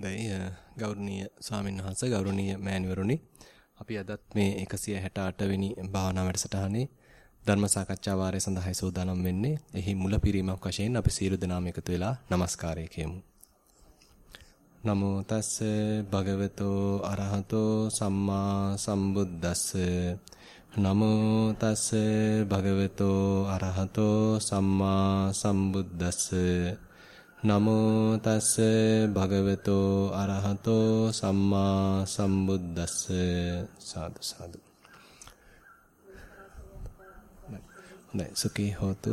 හොඳයි ගෞරවනීය ස්වාමීන් වහන්සේ ගෞරවනීය මෑණිවරුනි අපි අදත් මේ 168 වෙනි භාවනා වැඩසටහනේ ධර්ම සාකච්ඡා වාරය සඳහායි සූදානම් වෙන්නේ. එහි මුල පිරීමක් වශයෙන් අපි සියලු දෙනාම එකතු වෙලා নমස්කාරය කියමු. නමෝ තස්ස භගවතෝ අරහතෝ සම්මා සම්බුද්දස්ස නමෝ තස්ස භගවතෝ අරහතෝ සම්මා සම්බුද්දස්ස නමෝ තස්ස භගවතෝ අරහතෝ සම්මා සම්බුද්දස්ස. සාදු සාදු. හොඳයි සුඛී හෝතු.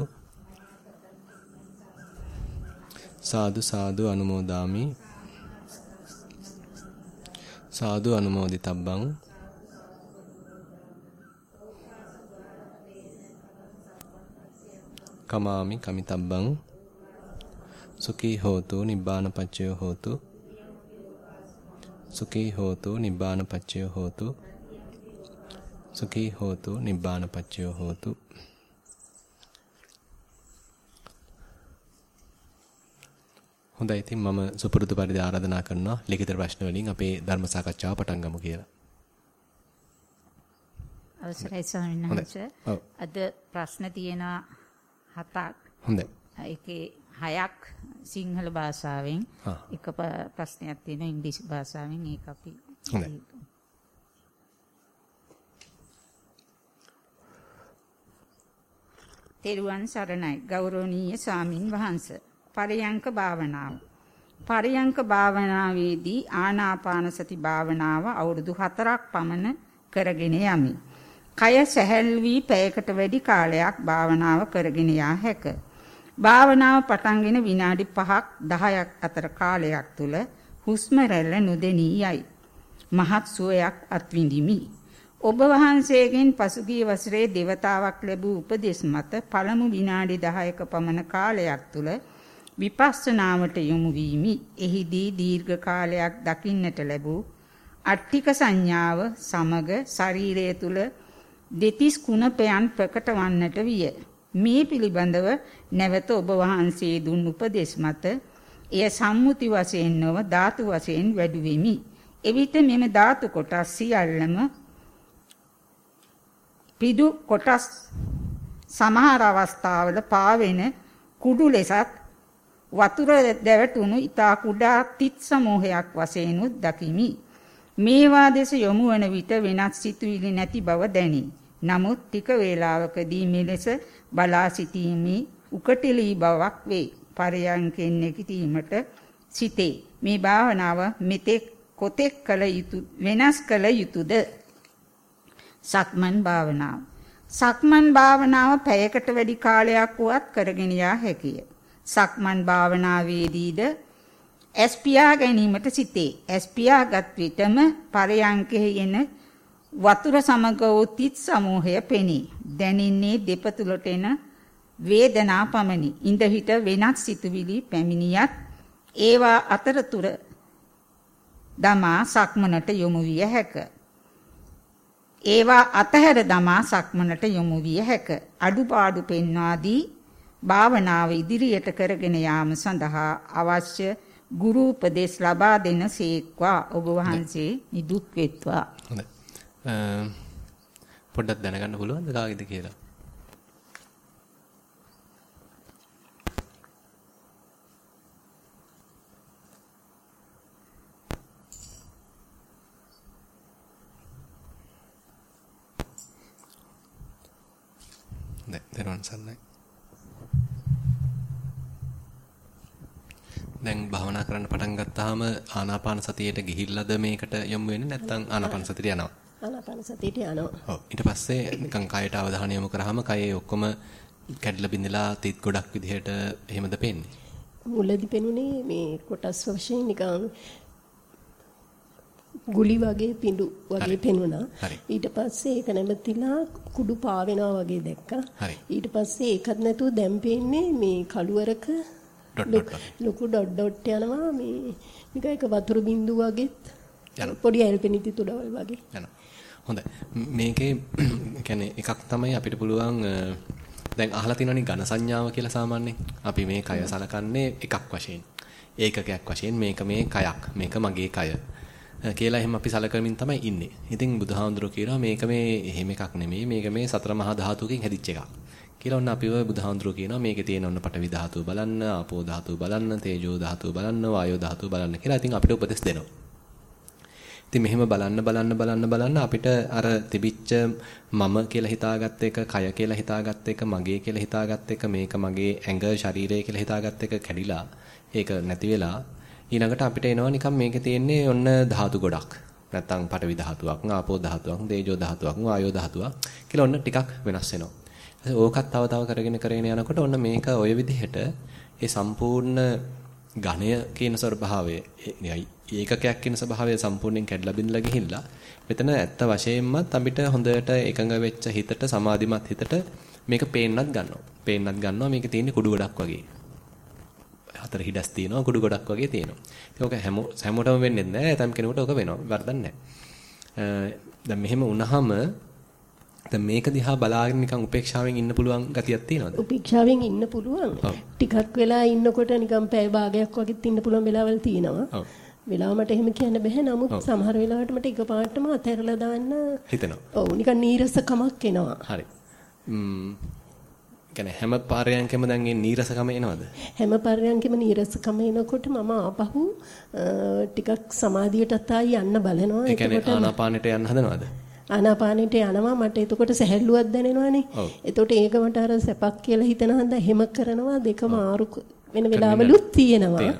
සාදු සාදු අනුමෝදාමි. සාදු අනුමෝදිතබ්බං. කමාමි කමිතබ්බං. සුඛී හෝතු නිබ්බාන පච්චය හෝතු සුඛී හෝතු නිබ්බාන පච්චය හෝතු සුඛී හෝතු නිබ්බාන පච්චය හෝතු හොඳයි ඉතින් මම සුපුරුදු පරිදි ආරාධනා කරනවා ලිඛිත ප්‍රශ්න වලින් අපේ ධර්ම සාකච්ඡාව පටන් ගමු කියලා. අවසරයි ස්වාමීන් වහන්සේ. අද ප්‍රශ්න තියෙනවා හතක්. හොඳයි. ඒකේ හයක් සිංහල භාෂාවෙන් එක ප්‍රශ්නයක් තියෙනවා ඉංග්‍රීසි භාෂාවෙන් ඒක අපි. තෙරුවන් සරණයි ගෞරවනීය ස්වාමින් වහන්සේ. පරයන්ක භාවනාව. පරයන්ක භාවනාවේදී ආනාපාන සති භාවනාව අවුරුදු 4ක් පමණ කරගෙන යමි. කය සැහැල් වී පැයකට වැඩි කාලයක් භාවනාව කරගෙන යා හැකිය. භාවනාව පටන්ගෙන විනාඩි 5ක් 10ක් අතර කාලයක් තුල හුස්ම රැල්ල නොදෙනී යයි. මහත් සුවයක් අත්විඳිමි. ඔබ වහන්සේගෙන් පසුගිය වසරේ දෙවතාවක් ලැබූ උපදෙස් මත පළමු විනාඩි 10ක පමණ කාලයක් තුල විපස්සනාවට යොමු වීමි. එහිදී දීර්ඝ කාලයක් දකින්නට ලැබූ අට්ටික සංඥාව සමග ශරීරය තුල දෙතිස් කුණපයන් ප්‍රකට වන්නට විය. මේ පිළිබඳව නැවත ඔබ වහන්සේ දුන් උපදෙස් මත එය සම්මුති වශයෙන් නොව ධාතු වශයෙන් වැඩුවෙමි. එවිට මෙම ධාතු කොටස් සියල්ලම පිඩු කොටස් සමහර අවස්ථාවල පාවෙන කුඩු ලෙසත් වතුර දැවටුණු ඊතා කුඩා තිත් සමූහයක් වශයෙන් දකිමි. මේවා දෙස යොමු වන විට වෙනත් සිතුවිලි නැති බව දැනේ. නමුත් ටික වේලාවකදී මෙලෙස බලා සිටීමේ උකටලී බවක් වේ. පරයන්කෙන් නැගිටීමට සිටේ. මේ භාවනාව මෙතෙක් කොතෙක් කළ යුතු වෙනස් කළ යුතුයද? සක්මන් භාවනාව. සක්මන් භාවනාව පැයකට වැඩි කාලයක් වුවත් කරගෙන යා හැකිය. සක්මන් භාවනාවේදීද ඇස්පියා ගැනීමට සිටේ. ඇස්පියාගත් විටම පරයන්කෙහි එන වතුර සමග වූ තිත් සමූහය පෙනී. දැනින්නේ දෙපතුලට එන වේදනා පමණි. ඉඳ හිට වෙනත් සිතුවිලි පැමිණියත් ඒවා අතරතුර දමා සක්මනට යොමු විය හැක. ඒවා අතහැර දමා සක්මනට යොමු විය හැක. අඩුපාඩු පෙන්වා දී භාවනාව ඉදිරියට කරගෙන යාම සඳහා අවශ්‍ය ගුරු උපදෙස් ලබා දෙන සේක්වා ඔබ වහන්සේ නිදුක් වෙත්වා. හොඳයි. පොඩ්ඩක් දැනගන්න පුළුවන්ද කාගෙද කියලා? නේ දරුවන් සන්නයි. දැන් භාවනා කරන්න පටන් ගත්තාම ආනාපාන සතියට ගිහිල්ලාද මේකට යොමු වෙන්නේ නැත්නම් ආනාපාන සතියට යනවා? ආනාපාන සතියට යනවා. ඔව් ඊට පස්සේ නිකන් කයට අවධානය යොමු කරාම කයේ ඔක්කොම කැඩලා බිඳලා තිත් ගොඩක් විදිහට එහෙමද පේන්නේ? මුලදි පෙනුනේ මේ කොටස් වශයෙන් නිකන් ගුලි වගේ පිඬු වගේ පෙනුණා. ඊට පස්සේ ඒක නැමතිලා කුඩු පාවෙනවා වගේ දැක්කා. ඊට පස්සේ ඒකත් නැතුව දැන් පේන්නේ මේ කළුවරක ලොකු ඩොට් ඩොට් යනවා මේ නිකන් එක වතුර බින්දු වගේත් පොඩි ඇල්පෙනිති තුඩවල් වගේ. යනවා. හොඳයි. මේකේ කියන්නේ එකක් තමයි අපිට පුළුවන් දැන් අහලා තියෙනවනේ ඝන සංඥාව කියලා සාමාන්‍යයෙන්. අපි මේ කය සලකන්නේ එකක් වශයෙන්. ඒකකයක් වශයෙන් මේක මේ කයක් මේක මගේ කය කියලා එහෙම අපි සලකමින් තමයි ඉන්නේ. ඉතින් බුදුහාමුදුරුවෝ කියනවා මේක මේ එහෙම එකක් නෙමෙයි මේක මේ සතර මහා ධාතුකින් හැදිච්ච එකක්. කියලා ඔන්න අපිව බුදුහාමුදුරුවෝ කියනවා මේකේ තියෙන ඔන්න පඨවි ධාතුව බලන්න, ආපෝ ධාතුව බලන්න, තේජෝ ධාතුව බලන්න, වායෝ ධාතුව බලන්න කියලා ඉතින් අපිට උපදෙස් දෙනවා. ඉතින් මෙහෙම බලන්න බලන්න බලන්න බලන්න අපිට අර තිබිච්ච මම කියලා හිතාගත්ත එක, කය කියලා හිතාගත්ත එක, මගේ කියලා හිතාගත්ත එක, මේක මගේ ඇඟ, ශරීරය කියලා හිතාගත්ත එක කැඩිලා ඒක නැති වෙලා ඊළඟට අපිට එනවා නිකන් මේකේ තියෙන්නේ ඔන්න ධාතු ගොඩක්. නැත්තම් පඨවි ධාතුවක්, ආපෝ ධාතුවක්, තේජෝ ධාතුවක්, වායෝ ධාතුවක් කියලා ඔන්න ටිකක් වෙනස් වෙනවා. ඕකත් තව තව කරගෙන කරගෙන යනකොට ඔන්න මේක ওই විදිහට ඒ සම්පූර්ණ ඝණය කියන ස්වභාවය ඒකකයක් කියන ස්වභාවය සම්පූර්ණයෙන් කැඩලා බිඳලා ගිහිල්ලා මෙතන ඇත්ත වශයෙන්මත් අපිට හොඳට එකඟ වෙච්ච හිතට සමාධිමත් හිතට මේක පේන්නත් ගන්නවා. පේන්නත් ගන්නවා මේක තියෙන්නේ කුඩු ගොඩක් වගේ. හතර හිඩස් තියෙනවා කුඩු ගොඩක් වගේ තියෙනවා. ඉතින් ඕක හැම හැමෝටම වෙන්නේ නැහැ. ඇතම් කෙනෙකුට ඕක වෙනවා. වරදක් නැහැ. දැන් මෙහෙම වුණාම දැන් මේක දිහා බලාගෙන නිකන් උපේක්ෂාවෙන් ඉන්න පුළුවන් ගතියක් තියෙනවද? උපේක්ෂාවෙන් ඉන්න පුළුවන්. ටිකක් වෙලා ඉන්නකොට නිකන් පැය භාගයක් වගේත් ඉන්න පුළුවන් වෙලාවල් තියෙනවා. ඔව්. වෙලාව මට එහෙම කියන්න බෑ. නමුත් සමහර වෙලාවට මට එකපාරටම අතහැරලා දාන්න හිතෙනවා. ඔව් නිකන් නීරසකමක් එනවා. හරි. කියන්නේ හැම පාරයන්කම දැන් මේ නීරසකම එනවද? හැම පාරයන්කම නීරසකම එනකොට මම ආපහු ටිකක් සමාධියටත් ආයි යන්න බලනවා. ඒ කියන්නේ ආනාපානෙට යන්න හදනවද? ආනාපානෙට යනවා මට එතකොට සැහැල්ලුවක් දැනෙනවානේ. එතකොට ඒක මට අර සැපක් කියලා හිතන හන්ද එහෙම කරනවා දෙකම ආරු වෙන වෙලාවලුත් තියෙනවා.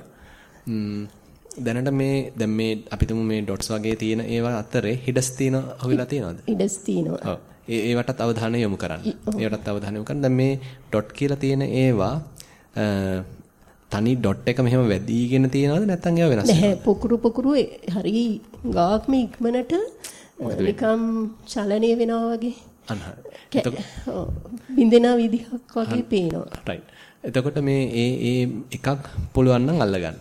දැනට මේ දැන් මේ අපිටම මේ ඩොට්ස් වගේ තියෙන ඒවා අතරේ හිඩස් තියෙන අහුවෙලා තියෙනවද? හිඩස් තියෙනවා. ඒ ඒවටත් අවධානය යොමු කරන්න. ඒවටත් අවධානය යොමු කරන්න. දැන් මේ ඩොට් කියලා තියෙන ඒවා තනි ඩොට් එක මෙහෙම වැඩිගෙන තියෙනවද නැත්නම් ඒවා වෙනස් නැහැ පොකුරු පොකුරු හරි ගාක්ම ඉක්මනට නිකම් චලනය වෙනවා වගේ. අන්න බින්දෙන විදිහක් වගේ පේනවා. රයිට්. එතකොට මේ ඒ ඒ එකක් පුළුවන් නම් අල්ලගන්න.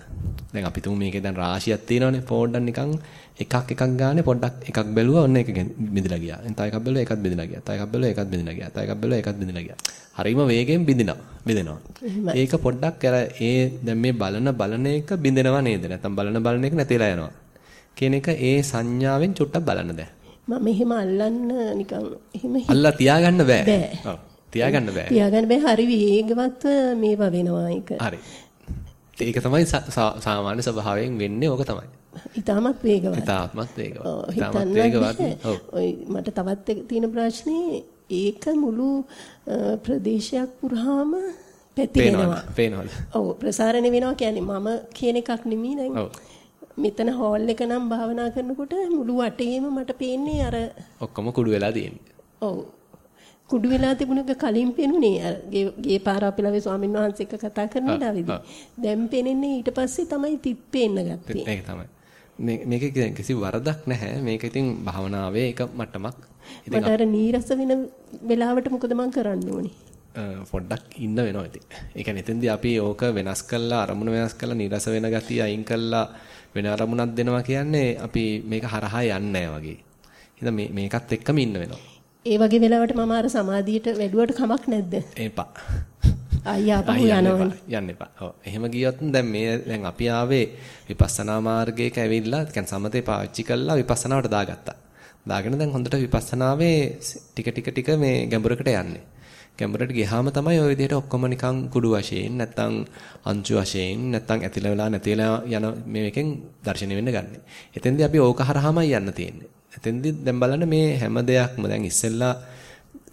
දැන් අපි තුමු මේකේ දැන් රාශියක් තියෙනවනේ පොඩ්ඩක් නිකන් එකක් එකක් ගානේ පොඩ්ඩක් එකක් බැලුවා ඔන්න එක බිඳලා ගියා. එතන එකක් බැලුවා එකක් බිඳලා ගියා. තව එකක් බැලුවා එකක් බිඳලා ගියා. තව එකක් බැලුවා එකක් බිඳලා ගියා. හරිම වේගෙන් බිඳිනවා. බිඳෙනවා. ඒක පොඩ්ඩක් අර ඒ දැන් මේ බලන බලන එක බිඳෙනවා නේද? නැත්නම් බලන බලන එක නැතිලා යනවා. කියන එක ඒ සංඥාවෙන් චුට්ටක් බලන්න දැන්. මම එහෙම අල්ලන්න නිකන් එහෙම අල්ලා තියාගන්න බෑ. ඔව්. තියාගන්න බෑ. තියාගන්න බෑ. හරි වේගවත් මේවා වෙනවා ඒක. හරි. ඒක තමයි සාමාන්‍ය ස්වභාවයෙන් වෙන්නේ ඕක තමයි. ඊටමත් වේගවත්. ඊටමත් වේගවත්. ඊටමත් වේගවත්. ඔව්. ඔය මට තවත් තියෙන ප්‍රශ්නේ ඒක මුළු ප්‍රදේශයක් පුරාම පැතිරෙනවා. පේනවද? ඔව් ප්‍රසාරණය වෙනවා කියන්නේ මම කියන එකක් නෙමෙයි දැන්. ඔව්. මෙතන හෝල් එක නම් භාවනා කරනකොට මුළු වටේම මට පේන්නේ අර ඔක්කොම කුඩු වෙලා තියෙන්නේ. ඔව්. කුඩු වෙලා තිබුණක කලින් පෙනුනේ අර ගේ පාර අපිලවේ ස්වාමීන් වහන්සේ එක්ක කතා කරන ඩාවිදි. දැන් පෙනෙන්නේ ඊට පස්සේ තමයි තිත් පේන්න ගත්තේ. ඒක තමයි. මේක කිසි වරදක් නැහැ. මේක ඉතින් භාවනාවේ එක මට්ටමක්. මට අර නීරස වෙන වෙලාවට මොකද මං කරන්න ඕනේ? පොඩ්ඩක් ඉන්න වෙනවා ඉතින්. ඒ කියන්නේ එතෙන්දී අපි ඕක වෙනස් කළා අරමුණ වෙනස් කළා නීරස වෙන ගතිය අයින් කළා වෙන අරමුණක් දෙනවා කියන්නේ අපි මේක හරහා යන්නේ වගේ. ඉතින් මේ මේකත් එක්කම ඉන්න වෙනවා. ඒ වගේ වෙලාවට මම අර සමාධියට වැඩුවට කමක් නැද්ද? එපා. අයියා පහු යනවා. යන්න එපා. ඔව්. එහෙම ගියොත් දැන් මේ දැන් අපි ආවේ විපස්සනා මාර්ගයක ඇවිල්ලා, කියන්නේ සමතේ පාවිච්චි කළා විපස්සනාවට දාගත්තා. දාගෙන දැන් හොඳට විපස්සනාවේ ටික ටික ටික මේ ගැඹුරකට යන්නේ. කැමරට ගියාම තමයි ওই විදිහට ඔක්කොම නිකන් කුඩු වශයෙන් නැත්නම් අංශු වශයෙන් නැත්නම් ඇතිලා වෙලා නැතිලා යන මේකෙන් දැర్శණය වෙන්න ගන්න. එතෙන්දී අපි ඕක හරහාමයි යන්න තියෙන්නේ. එතෙන්දී දැන් බලන්න මේ හැම දෙයක්ම දැන් ඉස්සෙල්ලා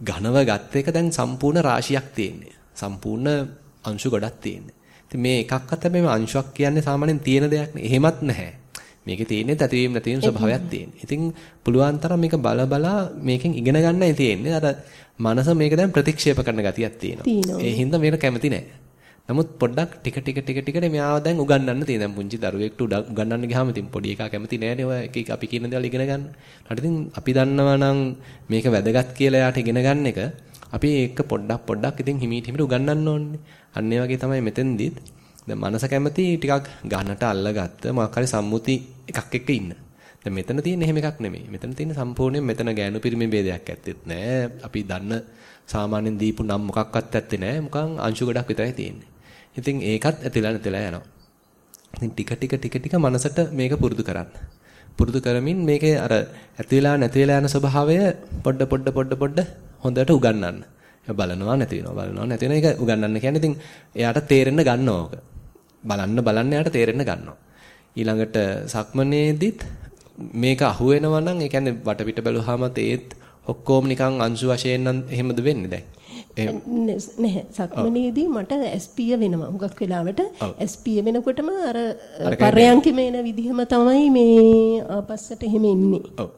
ඝනව ගත්ත එක දැන් සම්පූර්ණ රාශියක් තියෙන්නේ. සම්පූර්ණ අංශු ගොඩක් තියෙන්නේ. ඉතින් මේ එකක් අත මේ අංශුවක් කියන්නේ සාමාන්‍යයෙන් තියෙන දෙයක් නෙවෙයි. එහෙමත් නැහැ. මේකේ තියෙන්නේ ඇතිවීම නැතිවීම ස්වභාවයක් තියෙන්නේ. ඉතින් පුළුවන් තරම් මේක බල බලා මේකෙන් ඉගෙන ගන්නයි තියෙන්නේ. අර මනස මේක දැන් ප්‍රතික්ෂේප කරන ගතියක් තියෙනවා. ඒ හින්දා මේකට කැමති නැහැ. නමුත් පොඩ්ඩක් ටික ටික ටික ටික මෙයාව දැන් උගන්වන්න තියෙන. දැන් පුංචි දරුවෙක්ට උගන්වන්න ගියාම ඉතින් පොඩි එකා කැමති නෑනේ ඔය එක එක අපි කියන දේවල් ඉගෙන ගන්න. හරි ඉතින් අපි දන්නවා නම් මේක වැදගත් කියලා යාට ඉගෙන ගන්න එක අපි ඒක පොඩ්ඩක් පොඩ්ඩක් ඉතින් හිමීට හිමීට උගන්වන්න ඕනේ. අන්න ඒ වගේ තමයි මෙතෙන්දිත් දැන් මනස කැමති ටිකක් ගන්නට අල්ලගත්ත මොකක් හරි සම්මුති එකක් එක්ක ඉන්න. දැන් මෙතන තියෙන එහෙම එකක් නෙමෙයි. මෙතන තියෙන සම්පූර්ණයෙන් මෙතන ගෑනු පිරිමි ભેදයක් ඇත්තෙත් නෑ. අපි දන්න සාමාන්‍යයෙන් දීපු නම් මොකක්වත් ඇත්තේ නෑ. මොකන් අංශු ගොඩක් විතරයි තියෙන්නේ. ඉතින් ඒකත් ඇතිලා නැතිලා යනවා. ඉතින් ටික ටික ටික ටික මනසට මේක පුරුදු කරන්න. පුරුදු කරමින් මේකේ අර ඇති වෙලා නැති වෙලා යන ස්වභාවය පොඩ පොඩ පොඩ පොඩ හොඳට උගන්වන්න. බලනවා නැති වෙනවා බලනවා නැති වෙන එක උගන්වන්න කියන්නේ ඉතින් එයාට තේරෙන්න ගන්නවා ඕක. බලන්න බලන්න එයාට තේරෙන්න ගන්නවා. ඊළඟට සක්මනේදිත් මේක අහු වෙනවා නම් ඒ කියන්නේ වටපිට බැලුවාම තේත් ඔක්කොම නිකන් අංශු වශයෙන් නම් එහෙමද වෙන්නේ දැන්? නැහැ සක්මනේදී මට ස්පිය වෙනවා හුඟක් වෙලාවට ස්පිය වෙනකොටම අර පරයන්කෙම එන විදිහම තමයි මේ ආපස්සට එහෙම එන්නේ. ඔව්.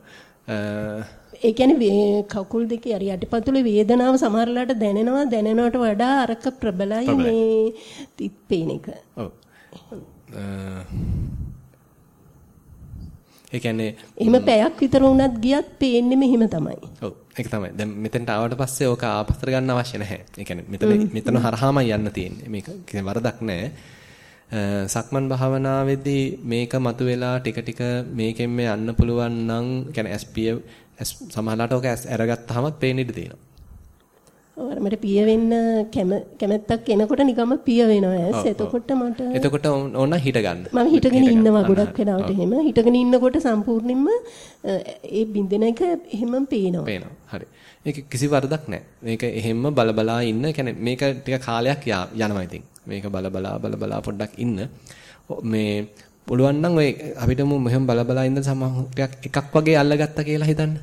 ඒ කියන්නේ කකුල් දෙකේ අර යටිපතුලේ වේදනාව සමහරලාට දැනෙනවා දැනෙනවට වඩා අරක ප්‍රබලයි මේ තිත් පේන එක. ඔව්. ඒ කියන්නේ එහෙම පැයක් විතර වුණත් ගියත් පේන්නේ මෙහෙම තමයි. ඔව් ඒක තමයි. දැන් මෙතෙන්ට ආවට පස්සේ ඕක ආපස්සට ගන්න අවශ්‍ය නැහැ. ඒ කියන්නේ මෙතන මෙතන හරහාමයි යන්න තියෙන්නේ. මේක කියන්නේ වරදක් නැහැ. සක්මන් භාවනාවේදී මේක මතුවෙලා ටික ටික මේකෙන් මේ යන්න පුළුවන් නම් කියන්නේ SPය සමහරලාට ඕක අරගත්තාමත් පේන්න ඉඩ තියෙනවා. ඔව් මට පිය වෙන්න කැමැත්තක් එනකොට නිකම්ම පිය වෙනවා ඇස්. එතකොට මට එතකොට ඕන හිට ගන්න. මම හිටගෙන ඉන්නවා ගොඩක් වෙලාවට එහෙම. හිටගෙන ඉන්නකොට සම්පූර්ණයෙන්ම ඒ බින්දෙන එක එහෙමම පේනවා. පේනවා. හරි. මේක කිසි වරදක් නැහැ. මේක එහෙම්ම බලබලා ඉන්න. කියන්නේ මේක ටික කාලයක් යනවා ඉතින්. මේක බලබලා බලබලා පොඩ්ඩක් ඉන්න. මේ පුළුවන් නම් ඔය අපිට මෙහෙම බලබලා ඉන්න සමහරක් එකක් වගේ අල්ලගත්තා කියලා හිතන්න.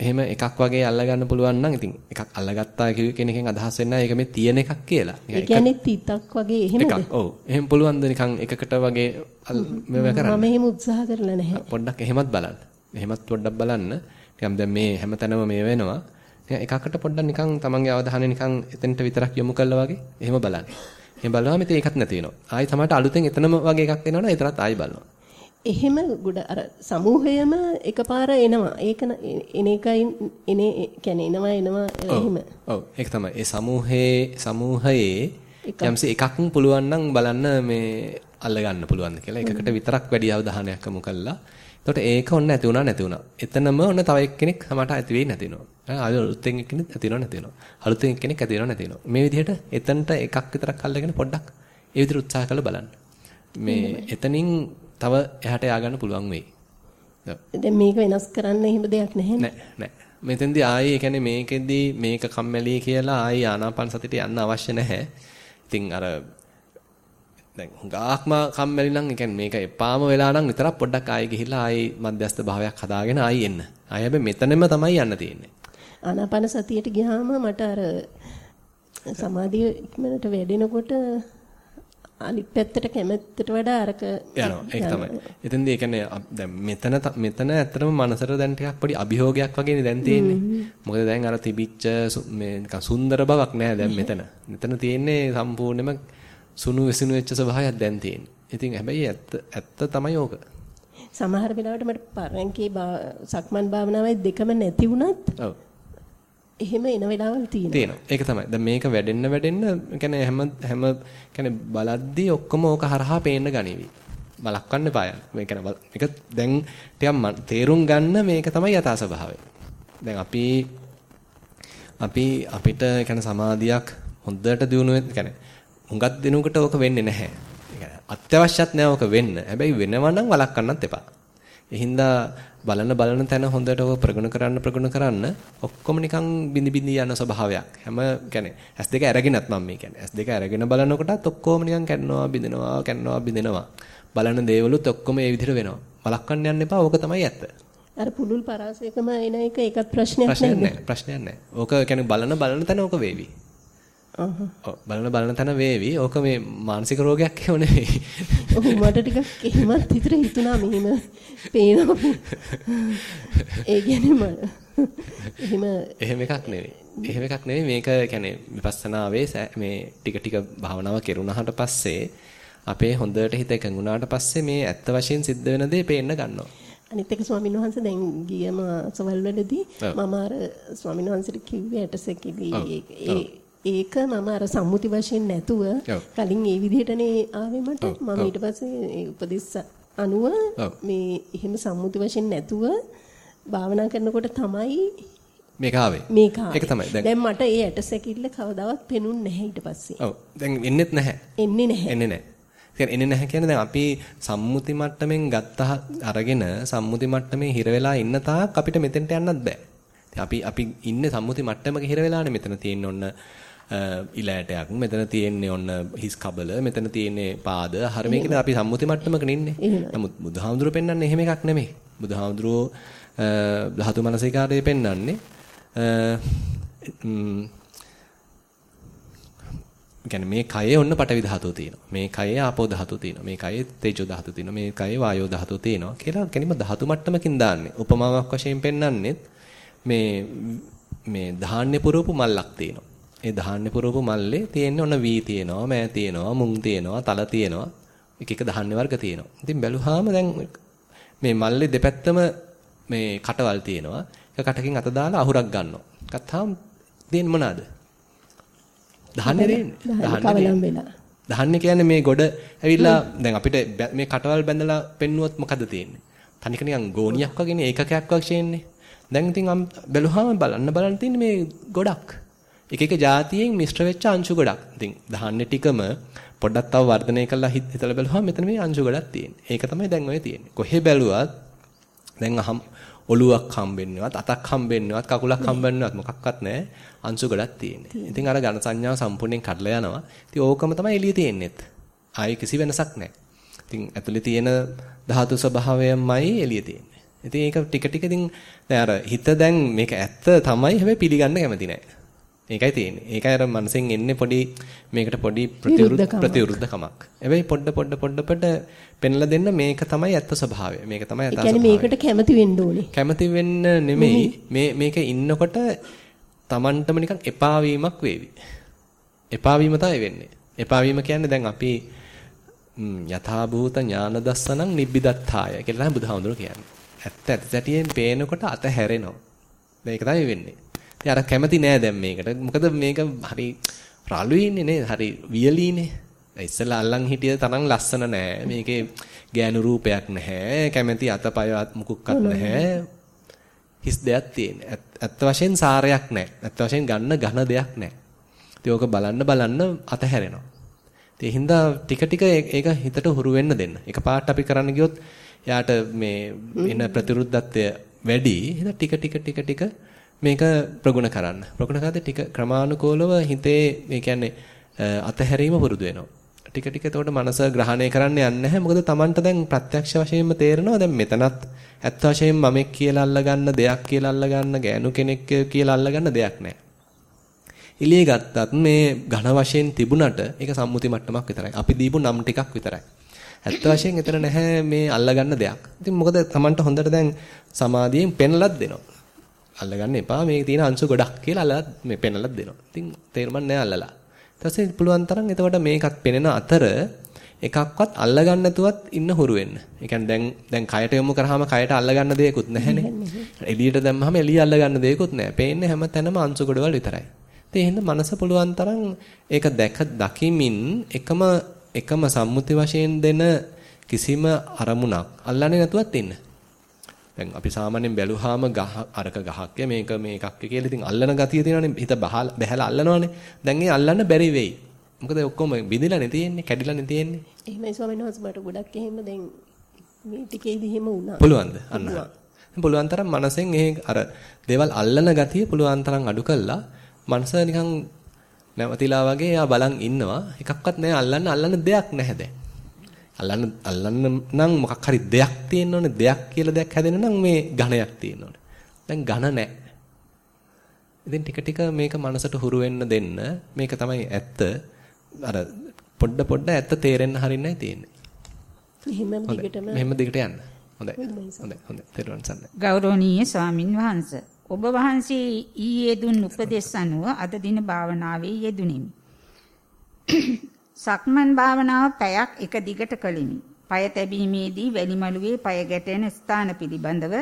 එහෙම එකක් වගේ අල්ලගන්න පුළුවන් නම් ඉතින් එකක් අල්ලගත්තා කිව්ව කෙනකින් අදහස් වෙන්නේ නැහැ ඒක මේ තියෙන එකක් කියලා. ඒ කියන්නේ තිතක් වගේ එහෙමද? එකක්. ඔව්. එහෙම පුළුවන්ද නිකන් එකකට වගේ මේව කරන්න? මම එහෙම උත්සාහ කරලා නැහැ. පොඩ්ඩක් එහෙමත් බලන්න. එහෙමත් පොඩ්ඩක් බලන්න. නිකන් දැන් මේ හැමතැනම මේ වෙනවා. එකකට පොඩ්ඩක් නිකන් තමන්ගේ අවධානය නිකන් එතෙන්ට විතරක් යොමු කළා වගේ එහෙම බලන්න. එහෙම බලුවාම ඉතින් ඒකත් නැති වෙනවා. ආයි තමයි අලුතෙන් එතනම වගේ එකක් එනවනේ ඒතරත් ආයි බලනවා. එහෙම ගොඩ අර සමූහයම එකපාර එනවා. ඒක එන එකයි එනේ කියන්නේ එනවා එනවා එහෙම. ඔව් ඒක තමයි. ඒ සමූහයේ සමූහයේ යම්සි එකක් පුළුවන් නම් බලන්න මේ අල්ල ගන්න පුළුවන්ද කියලා. එකකට විතරක් වැඩි අවධානයක් යොමු කළා. එතකොට ඒක ඔන්න නැති වුණා නැති වුණා. එතනම ඔන්න තව එක්කෙනෙක් සමහරට ඇති වෙයි නැති වෙනවා. අලුතෙන් එක්කෙනෙක් ඇති වෙනව නැති වෙනවා. අලුතෙන් එක්කෙනෙක් ඇති වෙනව නැති වෙනවා. මේ විදිහට එතනට එකක් විතරක් අල්ලගෙන පොඩ්ඩක් ඒ විදිහට උත්සාහ කරලා බලන්න. මේ එතනින් තව එහාට ය아가න්න පුළුවන් වෙයි. දැන් මේක වෙනස් කරන්න එහෙම දෙයක් නැහැ නෑ නෑ. මෙතෙන්දී ආයේ ඒ කියන්නේ මේකෙදී මේක කම්මැලි කියලා ආයේ ආනාපාන සතියට යන්න අවශ්‍ය නැහැ. ඉතින් අර දැන් හුඟාක්ම කම්මැලි නම් ඒ කියන්නේ මේක එපාම වෙලා නම් විතරක් පොඩ්ඩක් ආයෙ ගිහිල්ලා ආයෙ මධ්‍යස්ථ භාවයක් හදාගෙන ආයෙ එන්න. ආයෙ හැබැයි මෙතනම තමයි යන්න තියෙන්නේ. ආනාපාන සතියට ගියාම මට අර සමාධිය ඉක්මනට වැඩෙනකොට අනිත් පැත්තට කැමැත්තට වඩා අරක යනවා ඒක තමයි. එතෙන්දී ඒ කියන්නේ දැන් මෙතන මෙතන ඇත්තටම මනසට දැන් ටිකක් පොඩි අභියෝගයක් වගේනේ දැන් තියෙන්නේ. මොකද දැන් අර තිබිච්ච මේ නිකන් සුන්දර බවක් නෑ දැන් මෙතන. මෙතන තියෙන්නේ සම්පූර්ණයෙන්ම සුණු විසිනු වෙච්ච ස්වභාවයක් දැන් තියෙන්නේ. ඉතින් හැබැයි ඇත්ත ඇත්ත තමයි ඕක. සමහර වෙලාවට මට පරංකේ සක්මන් භාවනාවයි දෙකම නැති වුණත් ඔව් එහෙම එන වෙලාවල් තියෙනවා. තියෙනවා. ඒක තමයි. දැන් මේක වැඩෙන්න වැඩෙන්න කියන්නේ හැම හැම කියන්නේ බලද්දී ඔක්කොම ඕක හරහා පේන්න ගනිවි. බලක්වන්න එපා යන්න. මේ කියන්නේ මේක දැන් ටිකක් තේරුම් ගන්න මේක තමයි යථා ස්වභාවය. දැන් අපි අපි අපිට කියන්නේ සමාධියක් හොඳට දිනු වෙන කියන්නේ හුඟක් දිනුකට ඕක වෙන්නේ නැහැ. අත්‍යවශ්‍යත් නෑ ඕක වෙන්න. හැබැයි වෙනවා නම් වළක්වන්නත් එපා. ඒ හින්දා බලන බලන තැන හොඳට ඔය ප්‍රගුණ කරන්න ප්‍රගුණ කරන්න ඔක්කොම නිකන් බිනි බිනි යන ස්වභාවයක්. හැම කියන්නේ S2 අරගෙනත් මම මේ කියන්නේ S2 අරගෙන බලනකොටත් ඔක්කොම නිකන් කැඩනවා බිඳෙනවා කැඩනවා බිඳෙනවා. බලන දේවලුත් ඔක්කොම ඒ විදිහට වෙනවා. වළක්වන්න යන්න එපා. ඕක තමයි ඇත්ත. අර පුලුල් පරාසයකම එන එක ඒකත් ප්‍රශ්නයක් නෑ. ප්‍රශ්නයක් නෑ. ඕක කියන්නේ බලන බලන තැන ඕක වේවි. බලන බලන තැන වේවි. ඕක මේ මානසික රෝගයක් එහෙම නෙවෙයි. ඔව් මට ටිකක් එහෙමත් හිතට හිතුණා මෙහෙම පේනවා. ඒ කියන්නේ මම එහෙම එහෙම එකක් නෙවෙයි. එහෙම එකක් නෙවෙයි මේක කියන්නේ විපස්සනාවේ මේ ටික ටික භාවනාව කෙරුණාට පස්සේ අපේ හොඳට හිත එකඟුණාට පස්සේ මේ ඇත්ත වශයෙන් සිද්ධ වෙන දේ පේන්න ගන්නවා. අනිත් එක ස්වාමීන් වහන්සේ දැන් ගියම සවල් වලදී මම අර ස්වාමීන් වහන්සේට කිව්වේ ඇටසැකිලි ඒ ඒක මම අර සම්මුති වශයෙන් නැතුව කලින් ඒ විදිහටනේ ආවේ මට. මම ඊට පස්සේ උපදෙස් අනුව මේ එහෙම සම්මුති වශයෙන් නැතුව භාවනා කරනකොට තමයි මේක ආවේ. මේක ඒක තමයි. දැන් මට ඒ ඇටසැකිල්ල කවදාවත් පෙනුන්නේ නැහැ ඊට පස්සේ. ඔව්. දැන් එන්නෙත් නැහැ. එන්නේ නැහැ. එන්නේ නැහැ. එන්නේ නැහැ කියන්නේ දැන් අපි සම්මුති මට්ටමින් ගත්ත අරගෙන සම්මුති මට්ටමේ හිර වෙලා ඉන්න තාක් අපිට මෙතෙන්ට යන්නත් බෑ. අපි අපි ඉන්නේ සම්මුති මට්ටමක හිර වෙලානේ මෙතන තියෙන ඔන්න ඉලෑටයක් මෙතන තියෙන්නේ ඔන්න හිස් කබල මෙතන තියෙන්නේ පාද හර මේකද අපි සම්මුති මට්ටමක ඉන්නේ. නමුත් බුදුහාමුදුරුවෝ පෙන්වන්නේ එහෙම එකක් නෙමෙයි. බුදුහාමුදුරුවෝ ධාතු මනසිකාරයේ පෙන්වන්නේ කියන්නේ මේ කයේ ඔන්න පටවි ධාතුව තියෙනවා. මේ කයේ ආපෝ ධාතුව තියෙනවා. මේ කයේ තේජෝ ධාතුව තියෙනවා. මේ කයේ වායෝ ධාතුව තියෙනවා කියලා කෙනෙම ධාතු මට්ටමකින් දාන්නේ. උපමාවක් වශයෙන් පෙන්වන්නේ මේ මේ ධාන්‍ය පුරවපු මල්ලක් තියෙනවා. ඒ ධාන්‍ය පුරවපු මල්ලේ තියෙන්නේ ඔන්න වී තියෙනවා, මෑ තියෙනවා, මුං තියෙනවා, තල තියෙනවා. එක එක ධාන්‍ය වර්ග තියෙනවා. ඉතින් බැලුවාම දැන් මේ මල්ලේ දෙපැත්තම මේ කටවල් තියෙනවා. එක කටකින් අත දාලා අහුරක් ගන්නවා. ගත්තාම දෙන්නේ මොනවාද? දහන්නේ දෙන්නේ. දහන්නේ කියන්නේ මේ ගොඩ ඇවිල්ලා දැන් අපිට මේ කටවල් බැඳලා පෙන්නුවොත් මොකද තියෙන්නේ? තනික නිකන් ගෝණියක් වගේනේ ඒකකයක් වගේන්නේ. දැන් ඉතින් බැලුවාම බලන්න බලන්න තියෙන්නේ මේ ගොඩක්. එක එක જાතියෙන් මිශ්‍ර වෙච්ච අංශු ගොඩක්. ඉතින් දහන්නේ ටිකම පොඩ්ඩක් තව වර්ධනය කරලා හිතලා බැලුවාම මෙතන මේ අංශු ගොඩක් තියෙන්නේ. ඒක තමයි දැන් ඔය තියෙන්නේ. කොහේ බැලුවත් දැන් අහම් ඔළුවක් හම්බෙන්නවත් අතක් හම්බෙන්නවත් කකුලක් හම්බෙන්නවත් මොකක්වත් නැහැ. අංශු ගොඩක් තියෙන්නේ. ඉතින් අර ඝන සංඥාව සම්පූර්ණයෙන් කඩලා යනවා. ඉතින් ඕකම තමයි එළිය තියෙන්නේත්. ආයේ කිසි වෙනසක් නැහැ. ඉතින් ඇතුලේ තියෙන ධාතු ස්වභාවයමයි එළිය තියෙන්නේ. ඉතින් ඒක ටික ටික ඉතින් දැන් අර හිත දැන් මේක ඇත්ත තමයි හැබැයි පිළිගන්න කැමති නැහැ. ඒකයි තියෙන්නේ. ඒකයි අර මනසෙන් එන්නේ පොඩි මේකට පොඩි ප්‍රතිවිරුද්ධ ප්‍රතිවිරුද්ධකමක්. හැබැයි පොඩ පොඩ පොඩ පොඩ පෙන්ලා දෙන්න මේක තමයි ඇත්ත ස්වභාවය. මේක තමයි ඇත්ත ස්වභාවය. මේකට කැමති වෙන්න ඕනේ. කැමති වෙන්න නෙමෙයි. මේ මේක ඉන්නකොට Tamanටම නිකන් එපා වීමක් වේවි. එපා වීම තමයි වෙන්නේ. එපා වීම කියන්නේ දැන් අපි යථා භූත ඥාන දස්සනං නිබ්බිදත්තාය කියලා තමයි බුදුහාමුදුරුවෝ කියන්නේ. ඇත්ත ඇත්ත සැටියෙන් පේනකොට අත හැරෙනවා. මේක තමයි වෙන්නේ. ඉතින් අර කැමති නෑ දැන් මේකට. මොකද මේක හරි රළුයිනේ නේද? හරි වියලීනේ. ඉස්සෙල්ලා අල්ලන් හිටිය තරම් ලස්සන නෑ. මේකේ ගෑනු රූපයක් නැහැ. කැමැති අතපය මුකුක්වත් නැහැ. හිස් දෙයක් තියෙන. ඇත්ත වශයෙන් සාරයක් නැහැ. ඇත්ත වශයෙන් ගන්න ඝන දෙයක් නැහැ. ඉතින් ඕක බලන්න බලන්න අතහැරෙනවා. ඉතින් හින්දා ටික ටික ඒක හිතට හුරු වෙන්න දෙන්න. එකපාරට අපි කරන්න ගියොත් එයාට මේ එන ප්‍රතිරුද්ධත්වය වැඩි. එහෙනම් ටික ටික ටික ටික මේක ප්‍රගුණ කරන්න. ප්‍රගුණ කරද්දී ටික ක්‍රමානුකූලව හිතේ මේ කියන්නේ අතහැරීම පුරුදු වෙනවා. ටික ටික එතකොට මනස ග්‍රහණය කරන්න යන්නේ නැහැ. මොකද Tamanට දැන් ප්‍රත්‍යක්ෂ වශයෙන්ම තේරෙනවා දැන් මෙතනත් ඇත්ත වශයෙන්ම මමෙක් කියලා අල්ලගන්න දෙයක් කියලා අල්ලගන්න ගෑනු කෙනෙක් කියලා අල්ලගන්න දෙයක් නැහැ. එළියේ ගත්තත් මේ ඝන වශයෙන් තිබුණට ඒක සම්මුති මට්ටමක් විතරයි. අපි දීපු නම් ටිකක් විතරයි. ඇත්ත වශයෙන් එතන නැහැ මේ අල්ලගන්න දෙයක්. ඉතින් මොකද Tamanට හොඳට දැන් සමාධියෙන් පෙන්ලත් දෙනවා. අල්ලගන්න එපා මේකේ තියෙන අංශු ගොඩක් කියලා අල්ලලා මේ පෙන්ලත් දෙනවා. ඉතින් තේරුම් නැහැ අල්ලලා. ඊට පස්සේ පුළුවන් තරම් එතකොට මේකත් පෙනෙන අතර එකක්වත් අල්ලගන්න නැතුවත් ඉන්න හුරු වෙන්න. ඒ කියන්නේ දැන් දැන් කයට යොමු කරාම කයට අල්ලගන්න දෙයක්වත් නැහැනේ. එළියට දැම්මහම එළිය අල්ලගන්න දෙයක්වත් නැහැ. පේන්නේ හැම තැනම අංශු ගොඩවල් විතරයි. ඉතින් එහෙනම් මනස පුළුවන් තරම් ඒක දැක දකිමින් එකම එකම සම්මුති වශයෙන් දෙන කිසිම අරමුණක් අල්ලන්නේ නැතුවත් ඉන්න. දැන් අපි සාමාන්‍යයෙන් බැලුවාම ගහ අරක ගහක් මේක මේකක් කියලා ඉතින් අල්ලන ගතිය තියෙනවනේ හිත බහලා අල්ලනවනේ. දැන් ඒ අල්ලන්න බැරි වෙයි. මොකද ඔක්කොම බිඳිලානේ තියෙන්නේ, කැඩිලානේ තියෙන්නේ. එහෙමයි ස්වාමීන් වහන්සේ මට ගොඩක් එහෙම දැන් මේ ටිකේදී එහෙම වුණා. පුළුවන්ද? අන්න. පුළුවන් තරම් මනසෙන් ඒ අර දේවල් අල්ලන ගතිය පුළුවන් තරම් අඩු කළා මනස නිකන් නැවතිලා වගේ යා බලන් ඉන්නවා. එකක්වත් නැහැ අල්ලන්න අල්ලන්න දෙයක් නැහැ දැන්. අල්ලන්න අල්ලන්න නම් මොකක් හරි දෙයක් තියෙන්න ඕනේ. දෙයක් කියලා දෙයක් හැදෙන්න නම් මේ ඝණයක් තියෙන්න ඕනේ. දැන් ඝන නැහැ. ඉතින් ටික ටික මේක මනසට හුරු වෙන්න දෙන්න. මේක තමයි ඇත්ත. අර පොඩ පොඩ ඇත්ත තේරෙන්න හරින්නයි තියෙන්නේ. එහෙම දිගටම මෙහෙම දිගට යන්න. හොඳයි. හොඳයි. හොඳයි. තෙරුවන් සරණයි. ගෞරවනීය ස්වාමින් වහන්සේ ඔබ වහන්සේ ඊයේ දුන් උපදෙස් අනුව අද දින භාවනාවේ යෙදුණෙමි. සක්මන් භාවනාව පැයක් එක දිගට කළෙමි. পায় තැබීමේදී වැලිමලුවේ পায় ගැටෙන ස්ථාන පිළිබඳව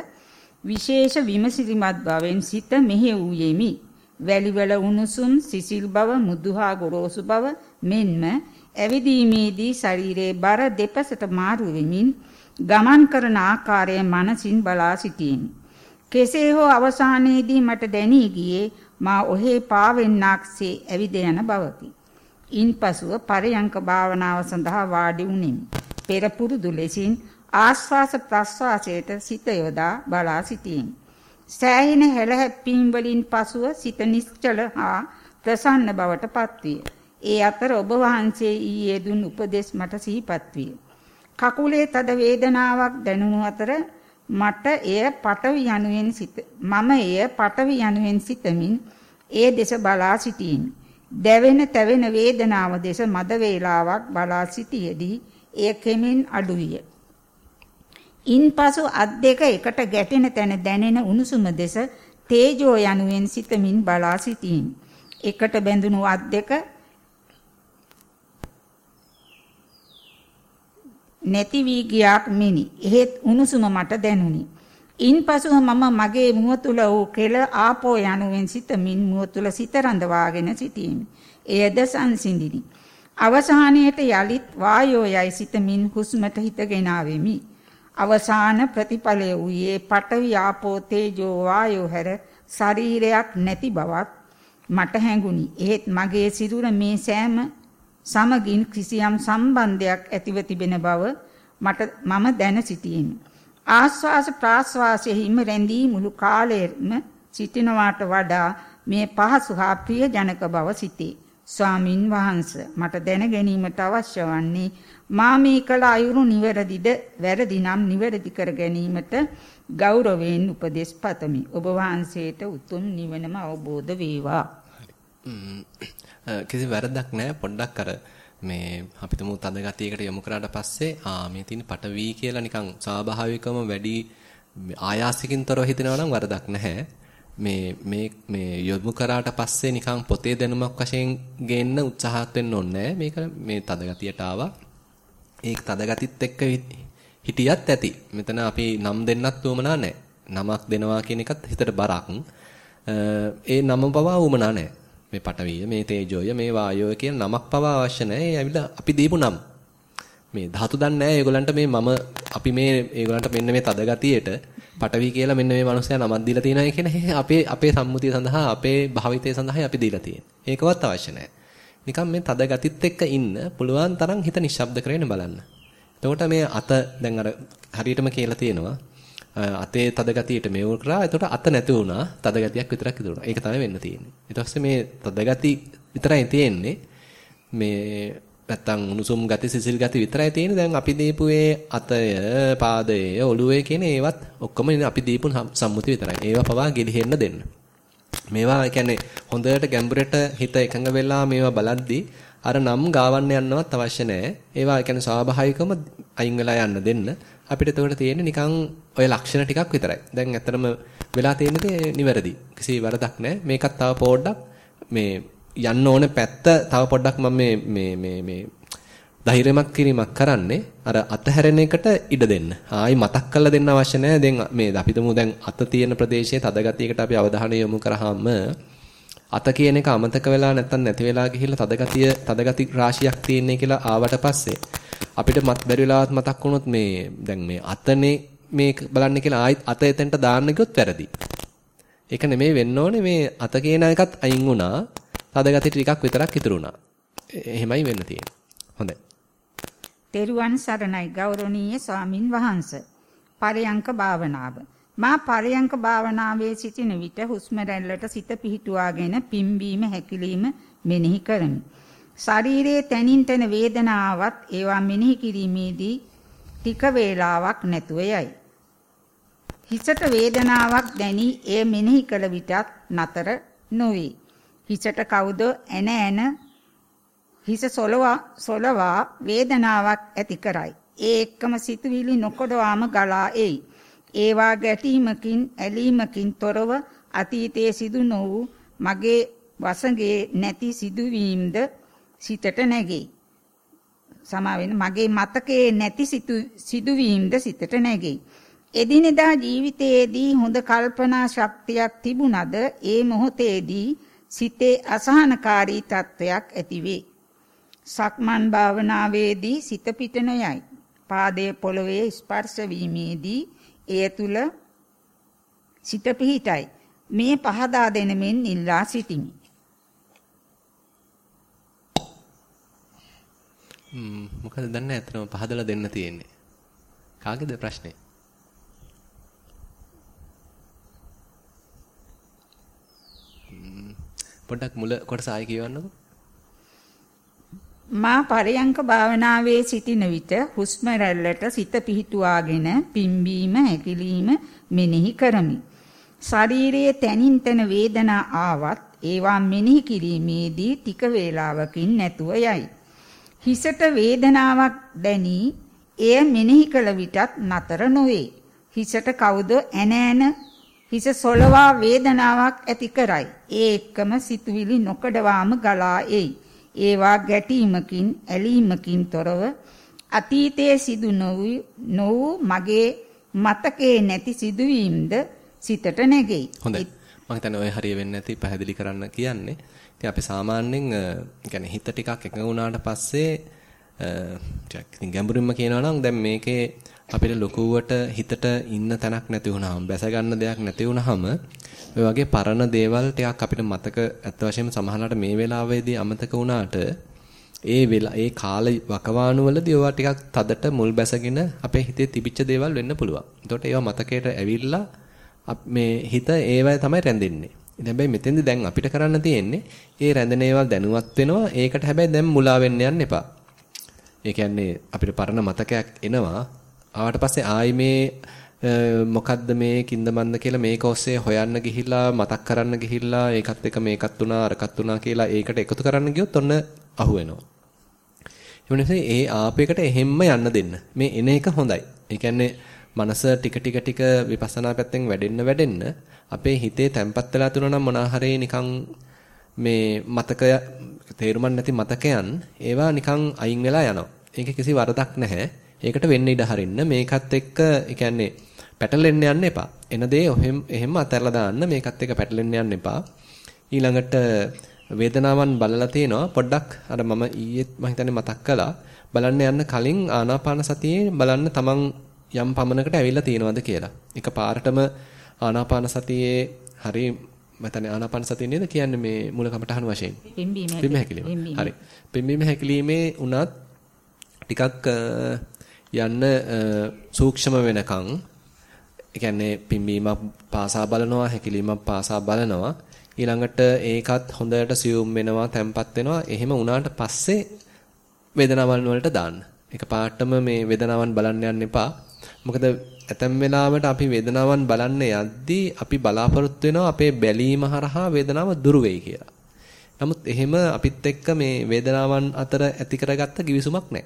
විශේෂ විමසිලිමත් බවෙන් සිත මෙහෙ වූයෙමි. වැලිවල උණුසුම් සිසිල් බව මුදුහා ගොරෝසු බව මෙන්ම ඇවිදීමේදී ශරීරයේ බර දෙපසට මාරු වෙමින් ගමන් කරන ආකාරය මනසින් බලා සිටියෙමි. කෙසේ හෝ අවසානයේදී මට දැනී ගියේ මා ඔහේ පාවෙන්නක්සේ ඇවිද යන බවකි. ඉන්පසුව පරයන්ක භාවනාව සඳහා වාඩි වුනිමි. පෙර පුරුදු ලෙසින් ආස්වාස ප්‍රස්වාසයට සිත යොදා බලා සිටින්. සෑහෙන හැලහැප්පීම් වලින් පසුව සිත නිශ්චල හා ප්‍රසන්න බවට පත්විය. ඒ අතර ඔබ වහන්සේ ඊයේ දුන් උපදෙස් මට සිහිපත් විය. කකුලේ තද වේදනාවක් දැනුණු අතර මට එය පටවි යනුවෙන් සිත මම එය පටවි යනුවෙන් සිතමින් ඒ දෙස බලා සිටින්. දැවෙන තැවෙන වේදනාව දෙස මද වේලාවක් බලා සිටියේදී එය කෙමෙන් අඩුවිය. ඉන්පසු අත් දෙක එකට ගැටෙන තැන දැනෙන උණුසුම දෙස තේජෝ යනුවෙන් සිතමින් බලා සිටින්. එකට බැඳුණු අත් දෙක නැති වී ගියාක් මිනි. එහෙත් උණුසුම මට දැනුනි. ඉන්පසුව මම මගේ මුව තුල වූ කෙල ආපෝ යනුවෙන් සිතමින් මුව තුල සිත රඳවාගෙන සිටීමි. එයද සංසිඳිනි. අවසානයේට යලිත් වායෝ යයි සිතමින් හුස්මට හිතගෙන ආවෙමි. අවසාන ප්‍රතිඵලය වූයේ පඨවි ආපෝ තේජෝ වායෝ හැර ශරීරයක් නැති බවත් මට හැඟුණි. එහෙත් මගේ සිරුර මේ සෑම සමගින් කිසියම් සම්බන්ධයක් ඇතිව තිබෙන බව මට මම දැන සිටියෙමි. ආස්වාස ප්‍රාස්වාසයෙහිම රැඳී මුළු කාලයම සිටිනවාට වඩා මේ පහසු හා ප්‍රිය ජනක බව සිටේ. ස්වාමින් වහන්සේ මට දැන ගැනීමට අවශ්‍ය වන්නේ මා මේ කළ අයුරු නිවැරදිද වැරදි නම් නිවැරදි කර ගැනීමට ගෞරවයෙන් උපදෙස් පතමි. ඔබ වහන්සේට උතුම් නිවනම අවබෝධ වේවා. කිසි වැරදක් නැහැ පොඩ්ඩක් අර මේ අපි තුමු තද ගතියකට යොමු කරාට පස්සේ ආ මේ තියෙන පටවි කියලා නිකන් ස්වාභාවිකවම වැඩි ආයාසකින් තොරව හිතනවා නම් වරදක් නැහැ. මේ මේ මේ යොමු කරාට පස්සේ නිකන් පොතේ දැනුමක් වශයෙන් ගේන්න උත්සාහත් වෙන්න ඕනේ මේක මේ තද ගතියට ආවා. ඒක තද ගතිත් එක්ක හිටියත් ඇති. මෙතන අපි නම් දෙන්නත් උවමනා නැහැ. නමක් දෙනවා කියන එකත් හිතට බරක්. ඒ නම පවා උවමනා නැහැ. මේ පටවිය, මේ තේජෝය, මේ වායෝය කියන නමක් පවා අවශ්‍ය නැහැ. ඒ ඇවිල්ලා අපි දීපු නම්. මේ ධාතු දන්නේ නැහැ ඒගොල්ලන්ට මේ මම අපි මේ ඒගොල්ලන්ට මෙන්න මේ තද ගතියට පටවි කියලා මෙන්න මේ මනුස්සයා නමක් දීලා තියෙනවා කියන අපේ අපේ සම්මුතිය සඳහා අපේ භාවිතය සඳහා අපි දීලා තියෙන්නේ. ඒකවත් අවශ්‍ය නැහැ. නිකන් මේ තද ගතිත් එක්ක ඉන්න පුළුවන් තරම් හිත නිශ්ශබ්ද කරගෙන බලන්න. එතකොට මේ අත දැන් අර හරියටම කියලා තියෙනවා අතේ තද ගතියට මේව කරා. එතකොට අත නැති වුණා. තද ගතියක් විතරක් ඉතුරුණා. ඒක තමයි වෙන්න තියෙන්නේ. ඊට පස්සේ මේ තද ගති විතරයි තියෙන්නේ. මේ නැත්තම් උණුසුම් ගති සිසිල් ගති විතරයි තියෙන්නේ. දැන් අපි දීපු ඒ අතය, පාදය, ඔළුවේ කියන ඒවත් ඔක්කොම අපි දීපු සම්මුති විතරයි. ඒවා පවා ගිලිහෙන්න දෙන්න. මේවා කියන්නේ හොඳට ගැඹුරට හිත එකඟ වෙලා මේවා බලද්දී අර නම් ගාවන්න යන්නවත් අවශ්‍ය නැහැ. ඒවා කියන්නේ ස්වාභාවිකවම අයින් වෙලා යන්න දෙන්න. අපිට එතකොට තියෙන්නේ නිකන් ඔය ලක්ෂණ ටිකක් විතරයි. දැන් ඇත්තටම වෙලා තියෙන්නේ නිවැරදි. කිසි වරදක් නැහැ. මේකත් තව පොඩ්ඩක් මේ යන්න ඕන පැත්ත තව පොඩ්ඩක් මම මේ මේ මේ මේ ධෛර්යමත් කිරීමක් කරන්නේ අර අතහැරෙන එකට ඉඩ දෙන්න. ආයි මතක් කරලා දෙන්න අවශ්‍ය නැහැ. දැන් මේ අපි තුමු දැන් අත තියෙන ප්‍රදේශයේ තද ගතියකට අපි අවධානය යොමු කරාම අත කියන එක අමතක වෙලා නැත්තම් නැති වෙලා ගිහිල්ලා තද ගතිය තද ගති රාශියක් තියෙන්නේ කියලා ආවට පස්සේ අපිට මත් බැරි වෙලාවත් මතක් වුණොත් මේ දැන් මේ අතනේ මේ බලන්න කියලා ආයිත් අත එතෙන්ට දාන්න ගියොත් වැරදි. ඒක නෙමෙයි වෙන්න ඕනේ මේ අත කියන එකත් අයින් වුණා. තද ගති ටිකක් විතරක් ඉතුරු වුණා. එහෙමයි වෙන්න තියෙන්නේ. හොඳයි. තෙරුවන් සරණයි ගෞරවනීය ස්වාමින් වහන්සේ. පරයන්ක භාවනාව මා පරයන්ක භාවනාවේ සිටින විට හුස්ම රැල්ලට සිත පිහිටුවාගෙන පිම්බීම හැකිලිම මෙනෙහි කරමි. ශරීරයේ තනින් තන වේදනාවත් ඒවා මෙනෙහි කිරීමේදී ටික වේලාවක් නැතුව යයි. හිසට වේදනාවක් දැනි එය මෙනෙහි කළ විටත් නතර නොවේ. හිසට කවුද ඇන ඇන හිස සොලවා සොලවා වේදනාවක් ඇති කරයි. ඒ එක්කම සිතුවිලි නොකොඩවාම ගලා එයි. ඒවා ගැටීමකින් ඇලීමකින් තොරව අතීතයේ සිදු නො වූ මගේ වසඟේ නැති සිදුවීම්ද සිතට නැගෙයි. සමාවෙන්න මගේ මතකයේ නැති සිදුවීම්ද සිතට නැගෙයි. එදිනෙදා ජීවිතයේදී හොඳ කල්පනා ශක්තියක් තිබුණද ඒ මොහොතේදී සිතේ අසහනකාරී තත්වයක් ඇතිවේ. සක්මන් භාවනාවේදී සිත පිට නොයයි. පාදයේ පොළවේ ස්පර්ශ වීමේදී එය තුල සිත පිහිටයි. මේ පහදා දෙනමින් ඉල්ලා සිටිමි. මොකද දන්නේ ඇත්තටම පහදලා දෙන්න තියෙන්නේ. කාගේද ප්‍රශ්නේ? පොඩ්ඩක් මුල කොටස ආයෙ කියවන්නකෝ. මා පරයන්ක භාවනාවේ සිටින විට හුස්ම රැල්ලට සිත පිහිටුවාගෙන පිම්බීම හැකිලිම මෙනෙහි කරමි. ශරීරයේ තනින් තන වේදනා ආවත් ඒවා මෙනෙහි කිරීමේදී ටික වේලාවකින් නැතුව යයි. හිසට වේදනාවක් දැනි එය මෙනෙහි කළ විටත් නතර නොවේ. හිසට කවුද ඇන ඇන හිස සොලවා වේදනාවක් ඇති කරයි. ඒ එක්කම සිතුවිලි නොකඩවාම ගලා එයි. ඒවා ගැටීමකින් ඇලීමකින් තොරව අතීතයේ සිදු නොවූ මගේ මතකේ නැති සිදුවීම්ද සිතට නැගෙයි. හොඳයි. මම හිතන්නේ ඔය හරිය වෙන්නේ නැති පැහැදිලි කරන්න කියන්නේ. ඉතින් අපි සාමාන්‍යයෙන් يعني හිත ටිකක් එකඟ වුණාට පස්සේ ටිකක් ඉතින් ගැඹුරින්ම කියනවා නම් දැන් මේකේ අපිට ලොකුවට හිතට ඉන්න තැනක් නැති වුනහම බැස ගන්න දෙයක් නැති වුනහම ඔය වගේ පරණ දේවල් ටිකක් අපිට මතක ඇත්ත වශයෙන්ම සමහරවිට මේ වෙලාවේදී අමතක වුණාට ඒ වෙලා ඒ කාල වකවානු වලදී ඒවා ටිකක් තදට මුල් බැසගෙන අපේ හිතේ තිබිච්ච දේවල් වෙන්න පුළුවන්. එතකොට ඒවා මතකයට ඇවිල්ලා මේ හිත ඒවයි තමයි රැඳෙන්නේ. ඉතින් හැබැයි මෙතෙන්ද දැන් අපිට කරන්න තියෙන්නේ ඒ රැඳෙන ඒවා දැනුවත් වෙනවා. ඒකට හැබැයි දැන් මුලා වෙන්න යන්න එපා. ඒ කියන්නේ අපිට පරණ මතකයක් එනවා. ආවට පස්සේ ආයි මේ මොකද්ද මේ කින්දමන්ද කියලා මේක ඔස්සේ හොයන්න ගිහිල්ලා මතක් කරන්න ගිහිල්ලා ඒකත් එක මේකත් උනා අරකත් උනා කියලා ඒකට එකතු කරන්න ගියොත් ඔන්න අහු වෙනවා. ඒ ඒ ආපේකට එහෙම්ම යන්න දෙන්න. මේ එන එක හොඳයි. ඒ කියන්නේ මනස ටික ටික ටික විපස්සනා පැත්තෙන් වැඩෙන්න වැඩෙන්න අපේ හිතේ තැම්පත් වෙලා තුන නම් මොනාහරේ නිකන් මේ මතකය තේරුමක් නැති මතකයන් ඒවා නිකන් අයින් වෙලා යනවා. ඒක කිසි වරදක් නැහැ. ඒකට වෙන්න ඉඩ හරින්න මේකත් එක්ක ඒ කියන්නේ පැටලෙන්න යන්න එපා. එන දේ එහෙම අතහැරලා දාන්න මේකත් එක්ක පැටලෙන්න යන්න එපා. ඊළඟට වේදනාවන් බලලා තිනවා පොඩ්ඩක් අර මම ඊයේත් මම හිතන්නේ මතක් කළා බලන්න යන්න කලින් ආනාපාන සතියේ බලන්න තමන් යම් පමණකට ඇවිල්ලා තියෙනවද කියලා. එක පාරටම ආනාපාන සතියේ හරි මතන ආනාපාන සතිය නේද කියන්නේ මේ මූල කමටහන වශයෙන්. පිම්බීම හැකිලිම. හරි. පිම්බීම හැකිලිමේ උනත් ටිකක් යන්න සූක්ෂම වෙනකන් ඒ කියන්නේ පිම්බීමක් පාසා බලනවා හැකිලීමක් පාසා බලනවා ඊළඟට ඒකත් හොඳට සියුම් වෙනවා තැම්පත් වෙනවා එහෙම වුණාට පස්සේ වේදනාවන් වලට දාන්න. එක පාටම මේ වේදනාවන් බලන්න යන්න එපා. මොකද ඇතැම් වෙලාවට අපි වේදනාවන් බලන්න යද්දී අපි බලාපොරොත්තු වෙනවා අපේ බැලීම හරහා වේදනාව දුරු වෙයි කියලා. නමුත් එහෙම අපිත් එක්ක මේ වේදනාවන් අතර ඇති කරගත්ත කිවිසුමක් නැහැ.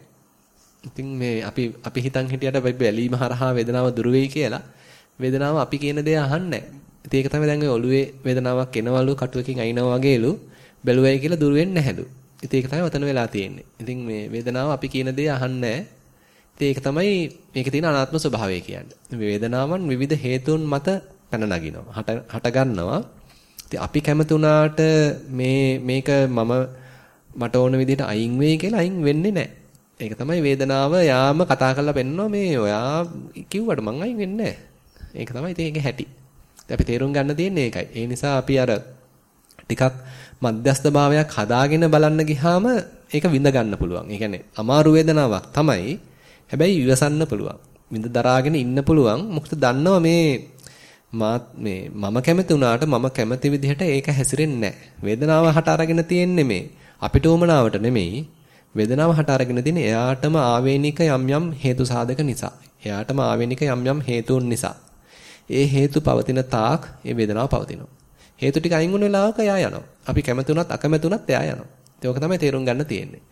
ඉතින් මේ අපි අපි හිතන් හිටියට බැලීම හරහා වේදනාව දුරු වෙයි කියලා වේදනාව අපි කියන දේ අහන්නේ නැහැ. ඒක තමයි දැන් ඔය ඔළුවේ වේදනාවක් එනවලු කටුවකින් අයින්නවා වගේලු බැලුවයි කියලා දුර වෙන්නේ නැහැලු. ඉතින් ඒක තමයි වතන වෙලා තියෙන්නේ. ඉතින් මේ වේදනාව අපි කියන දේ අහන්නේ නැහැ. ඒක තමයි මේකේ තියෙන අනාත්ම ස්වභාවය කියන්නේ. මේ වේදනාවන් විවිධ හේතුන් මත පැන නගිනවා. හට හට ගන්නවා. ඉතින් අපි කැමති උනාට මේ මේක මම මට ඕන විදිහට අයින් වෙයි කියලා අයින් වෙන්නේ නැහැ. ඒක තමයි වේදනාව යාම කතා කරලා පෙන්නනවා මේ ඔයා කිව්වට මං අයින් වෙන්නේ නැහැ. ඒක තමයි ඉතින් ඒකේ හැටි. අපි තේරුම් ගන්න තියෙන්නේ ඒකයි. ඒ නිසා අපි අර ටිකක් මධ්‍යස්ථ භාවයක් හදාගෙන බලන්න ගියාම ඒක විඳ ගන්න පුළුවන්. ඒ කියන්නේ අමාරු වේදනාවක් තමයි. හැබැයි ඉවසන්න පුළුවන්. විඳ දරාගෙන ඉන්න පුළුවන්. මොකද දන්නවා මේ මාත් මේ මම කැමති වුණාට මම කැමති විදිහට ඒක හැසිරෙන්නේ නැහැ. වේදනාව හට අරගෙන තියෙන්නේ මේ අපිට උමනාවට නෙමෙයි. වේදනාව හට අරගෙන තියෙන එයාටම ආවේනික යම් යම් හේතු සාධක නිසා. එයාටම ආවේනික යම් යම් හේතුන් නිසා. ඒ හේතු පවතින තාක් ඒ වේදනාව පවතිනවා. හේතු ටික අයින් වුණ වෙලාවක එයා යනවා. අපි කැමති උනත් අකමැති උනත් එයා යනවා. ඒක තමයි තේරුම් ගන්න තියෙන්නේ.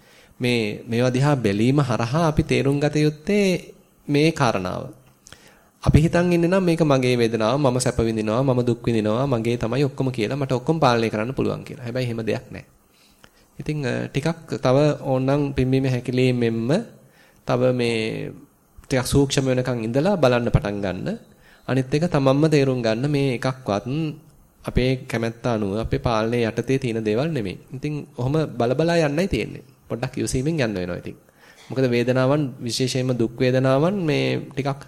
මේ මේවා දිහා බැලීම හරහා අපි තේරුම් ගත යුත්තේ මේ කාරණාව. අපි හිතන් ඉන්නේ නම් මේක මගේ වේදනාව, මම සැප විඳිනවා, මම දුක් විඳිනවා, මගේ තමයි ඔක්කොම කියලා මට ඔක්කොම පාලනය කරන්න පුළුවන් කියලා. හැබැයි එහෙම දෙයක් නැහැ. ඉතින් ටිකක් තව ඕනනම් පිම්බීම හැකිලීමෙන්ම තව මේ ටිකක් සූක්ෂම වෙනකන් ඉඳලා බලන්න පටන් ගන්න. අනිත් එක තමන්ම තේරුම් ගන්න මේ එකක්වත් අපේ කැමැත්ත අනුව අපේ පාලනයේ යටතේ තියෙන දේවල් නෙමෙයි. ඉතින් ඔහොම බලබලා යන්නයි තියෙන්නේ. පොඩ්ඩක් යොසීමෙන් යන්න වෙනවා ඉතින්. මොකද වේදනාවන් විශේෂයෙන්ම දුක් වේදනාවන් මේ ටිකක්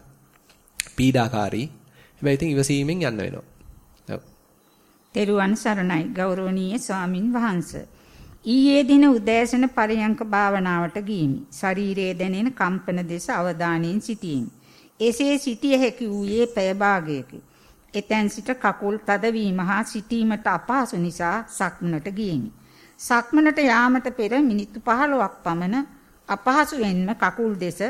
පීඩාකාරී. හැබැයි ඉතින් ඉවසීමෙන් යන්න වෙනවා. තෙරුවන් සරණයි ගෞරවනීය ස්වාමින් වහන්සේ. ඊයේ දින උදෑසන පරියංක භාවනාවට ගියමි. ශරීරයේ දැනෙන කම්පන දෙස අවධානයෙන් සිටියෙමි. එසේ සිටිය හැකි වූයේ පැය භාගයකි. එතෙන් සිට කකුල් තදවීම හා සිටීමට අපහසු නිසා සක්මනට ගියෙමි. සක්මනට යාමට පෙර මිනිත්තු 15ක් පමණ අපහසුයෙන්ම කකුල් දෙස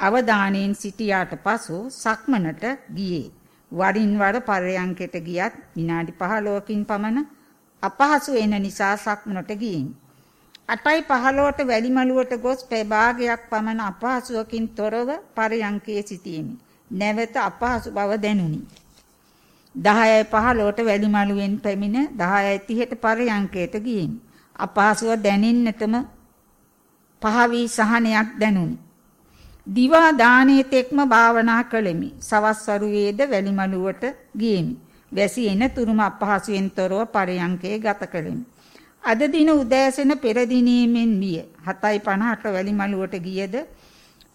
අවධානයෙන් සිටියාට පසු සක්මනට ගියේ. වරින් වර පරයන්කෙට ගියත් විනාඩි 15කින් පමණ අපහසු වෙන නිසා සක්මනට ගියෙමි. 8යි 15ට වැලිමලුවට ගොස් පැය භාගයක් පමණ අපහසුවකින් තොරව පරයන්කේ සිටියෙමි. නැවත අපහසු බව දැනුනි. 10යි 15ට වැලිමලුවෙන් පැමිණ 10යි 30ට පරයන්කයට ගියෙමි. අපහසුව දැනෙන්නටම පහවි සහනයක් දැනුනි. දිවා දානයේ තෙක්ම භාවනා කළෙමි. සවස් වරුවේද වැලිමලුවට ගියෙමි. වැසි එන තුරුම අපහසුයෙන් තොරව පරයන්කේ ගත කළෙමි. අද දින උදෑසන පෙර දිනීමෙන් විය 7:50ට වැලිමලුවට ගියද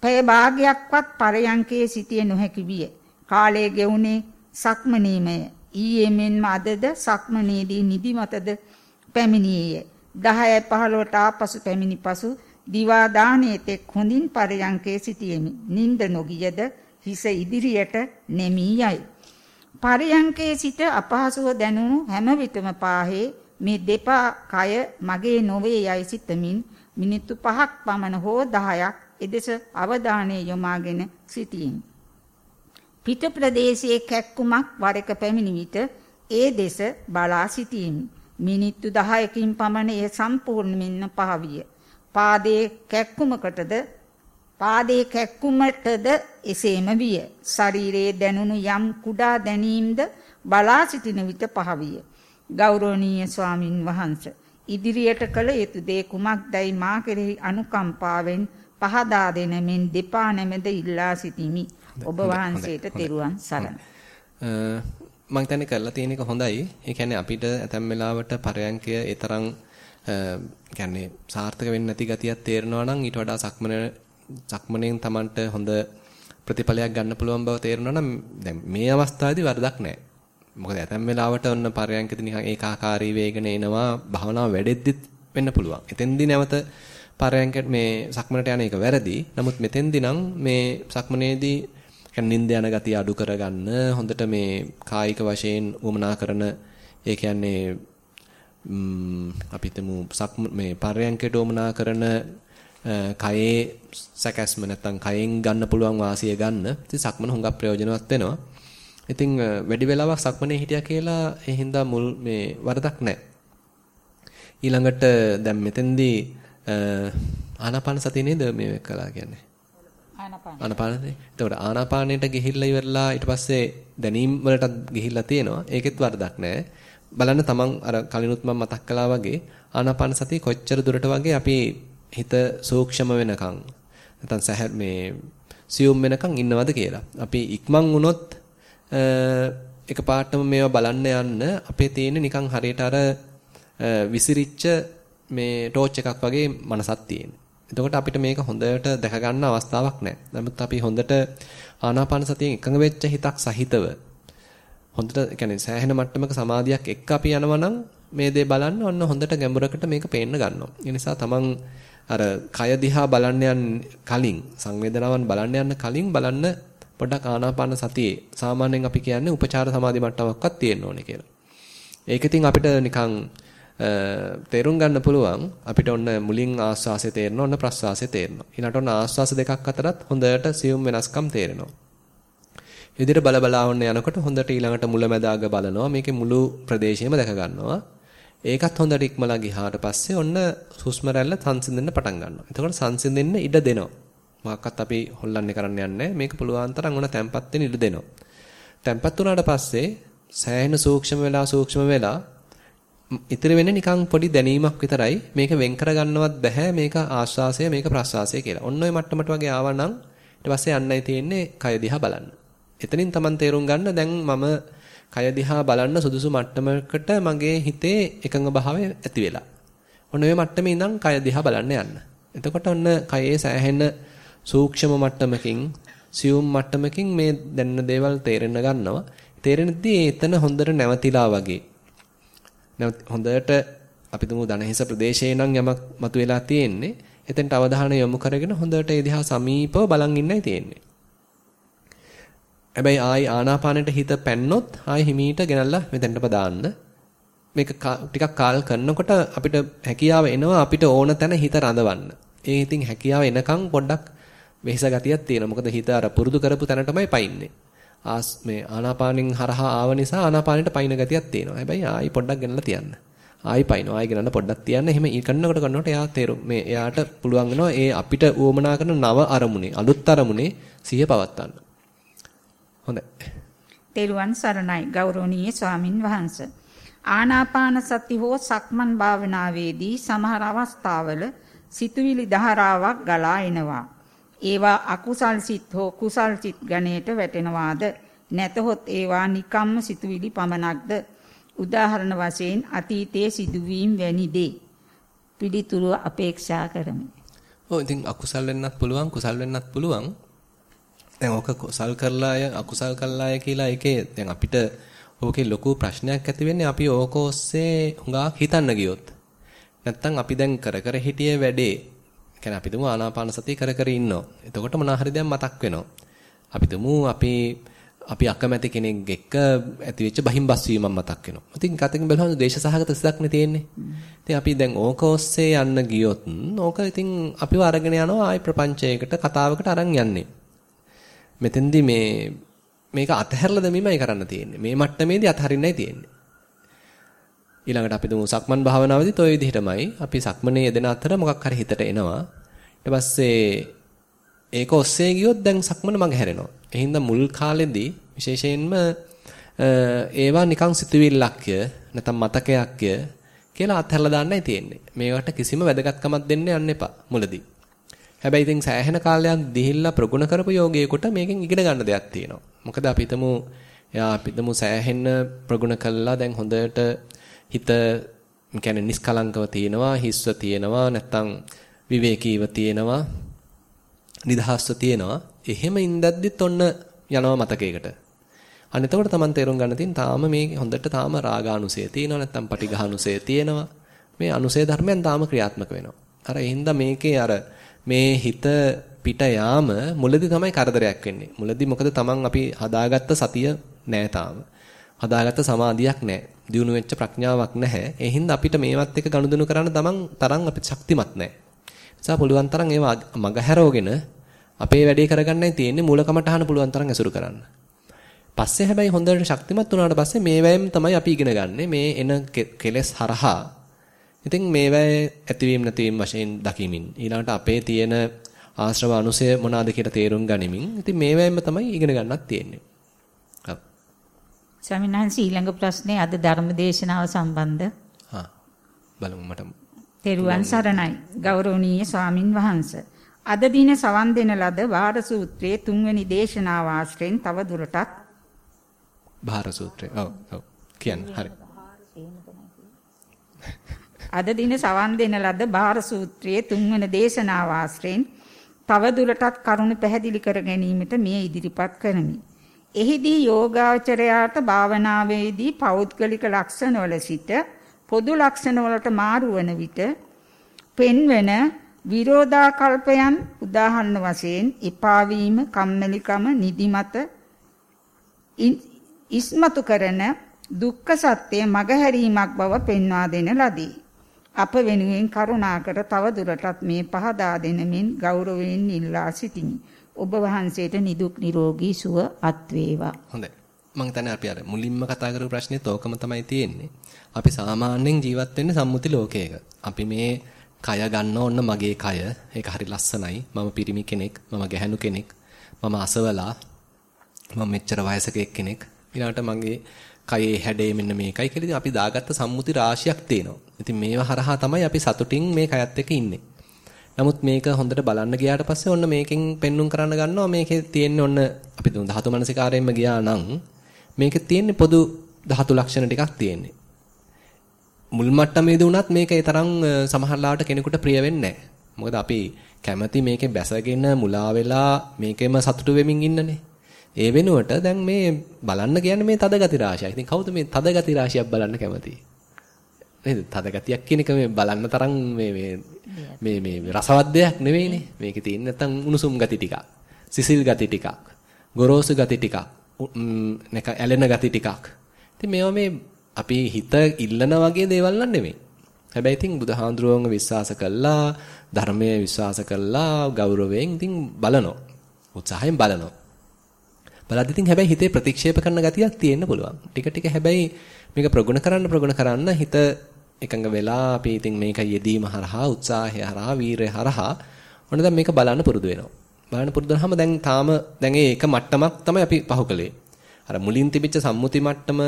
පැය භාගයක්වත් පරයන්කේ සිටිය නොහැකි විය. කාලය ගෙවුනේ සක්මනීමය. ඊයේ මෙන්ම අදද සක්මනේදී නිදිමතද පැමිණියේය. 10යි 15ට ආපසු පැමිණි පසු දිවා දානයේ තෙක් හොඳින් පරයන්කේ සිටියෙමි. නිින්ද නොගියද හිස ඉදිරියට නෙමී යයි. පරයන්කේ සිට අපහසුව දැනුණු හැම විටම පාහේ මේ දෙපා කය මගේ නොවේ යයි සිතමින් මිනිත්තු 5ක් පමණ හෝ 10ක් එදෙස අවධානය යොමාගෙන සිටියෙමි. පිට ප්‍රදේශයේ කැක්කුමක් වර එක පැමිණි විට ඒ දෙස බලා සිටියෙමි. මිනිත්තු 10කින් පමණ එය සම්පූර්ණයෙන්ම පහවිය. පාදයේ කැක්කුමකටද පාදයේ කැක්කුමටද එසේම විය. ශරීරයේ දැනුණු යම් කුඩා දැනීම්ද බලා සිටින විට පහවිය. ගෞරවනීය ස්වාමින් වහන්සේ ඉදිරියට කළ යුතු දේ කුමක්දයි මා කෙරෙහි අනුකම්පාවෙන් පහදා දෙන මෙන් දෙපා නැමෙද ඉල්ලා සිටිමි. ඔබ වහන්සේට තෙරුවන් සරණයි. මම හිතන්නේ කරලා තියෙන එක හොඳයි. ඒ කියන්නේ අපිට ඇතැම් වෙලාවට පරයන්කය ඒ තරම් කියන්නේ සාර්ථක වෙන්නේ නැති ගතියක් තේරෙනවා නම් ඊට වඩා සක්මන සක්මණෙන් Tamanට හොඳ ප්‍රතිඵලයක් ගන්න පුළුවන් බව තේරෙනවා නම් දැන් මේ අවස්ථාවේදී වරදක් නැහැ. මොකද ඇතැම් වෙලාවට ඔන්න පරයන්කදී නිකන් ඒකාකාරී වේගන එනවා භවනාව වැඩෙද්දිත් වෙන්න පුළුවන්. එතෙන්දී නැවත පරයන්කට මේ සක්මනට යන එක වැරදි. නමුත් මෙතෙන්දී නම් මේ සක්මනේදී කියන්නේ නිින්ද යන ගතිය අඩු කරගන්න හොඳට මේ කායික වශයෙන් උමනා කරන ඒ කියන්නේ අපි හිතමු මේ පරයන්කයට උමනා කරන කයේ සැකැස්ම නැත්තම් කයෙන් ගන්න පුළුවන් වාසිය ගන්න. ඉතින් සක්මන හුඟක් ප්‍රයෝජනවත් වෙනවා. ඉතින් වැඩි වෙලාවක් සක්මනේ හිටියා කියලා ඒ හින්දා මුල් මේ වරදක් නැහැ. ඊළඟට දැන් මෙතෙන්දී ආනාපාන සතිය නේද මේ කළා කියන්නේ? ආනාපාන. ආනාපානනේ. එතකොට ආනාපානයට ගිහිල්ලා ඉවරලා ඊට පස්සේ දැනීම් වලටත් ගිහිල්ලා තියෙනවා. ඒකෙත් වරදක් නැහැ. බලන්න තමන් අර කලිනුත් මම මතක් කළා වගේ ආනාපාන සතිය කොච්චර දුරට වගේ අපි හිත සූක්ෂම වෙනකන් නැත්නම් සැහැ මේ සියුම් වෙනකන් ඉන්නවද කියලා. අපි ඉක්මන් වුණොත් එක පාටම මේවා බලන්න යන්න අපේ තියෙන නිකන් හරියට අර විසිරිච්ච මේ ටෝච් එකක් වගේ මනසක් තියෙන. එතකොට අපිට මේක හොඳට දැක ගන්න අවස්ථාවක් නැහැ. නමුත් අපි හොඳට ආනාපාන සතියෙන් එකඟ වෙච්ච හිතක් සහිතව හොඳට يعني සෑහෙන මට්ටමක සමාධියක් එක්ක අපි යනවා නම් මේ දේ බලන්න ඔන්න හොඳට ගැඹුරකට මේක පේන්න ගන්නවා. ඒ නිසා තමන් අර කය දිහා බලන්න යන කලින් සංවේදනාවන් බලන්න යන කලින් බලන්න පොඩ්ඩක් ආනාපාන සතියේ සාමාන්‍යයෙන් අපි කියන්නේ උපචාර සමාධි මට්ටමක්වත් තියෙන්න ඕනේ කියලා. ඒක ඉතින් අපිට නිකන් තේරුම් ගන්න පුළුවන් අපිට ඔන්න මුලින් ආස්වාසය තේරෙනවා ඔන්න ප්‍රස්වාසය තේරෙනවා. ඊළඟට ඔන්න ආස්වාස දෙකක් අතරත් හොඳට සියුම් වෙනස්කම් තේරෙනවා. විදිහට බල බලා වන්න යනකොට හොඳට ඊළඟට මුලැමැදාග බලනවා. මේකේ මුළු ප්‍රදේශයම දැක ගන්නවා. ඒකත් හොඳට ඉක්මලා ගියාට පස්සේ ඔන්න හුස්ම රැල්ල සංසිඳෙන්න පටන් ගන්නවා. එතකොට සංසිඳෙන්න ඉඩ දෙනවා. මොකක්වත් අපි හොල්ලන්නේ කරන්න යන්නේ මේක පුළුවන් තරම් ඔන්න තැම්පත් වෙන්න ඉඩ දෙනවා. තැම්පත් වුණාට පස්සේ සෑහෙන සූක්ෂම වෙලා සූක්ෂම වෙලා ඉතිරි වෙන්නේ නිකන් පොඩි දැනීමක් විතරයි. මේක වෙන් කරගන්නවත් බෑ මේක ආශ්වාසය මේක ප්‍රශ්වාසය කියලා. ඔන්න ඔය මට්ටමට වගේ ආවනම් ඊට පස්සේ යන්නයි තියෙන්නේ කය දිහා බලන්න. එතනින් Taman තේරුම් ගන්න දැන් මම කය දිහා බලන්න සුදුසු මට්ටමකට මගේ හිතේ එකඟ භාවය ඇති වෙලා. ඔන්න ඔය මට්ටමේ ඉඳන් කය දිහා බලන්න යන්න. එතකොට ඔන්න කයේ සෑහෙන සූක්ෂම මට්ටමකින් සියුම් මට්ටමකින් මේ දැනන දේවල් තේරෙන්න ගන්නවා. තේරෙනදී එතන හොඳට නැවතිලා වගේ. හොඳට අපි තුමු දණහිස ප්‍රදේශයේ නම් යමක් මතුවලා තියෙන්නේ. එතෙන්ට අවධානය යොමු කරගෙන හොඳට ඒ දිහා සමීපව බලන් ඉන්නයි තියෙන්නේ. හැබැයි ආයි ආනාපානෙට හිත පැන්නොත් ආයි හිමීට ගෙනල්ලා මෙතෙන්ටම දාන්න. මේක ටිකක් කාල් කරනකොට අපිට හැකියාව එනවා අපිට ඕන තැන හිත රඳවන්න. ඒ ඉතින් හැකියාව එනකන් පොඩ්ඩක් වෙහෙස ගතියක් තියෙනවා. මොකද හිත අර පුරුදු කරපු තැනටමයි පයින්නේ. ආස් මේ ආනාපානින් හරහා ආව නිසා ආනාපානෙට පයින් ගතියක් තියෙනවා. හැබැයි ආයි පොඩ්ඩක් ගෙනලා තියන්න. ආයි පයින්නවා. ආයි ගෙනන්න පොඩ්ඩක් තියන්න. එහෙම කරනකොට කරනකොට එයා තේරු මේ එයාට පුළුවන් වෙනවා ඒ අපිට උවමනා කරන නව අරමුණේ අලුත් අරමුණේ සිහිය පවත්වන්න. හොඳයි. තෙරුවන් සරණයි ගෞරවනීය ස්වාමින් වහන්සේ. ආනාපාන සති හෝ සක්මන් භාවනාවේදී සමහර අවස්ථාවල සිතුවිලි ධාරාවක් ගලා එනවා. ඒවා අකුසල් සිත් හෝ කුසල් සිත් ගණයට වැටෙනවාද නැතහොත් ඒවා නිකම්ම සිතුවිලි පමණක්ද උදාහරණ වශයෙන් අතීතයේ සිදුවීම් වැනි දේ පිළිතුරු අපේක්ෂා කරමි. ඔව් ඉතින් අකුසල් වෙන්නත් පුළුවන් කුසල් වෙන්නත් පුළුවන්. දැන් ඕක කුසල් කරලාය අකුසල් කළාය කියලා එකේ දැන් අපිට ඕකේ ලොකු ප්‍රශ්නයක් ඇති වෙන්නේ අපි ඕක ඔස්සේ හුඟක් හිතන්න ගියොත්. නැත්තම් අපි දැන් කර කර හිටියේ වැඩේ කියන්නේ අපි තුමු ආනාපාන සතිය කර කර ඉන්නවා. එතකොට මොනවා හරි දැන් මතක් වෙනවා. අපි තුමු අපි අපි අකමැති කෙනෙක් එක්ක ඇතිවෙච්ච බහිම්බස් වීමක් මතක් වෙනවා. ඉතින් කතකින් බලහම දේශ සහගත සිතක් නේ තියෙන්නේ. ඉතින් අපි දැන් ඕක ඔස්සේ යන්න ගියොත් ඕක ඉතින් අපිව අරගෙන යනවා ආයි ප්‍රපංචයකට කතාවකට අරන් යන්නේ. මෙතෙන්දී මේ මේක අතහැරලා දැමීමයි කරන්න තියෙන්නේ. මේ මට්ටමේදී අතහරින්නයි තියෙන්නේ. ඊළඟට අපි දුමු සක්මන් භාවනාවේදීත් ওই විදිහටමයි අපි සක්මනේ යෙදෙන අතර මොකක් හරි හිතට එනවා. ඊට පස්සේ ඒක ඔස්සේ ගියොත් දැන් සක්මන මග හැරෙනවා. එහෙනම් මුල් කාලෙදී විශේෂයෙන්ම ඒවා නිකන් සිතුවිල්ලක්ය නැත්නම් මතකයක්ය කියලා අත්හැරලා දාන්නයි තියෙන්නේ. මේවට කිසිම වැදගත්කමක් දෙන්න යන්න එපා මුලදී. හැබැයි ඉතින් සෑහෙන කාලයක් දිහිල්ලා ප්‍රගුණ කරපු යෝගයකට මේකෙන් ඉගෙන ගන්න දෙයක් තියෙනවා. මොකද අපි හිතමු එයා අපි හිතමු සෑහෙන්න ප්‍රගුණ කළා දැන් හොඳට හිත කියන්නේ නිස්කලංකව තියෙනවා හිස්ව තියෙනවා නැත්තම් විවේකීව තියෙනවා නිදහස්ව තියෙනවා. එහෙම ඉඳද්දිත් ඔන්න යනවා මතකයකට. අන්න එතකොට Taman තේරුම් ගන්න තියෙන තාම මේ හොඳට තාම රාගානුසය තියෙනවා නැත්තම් පටිඝානුසය තියෙනවා. මේ අනුසය ධර්මයන් තාම ක්‍රියාත්මක වෙනවා. අර එහෙනම් මේකේ අර මේ හිත පිට යාම මුලදී තමයි කරදරයක් වෙන්නේ. මුලදී මොකද Taman අපි හදාගත්ත සතිය නෑ තාම. හදාගත්ත සමාධියක් නැහැ. දියුණු වෙච්ච ප්‍රඥාවක් නැහැ. ඒ හින්දා අපිට මේවත් එක ගනුදෙනු කරන්න තමන් තරම් අපිට ශක්තිමත් නැහැ. නිසා පුළුවන් තරම් ඒවා මගහැරවගෙන අපේ වැඩේ කරගන්නයි තියෙන්නේ මූලකමට අහන්න පුළුවන් තරම් ඇසුරු කරන්න. පස්සේ හැබැයි හොඳට ශක්තිමත් වුණාට පස්සේ මේවැයම තමයි අපි ඉගෙන ගන්නෙ. මේ එන කෙලෙස් හරහා. ඉතින් මේවැය ඇතිවීම නැතිවීම වශයෙන් දකිමින් ඊළඟට අපේ තියෙන ආශ්‍රව අනුසය මොනවාද කියලා තේරුම් ගනිමින් ඉතින් මේවැයම තමයි ඉගෙන ගන්නත් තියෙන්නේ. ස්වාමීන් වහන්සේ ඊළඟ ප්‍රශ්නේ අද ධර්ම දේශනාව සම්බන්ධ. හා බලමු මට. තෙරුවන් සරණයි ගෞරවනීය ස්වාමින් වහන්සේ. අද දින සවන් දෙන ලද වාර සූත්‍රයේ තුන්වෙනි දේශනාව ආශ්‍රයෙන් තව දුරටත් භාර සූත්‍රය. ඔව් ඔව් කියන්න හරි. අද දින සවන් දෙන ලද භාර සූත්‍රයේ තුන්වෙනි දේශනාව ආශ්‍රයෙන් තව දුරටත් කරුණ පැහැදිලි කර ගැනීමට මේ ඉදිරිපත් කරමි. එහිදී යෝගාචරයාට භාවනාවේදී පෞද්ගලික ලක්ෂණවල සිට පොදු ලක්ෂණවලට මාරු වන විට පෙන්වන විරෝධාකල්පයන් උදාහරණ වශයෙන් එපා වීම, කම්මැලිකම, නිදිමත ඉස්මතු කරන දුක්ඛ සත්‍ය මගහැරීමක් බව පෙන්වා දෙන ලදී. අප වෙනුවෙන් කරුණාකර තව දුරටත් මේ පහදා දෙනමින් ගෞරවයෙන් ඉල්ලා සිටිමි. ඔබ වහන්සේට නිදුක් නිරෝගී සුව අත් වේවා. හොඳයි. මම හිතන්නේ අපි අර මුලින්ම කතා කරපු ප්‍රශ්නේත් ඕකම තමයි තියෙන්නේ. අපි සාමාන්‍යයෙන් ජීවත් වෙන්නේ සම්මුති ලෝකයක. අපි මේ කය ගන්න ඕන මගේ කය. ඒක හරි ලස්සනයි. මම පිරිමි කෙනෙක්, මම ගැහැණු කෙනෙක්, මම අසවලා, මම මෙච්චර වයසක කෙනෙක්. ඊළඟට මගේ කයේ හැඩය මෙන්න මේකයි කියලා අපි දාගත්ත සම්මුති රාශියක් තියෙනවා. ඉතින් මේවා හරහා තමයි අපි සතුටින් මේ කයත් එක්ක ඉන්නේ. නමුත් මේක හොඳට බලන්න ගියාට පස්සේ ඔන්න මේකෙන් පෙන්눔 කරන්න ගන්නවා මේකේ තියෙන්නේ ඔන්න අපි දුන් ධාතු මනසිකාරයෙන්ම ගියා නම් මේකේ තියෙන්නේ පොදු ධාතු ලක්ෂණ ටිකක් තියෙන්නේ. මුල් මට්ටමේදී වුණත් මේක ඒ තරම් සමහරලාට කෙනෙකුට ප්‍රිය වෙන්නේ මොකද අපි කැමති මේකේ බැසගෙන මුලා වෙලා මේකෙම සතුටු වෙමින් ඉන්නනේ. ඒ වෙනුවට දැන් මේ බලන්න කියන්නේ මේ තද ගති රාශිය. ඉතින් කවුද මේ තද ගති රාශියක් බලන්න කැමති? නේද? තද ගතියක් කියන එක මේ බලන්න තරම් මේ මේ මේ මේ රසවත් දෙයක් නෙවෙයිනේ. මේකේ තියෙන නැත්තම් උණුසුම් ගති ටිකක්. සිසිල් ගති ටිකක්. ගොරෝසු ගති ටිකක්. නැක ඇලෙන ගති ටිකක්. ඉතින් මේවා මේ අපි හිත ඉල්ලන වගේ දේවල් නෙමෙයි. හැබැයි ඉතින් බුදුහාඳුරුවන්ව විශ්වාස කළා, ධර්මයේ විශ්වාස කළා, ගෞරවයෙන් ඉතින් බලනවා. උත්සාහයෙන් බලනවා. බලද්දි ඉතින් හැබැයි හිතේ ප්‍රතික්ෂේප කරන ගතියක් තියෙන්න පුළුවන්. ටික ටික හැබැයි මේක ප්‍රගුණ කරන්න ප්‍රගුණ කරන්න හිත එකඟ වෙලා අපි ඉතින් මේක යෙදීම හරහා උත්සාහය හරහා වීරය හරහා ඔන්න දැන් මේක බලන්න පුරුදු වෙනවා. බලන්න පුරුදු වුණාම දැන් තාම දැන් ඒක මට්ටමක් තමයි අපි පහු කළේ. අර මුලින් තිබිච්ච සම්මුති මට්ටම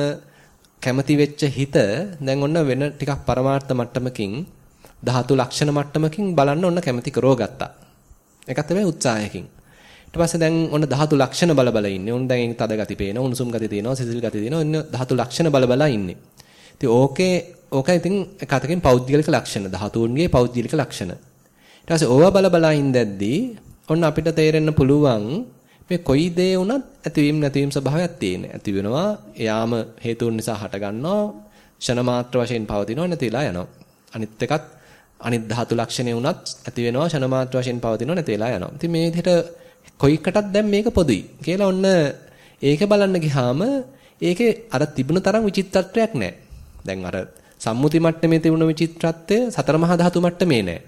කැමති වෙච්ච හිත දැන් ඔන්න වෙන ටිකක් පරමාර්ථ මට්ටමකින් ධාතු ලක්ෂණ මට්ටමකින් බලන්න ඔන්න කැමති කරෝ ගත්තා. ඒකත් තමයි උත්සාහයකින්. ඊට පස්සේ දැන් ඔන්න ධාතු ලක්ෂණ බල බල ඉන්නේ. ඔන්න දැන් තද ගති පේනවා, උණුසුම් ගති තියෙනවා, සිසිල් ගති තියෙනවා. ඔන්න ධාතු ලක්ෂණ බල බල ඉන්නේ. ඉතින් ඕකේ ඕක ඉතින් එකතකින් පෞද්ගලික ලක්ෂණ ධාතුන්ගේ පෞද්ගලික ලක්ෂණ. ඊට පස්සේ ඕවා බල බල ඉඳද්දී ඔන්න අපිට තේරෙන්න පුළුවන් මේ කොයි දේ වුණත් ඇතිවීම නැතිවීම ස්වභාවයක් තියෙන. ඇති වෙනවා එයාම හේතුන් නිසා හට ගන්නවා ෂණ මාත්‍ර වශයෙන් පවතිනවා නැතිලා යනවා. අනිත් එකත් අනිත් ධාතු ලක්ෂණේ වුණත් ඇති වෙනවා ෂණ මාත්‍ර වශයෙන් පවතිනවා නැතිලා යනවා. ඉතින් මේ විදිහට කොයි එකටත් දැන් මේක පොදුයි කියලා ඔන්න ඒක බලන්න ගියාම ඒකේ අර තිබුණ තරම් විචිත්තත්වයක් නැහැ. දැන් අර සම්මුති මට්ටමේ තිබුණ විචිත්‍රත්වය සතර මහා ධාතු මට්ටමේ නැහැ.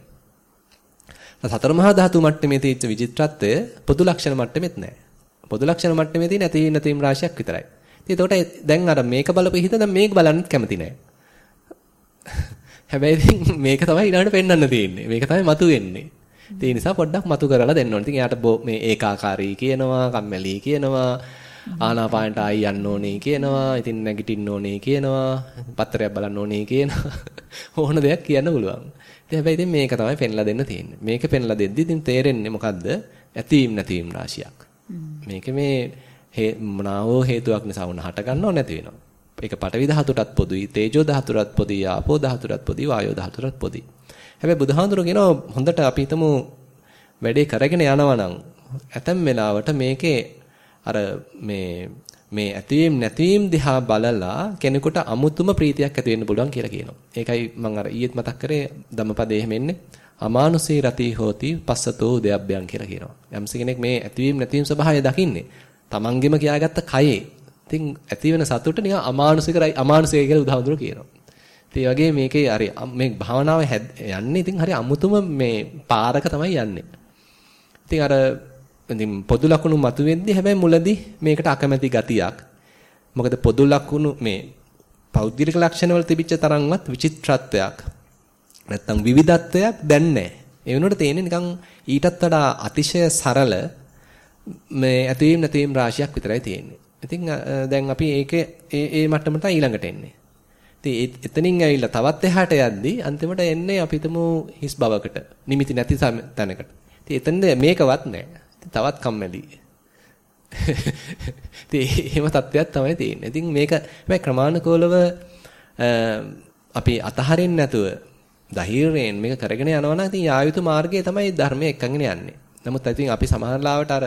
සතර මහා ධාතු මට්ටමේ තියෙච්ච විචිත්‍රත්වය පොදු ලක්ෂණ මට්ටමෙත් නැහැ. පොදු ලක්ෂණ මට්ටමේ තියෙන ඇති නැතිම රාශියක් විතරයි. ඉතින් ඒකට දැන් අර මේක බලපු හිත දැන් මේක බලන්නත් කැමති නැහැ. හැබැයි මේක තමයි ඊළඟට පෙන්වන්න තියෙන්නේ. මේක තමයි මතුවෙන්නේ. ඒ නිසා පොඩ්ඩක් මතු කරලා දෙන්න ඕනේ. ඉතින් එයාට මේ ඒකාකාරී කියනවා, කම්මැලි කියනවා, ආනාපානට ආයි යන්න ඕනේ කියනවා. ඉතින් නැගිටින්න ඕනේ කියනවා. පත්තරයක් බලන්න ඕනේ කියනවා. ඕන දෙයක් කියන්න පුළුවන්. ඉතින් හැබැයි ඉතින් මේක තමයි පෙන්ලා දෙන්න තියෙන්නේ. මේක පෙන්ලා දෙද්දි ඉතින් තේරෙන්නේ මොකද්ද? ඇතීම් නැතිවීම රාශියක්. මේක මේ මොනාවෝ හේතුවක් නිසා වුණ හට ගන්නව නැති වෙනවා. ඒක පටවි ධාතුටත් පොදුයි, තේජෝ ධාතුටත් පොදුයි, ආපෝ ධාතුටත් පොදුයි, වායෝ ධාතුටත් පොදුයි. හැබැයි බුදුහාඳුර කියනවා හොඳට අපි හිතමු වැඩේ කරගෙන යනවා නම් ඇතැම් වෙලාවට මේකේ අර මේ මේ ඇතිවීම නැතිවීම දිහා බලලා කෙනෙකුට අමුතුම ප්‍රීතියක් ඇති වෙන්න පුළුවන් කියලා කියනවා. ඒකයි මම අර ඊයේත් මතක් කරේ ධම්මපදයේ එහෙම එන්නේ. අමානුෂී රති හෝති පස්සතෝ උදයබ්බයන් කියලා කියනවා. යම්ස කෙනෙක් මේ ඇතිවීම නැතිවීම ස්වභාවය දකින්නේ. තමන්ගෙම කියාගත්ත කයේ. ඉතින් ඇති වෙන සතුට නිකන් අමානුෂික අමානුෂික කියලා උදාහරණ කියනවා. ඉතින් වගේ මේකේ හරි මේ භාවනාව යන්නේ ඉතින් හරි අමුතුම මේ පාරක තමයි යන්නේ. ඉතින් අර ඉතින් පොදු ලකුණු මතුවෙද්දි හැබැයි මුලදී මේකට අකමැති ගතියක්. මොකද පොදු ලකුණු මේ පෞද්ගලික ලක්ෂණ වල තිබිච්ච තරම්වත් විචිත්‍රත්වයක් නැත්තම් විවිධත්වයක් දැන් නැහැ. ඒ වෙනුවට තියෙන්නේ නිකන් ඊටත් වඩා අතිශය සරල මේ ඇතවීම නැතිවීම රාශියක් විතරයි තියෙන්නේ. ඉතින් දැන් අපි ඒකේ ඒ ඒ මට්ටමට ඊළඟට එන්නේ. ඉතින් එතනින් ඇවිල්ලා තවත් එහාට යද්දී අන්තිමට එන්නේ අපි හිතමු හිස් බවකට, නිමිති නැති තැනකට. ඉතින් එතනද මේකවත් නැහැ. තවත් කම්මැලි. ඉතින් එහෙම තත්ත්වයක් තමයි තියෙන්නේ. ඉතින් මේක මේ ක්‍රමානුකූලව අපි අතහරින්න නැතුව ධෛර්යයෙන් මේක කරගෙන යනවා නම් ඉතින් යායුතු මාර්ගය තමයි ධර්මයේ එක්කගෙන යන්නේ. නමුත් ඉතින් අපි සමහර ලාවට අර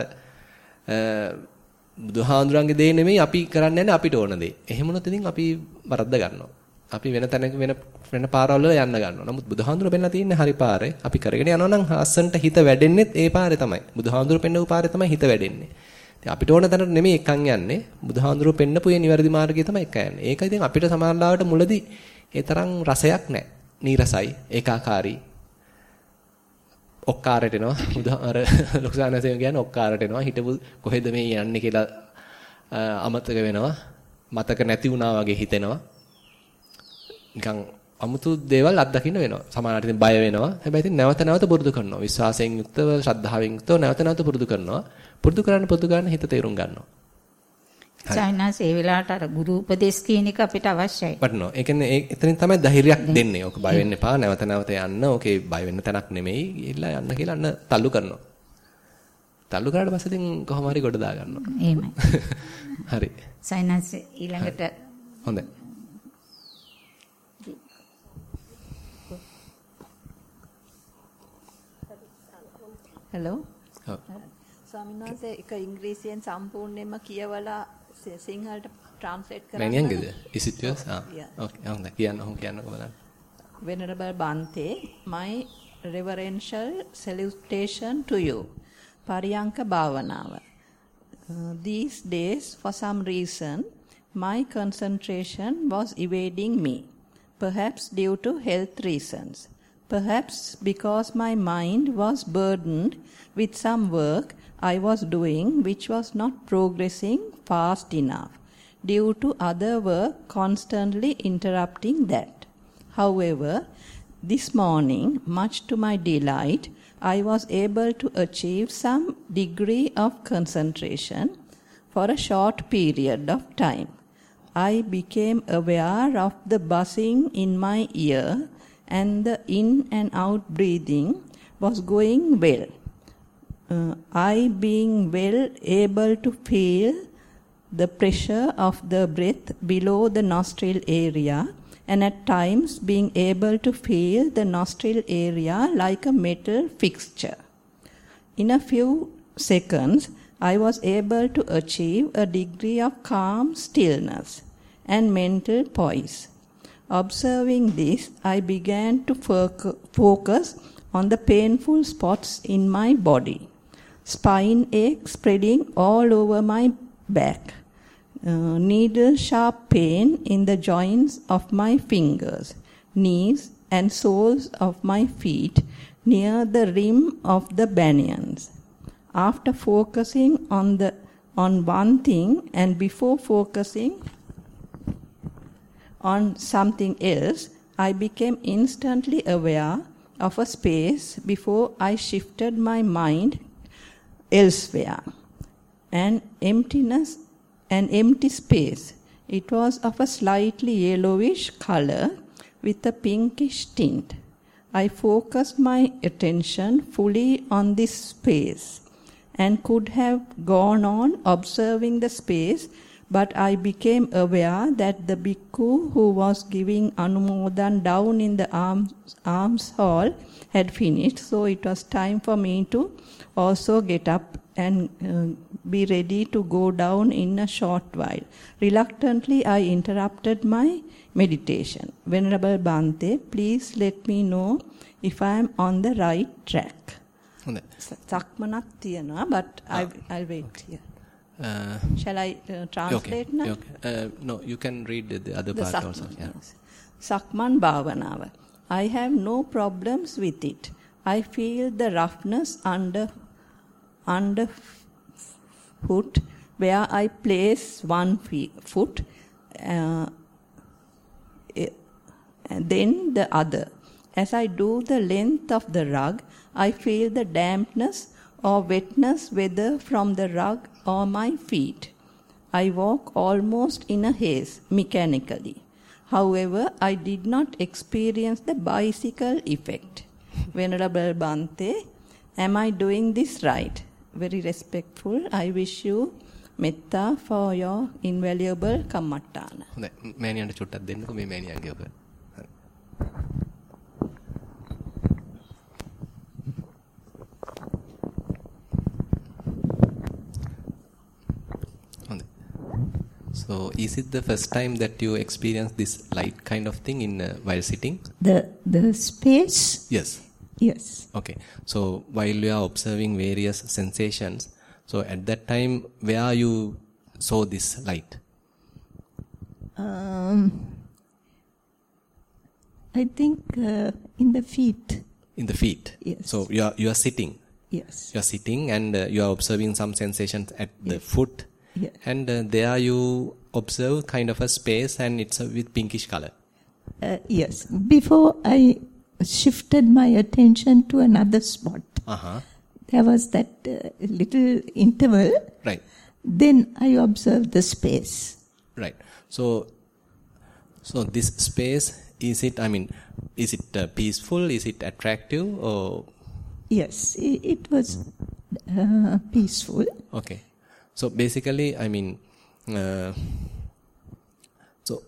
බුදුහාඳුරන්ගේ දේ නෙමෙයි අපි කරන්නේ නැහැ අපිට ඕන දේ. එහෙම වුණොත් ඉතින් අපි වරද්ද ගන්නවා. අපි වෙන තැනක වෙන වෙන පාරවල යන්න ගන්නවා. නමුත් බුදුහාඳුර පෙන්නලා තියෙන්නේ හරි පාරේ. අපි කරගෙන යනවා නම් හස්සන්ට හිත වැඩෙන්නෙත් ඒ පාරේ තමයි. බුදුහාඳුර පෙන්නපු පාරේ තමයි හිත වැඩෙන්නේ. ඉතින් අපිට ඕන තැනට නෙමෙයි එකන් යන්නේ. බුදුහාඳුර පෙන්නපු ඒ නිවැරදි මාර්ගය තමයි එක යන්නේ. ඒක ඉතින් අපිට සමානලාවට මුලදී ඒ තරම් රසයක් නැහැ. නීරසයි, ඒකාකාරී. ඔක්කාරට එනවා. බුදුහාර ලොකුසානසෙම කියන්නේ ඔක්කාරට එනවා. හිටපු කොහෙද මේ යන්නේ කියලා අමතක වෙනවා. මතක නැති වුණා වගේ හිතෙනවා. නිකන් අමුතු දේවල් අත්දකින්න වෙනවා. සමහරවිට ඉතින් බය වෙනවා. හැබැයි ඉතින් නැවත නැවත පුරුදු කරනවා. විශ්වාසයෙන් යුක්තව, ශ්‍රද්ධාවෙන් යුක්තව නැවත නැවත පුරුදු කරනවා. පුරුදු කරන්න පුරුදු කරන්න හිත තේරුම් ගන්නවා. සයින්ස් ඒ වෙලාවට අර ගුරු උපදේශ කියන එක අපිට අවශ්‍යයි. වටනවා. ඒ කියන්නේ එතනින් තමයි ධෛර්යයක් දෙන්නේ. ඔක බය වෙන්න එපා. නැවත නැවත යන්න. ඕකේ බය වෙන්න තැනක් නෙමෙයි. ගිහිල්ලා යන්න කියලා අන්න තල්ලු කරනවා. තල්ලු කරාට පස්සේ ඉතින් කොහොම හරි ගොඩ දා ගන්නවා. එහෙමයි. හරි. සයින්ස් ඊළඟට හොඳයි. හෙලෝ. ස්වාමීන් වහන්සේ එක ඉංග්‍රීසියෙන් සම්පූර්ණයෙන්ම කියවලා සිංහලට ට්‍රාන්ස්ලේට් කරන්න. මෑනියන්ගේද? is it yours? ආ. ඕකේ. හොඳයි. කියන්න ඕක කියන්නකෝ බලන්න. Venerable Bante, my reverential salutation to you. Pariyanka Bhavanava. Uh, these days, for some reason, my concentration was evading me, perhaps due to health reasons, perhaps because my mind was burdened with some work I was doing which was not progressing fast enough due to other work constantly interrupting that. However, this morning, much to my delight, I was able to achieve some degree of concentration for a short period of time. I became aware of the buzzing in my ear and the in and out breathing was going well. Uh, I being well able to feel the pressure of the breath below the nostril area and at times being able to feel the nostril area like a metal fixture. In a few seconds, I was able to achieve a degree of calm stillness and mental poise. Observing this, I began to focus on the painful spots in my body. Spine ache spreading all over my back uh, needle sharp pain in the joints of my fingers, knees, and soles of my feet near the rim of the banyans. After focusing on the on one thing and before focusing on something else, I became instantly aware of a space before I shifted my mind elsewhere. An emptiness an empty space. It was of a slightly yellowish color with a pinkish tint. I focused my attention fully on this space and could have gone on observing the space, but I became aware that the bhikkhu who was giving Anumodan down in the arms, arms hall had finished, so it was time for me to also get up and uh, be ready to go down in a short while. Reluctantly, I interrupted my meditation. Venerable Bante, please let me know if I am on the right track. සක්මනක් තියෙනවා but I I'll wait here. Uh, Shall I uh, translate okay, now? Okay. Uh, no, you can read the, the other the part also. Yeah. Sakman Bhavanawa. I have no problems with it. I feel the roughness under under foot where I place one foot uh, and then the other. As I do the length of the rug, I feel the dampness or wetness whether from the rug or my feet. I walk almost in a haze mechanically. However, I did not experience the bicycle effect. Venerable Bante, am I doing this right? very respectful. I wish you metta for your invaluable kammattana. හොඳයි. මෑණියන්ට චුට්ටක් දෙන්නකෝ මේ මෑණියන්ගේ ඔක. So, is it the first time that you experience this light kind of thing in uh, while sitting? The the space. Yes. Yes. Okay. So while you are observing various sensations, so at that time, where you saw this light? Um, I think uh, in the feet. In the feet. Yes. So you are you are sitting. Yes. You are sitting and uh, you are observing some sensations at yes. the foot. Yes. And uh, there you observe kind of a space and it's with pinkish color. Uh, yes. Before I shifted my attention to another spot. Uh-huh. There was that uh, little interval. Right. Then I observed the space. Right. So, so this space is it? I mean, is it uh, peaceful? Is it attractive? Or yes, it, it was uh, peaceful. Okay. So basically, I mean, uh, so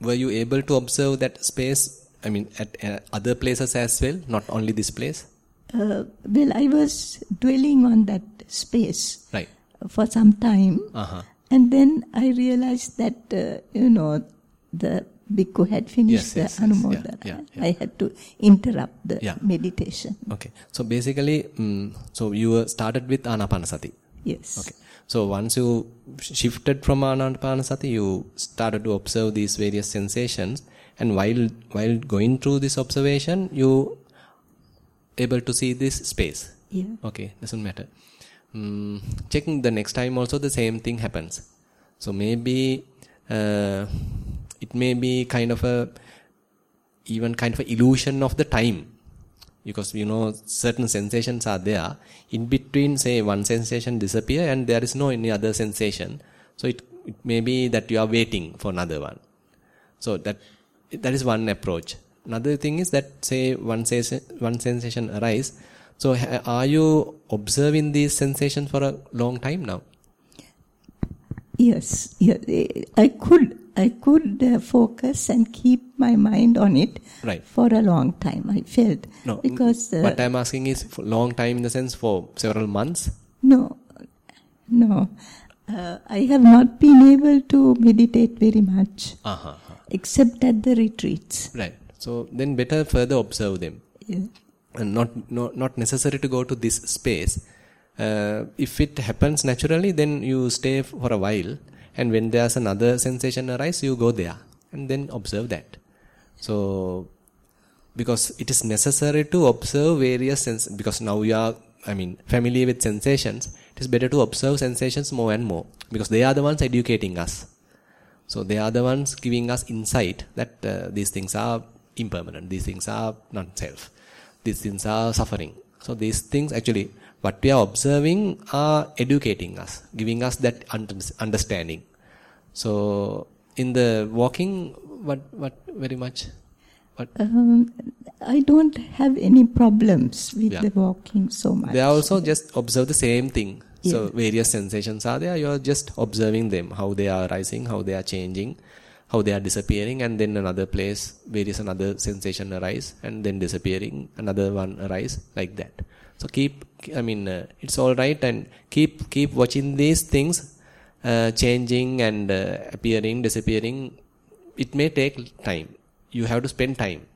were you able to observe that space I mean, at uh, other places as well, not only this place? Uh, well, I was dwelling on that space right. for some time. Uh-huh. And then I realized that, uh, you know, the Bhikkhu had finished yes, the yes, Anumodana. yeah, yeah, yeah. I had to interrupt the Yeah. meditation. Okay. So basically, mm, so you started with Anapanasati. Yes. Okay. So once you shifted from Anapanasati, you started to observe these various sensations, and while while going through this observation, you able to see this space. Yeah. Okay, doesn't matter. Mm, checking the next time also the same thing happens. So maybe uh, it may be kind of a even kind of a illusion of the time because you know certain sensations are there. In between say one sensation disappear and there is no any other sensation. So it, it may be that you are waiting for another one. So that that is one approach. Another thing is that say one sensation one sensation arise. So are you observing these sensations for a long time now? Yes, yeah, I could, I could uh, focus and keep my mind on it Right. for a long time. I felt no because uh, what i'm asking is for long time in the sense for several months no, no, uh, I have not been able to meditate very much, uh-huh. except at the retreats. right so then better further observe them Yeah. and not not not necessary to go to this space uh, if it happens naturally then you stay for a while and when there's another sensation arise you go there and then observe that so because it is necessary to observe various sense because now you are i mean familiar with sensations it is better to observe sensations more and more because they are the ones educating us so they are the ones giving us insight that uh, these things are impermanent, these things are not self, these things are suffering. So these things actually, what we are observing are educating us, giving us that understanding. So in the walking, what what very much, what Um, I don't have any problems with Yeah. the walking so much. they also just observe the same thing. So various sensations are there. You are just observing them, how they are rising, how they are changing, how they are disappearing, and then another place, various another sensation arise, and then disappearing, another one arise, like that. So keep, I mean, uh, it's all right, and keep keep watching these things, uh, changing and uh, appearing, disappearing. It may take time. You have to spend time.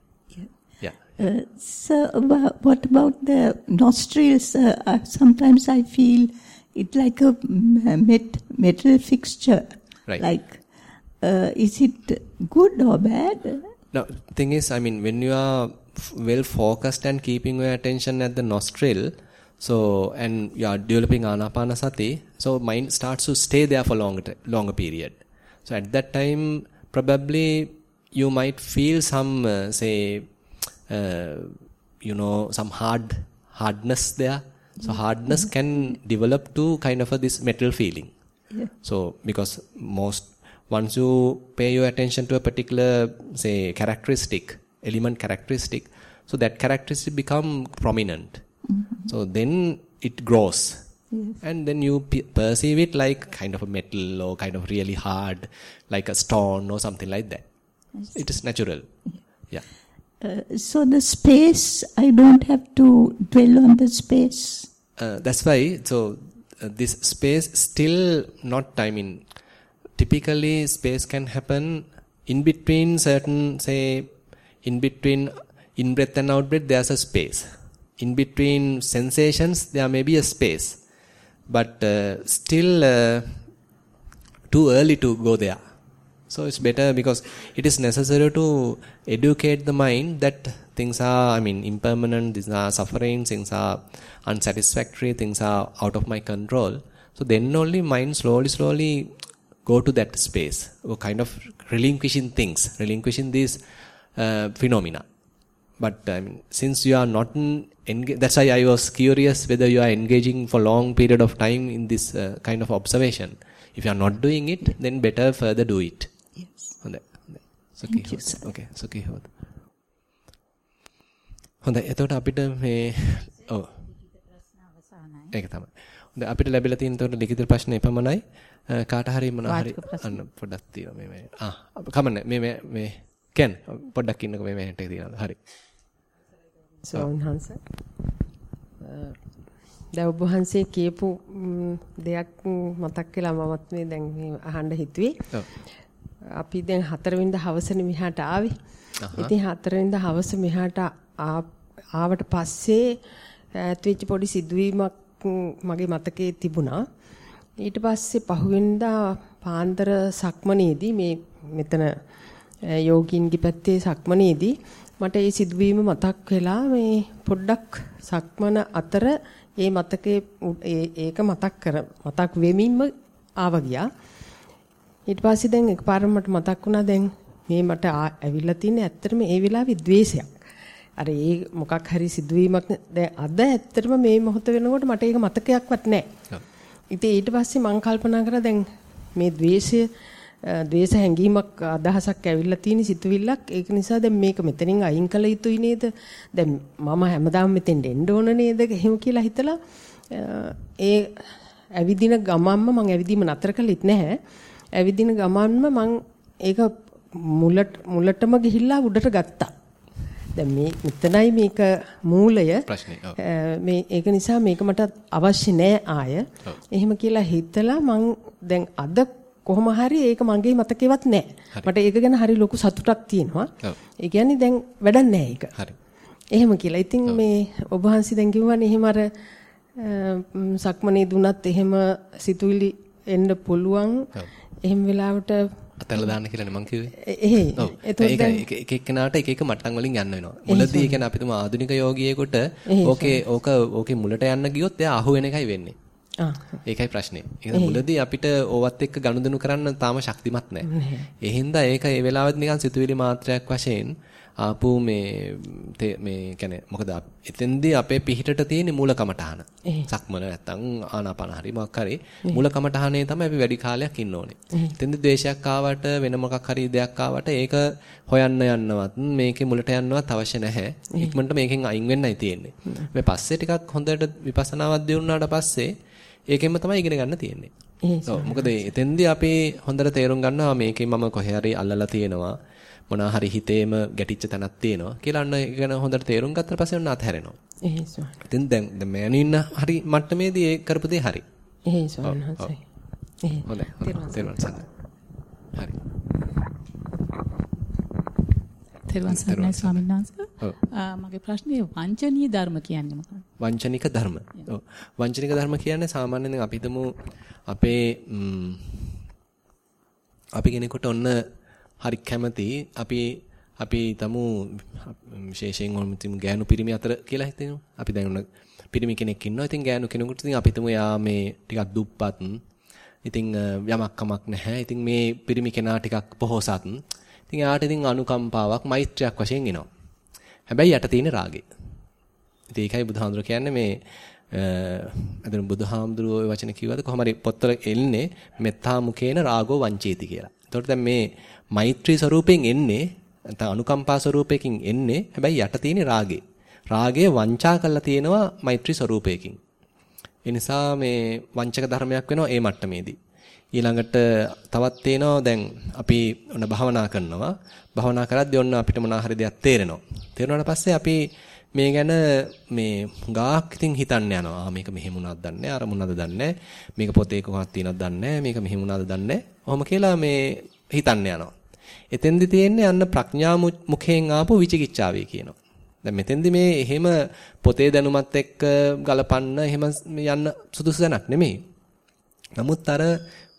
Yeah. Uh, so, about, what about the nostrils? Uh, sometimes I feel it like a met, metal fixture. Right. Like, uh, is it good or bad? Now, thing is, I mean, when you are well focused and keeping your attention at the nostril, so and you are developing anapanasati, so mind starts to stay there for longer longer period. So at that time, probably you might feel some uh, say, uh, you know, some hard hardness there. So hardness can develop to kind of a, this metal feeling. Yeah. So because most once you pay your attention to a particular say characteristic, element characteristic, so that characteristic become prominent. So then it grows. And then you pe- perceive it like kind of a metal or kind of really hard, like a stone or something like that. It is natural. Yeah. Uh, so the space, I don't have to dwell on the space. Uh, that's why so uh, this space still not i mean typically space can happen in between certain say in between in breath and out breath there's a space. In between sensations there may be a space. But uh, still uh, too early to go there. So it's better because it is necessary to educate the mind that things are, I mean, impermanent, things are suffering, things are unsatisfactory, things are out of my control. So then only mind slowly, slowly go to that space, or kind of relinquishing things, relinquishing these uh, phenomena. But I mean, since you are not in, enga- that's why I was curious whether you are engaging for long period of time in this uh, kind of observation. If you are not doing it, then better further do it. Yes. හොඳයි හොඳයි. sir. Okay සුඛී හොඳ. හොඳයි එතකොට අපිට මේ ඔව් ඒක තමයි. හොඳයි අපිට ලැබිලා තියෙන තොර ලිඛිත ප්‍රශ්න එපමණයි. කාට හරි මොනවා හරි. අන්න පොඩ්ඩක් තියෙනවා මේ මේ. ආ කමන්නේ මේ මේ මේ කැන් පොඩ්ඩක් ඉන්නකෝ මේ මේට තියෙනවා. හරි. සෝන්හන්ස දැන් ඔබ වහන්සේ කියපු දෙයක් මතක් වෙලා මමත් මේ දැන් මේ අහන්න හිතුවේ. අපි දැන් හතරවෙනිදා හවසනේ මෙහාට ආවේ. ඉතින් හතරවෙනිදා හවස මෙහාට ආවට පස්සේ ඈත් වෙච්ච පොඩි සිදුවීමක් මගේ මතකයේ තිබුණා. ඊට පස්සේ පහුවෙනිදා පාන්දර සක්මනේදී මේ මෙතන යෝගින්ගේ පැත්තේ සක්මනේදී මට ඒ සිදුවීම මතක් වෙලා මේ පොඩ්ඩක් සක්මන අතර ඒ මතකේ ඒක මතක් කර මතක් වෙමින්ම ආව ගියා. ඊට පස්සේ දැන් එකපාරම මට මතක් වුණා දැන් මේ මට ඇවිල්ලා තියෙන ඇත්තටම ඒ වෙලාවේ द्वේෂයක්. අර ඒ මොකක් හරි සිදුවීමක් දැන් අද ඇත්තටම මේ මොහොත වෙනකොට මට ඒක මතකයක්වත් නැහැ. ඉතින් ඊට පස්සේ මම කල්පනා කරා දැන් මේ द्वේෂය ද්වේෂ හැඟීමක් අදහසක් ඇවිල්ලා තියෙන සිතුවිල්ලක්. ඒක නිසා දැන් මේක මෙතනින් අයින් කළ යුතුයි නේද? දැන් මම හැමදාම මෙතෙන්ට එන්න ඕන නේද එහෙම කියලා හිතලා ඒ ඇවිදින ගමන්ම මම ඇවිදීම නතර කළෙත් නැහැ. ඇවිදින ගමන්ම මම ඒක මුලට මුලටම ගිහිල්ලා උඩට ගත්තා. දැන් මේ මෙතනයි මේක මූලය. මේ ඒක නිසා මේක මට අවශ්‍ය නෑ ආය. එහෙම කියලා හිතලා මං දැන් අද කොහොම හරි ඒක මගේ මතකෙවත් නැහැ. මට ඒක ගැන හරි ලොකු සතුටක් තියෙනවා. ඒ කියන්නේ දැන් වැඩක් නැහැ ඒක. හරි. එහෙම කියලා. ඉතින් මේ ඔබ වහන්සේ දැන් කිව්වනේ එහෙම අර සක්මනේ දුනත් එහෙම සිතුවිලි එන්න පුළුවන්. එහෙම වෙලාවට අතල්ලා දාන්න කියලානේ මං කිව්වේ. එහෙයි. ඔව්. ඒක එක එක්කෙනාට එක එක මට්ටම් වලින් යන්න වෙනවා. මුලදී කියන්නේ අපි තුමා ආධුනික යෝගියෙකුට ඕකේ ඕක ඕකේ මුලට යන්න ගියොත් එයා අහු වෙන එකයි වෙන්නේ. ඒකයි ප්‍රශ්නේ. ඒක මුලදී අපිට ඕවත් එක්ක ගනුදෙනු කරන්න තාම ශක්තිමත් නැහැ. ඒ හින්දා ඒක ඒ වෙලාවෙත් නිකන් සිතුවිලි මාත්‍රයක් වශයෙන් ආපු මේ මේ කියන්නේ මොකද එතෙන්දී අපේ පිහිටට තියෙන මූල කමඨහන. සක්මන නැත්තම් ආනාපාන හරි මොකක් හරි මූල කමඨහනේ තමයි අපි වැඩි කාලයක් ඉන්න ඕනේ. එතෙන්දී ද්වේෂයක් ආවට වෙන මොකක් හරි දෙයක් ආවට ඒක හොයන්න යන්නවත් මේකේ මුලට යන්නවත් අවශ්‍ය නැහැ. ඉක්මනට මේකෙන් අයින් වෙන්නයි තියෙන්නේ. මේ පස්සේ ටිකක් හොඳට විපස්සනාවක් දියුණුවාට පස්සේ ඒකෙන්ම තමයි ඉගෙන ගන්න තියෙන්නේ. ඔව් මොකද එතෙන්දී අපි හොඳට තේරුම් ගන්නවා මේකේ මම කොහේ හරි අල්ලලා තියෙනවා මොනවා හරි හිතේම ගැටිච්ච තැනක් තියෙනවා කියලා අන්න ඒක ගැන හොඳට තේරුම් ගත්තට පස්සේ ඔන්න අතහැරෙනවා. එහෙයි ස්වාමී. ඉතින් දැන් දැන් මෑණින්න හරි මට්ටමේදී ඒ කරපු දේ හරි. එහෙයි ගන්න. හරි. තෙරුවන් සරණයි ස්වාමීන් වහන්සේ. මගේ ප්‍රශ්නේ වංචනීය ධර්ම කියන්නේ මොකක්ද? වංචනික ධර්ම. ඔව්. වංචනික ධර්ම කියන්නේ සාමාන්‍යයෙන් අපි හිතමු අපේ අපි කෙනෙකුට ඔන්න හරි කැමති අපි අපි තමු විශේෂයෙන් තිමු ගෑනු පිරිමි අතර කියලා හිතෙනවා. අපි දැන් ඔන්න පිරිමි කෙනෙක් ඉන්නවා. ඉතින් ගෑනු කෙනෙකුට ඉතින් අපි හිතමු යා මේ ටිකක් දුප්පත්. ඉතින් යමක් කමක් නැහැ. ඉතින් මේ පිරිමි කෙනා ටිකක් පොහොසත්. ඉතින් එයාට ඉතින් අනුකම්පාවක් මෛත්‍රියක් වශයෙන් එනවා. හැබැයි යට තියෙන රාගය. ඉතින් ඒකයි බුදුහාමුදුර කියන්නේ මේ අදන බුදුහාමුදුරුවෝ ওই වචන කිව්වද කොහොම හරි පොත්වල එන්නේ මෙත්තා මුකේන රාගෝ වංචේති කියලා. එතකොට දැන් මේ මෛත්‍රී ස්වරූපයෙන් එන්නේ නැත්නම් අනුකම්පා ස්වරූපයකින් එන්නේ හැබැයි යට තියෙන රාගේ. රාගය වංචා කරලා තියෙනවා මෛත්‍රී ස්වරූපයකින්. ඒ නිසා මේ වංචක ධර්මයක් වෙනවා ඒ මට්ටමේදී. ඊළඟට තවත් තේනවා දැන් අපි ඔන්න භවනා කරනවා. භවනා කරද්දී ඔන්න අපිට මොනවා හරි දෙයක් තේරෙනවා. තේරුණාට පස්සේ අපි මේ ගැන මේ ගාක් ඉතින් හිතන්න යනවා. මේක මෙහෙම වුණාද දන්නේ අර මොනවද දන්නේ මේක පොතේ කොහොමද තියෙනවද දන්නේ මේක මෙහෙම වුණාද දන්නේ ඔහොම කියලා මේ හිතන්න යනවා. එතෙන්දි තියෙන්නේ අන්න ප්‍රඥා මුඛයෙන් ආපු විචිකිච්ඡාවේ කියනවා. දැන් මෙතෙන්දි මේ එහෙම පොතේ දැනුමත් එක්ක ගලපන්න එහෙම යන්න සුදුසු දැනක් නෙමෙයි. නමුත් අර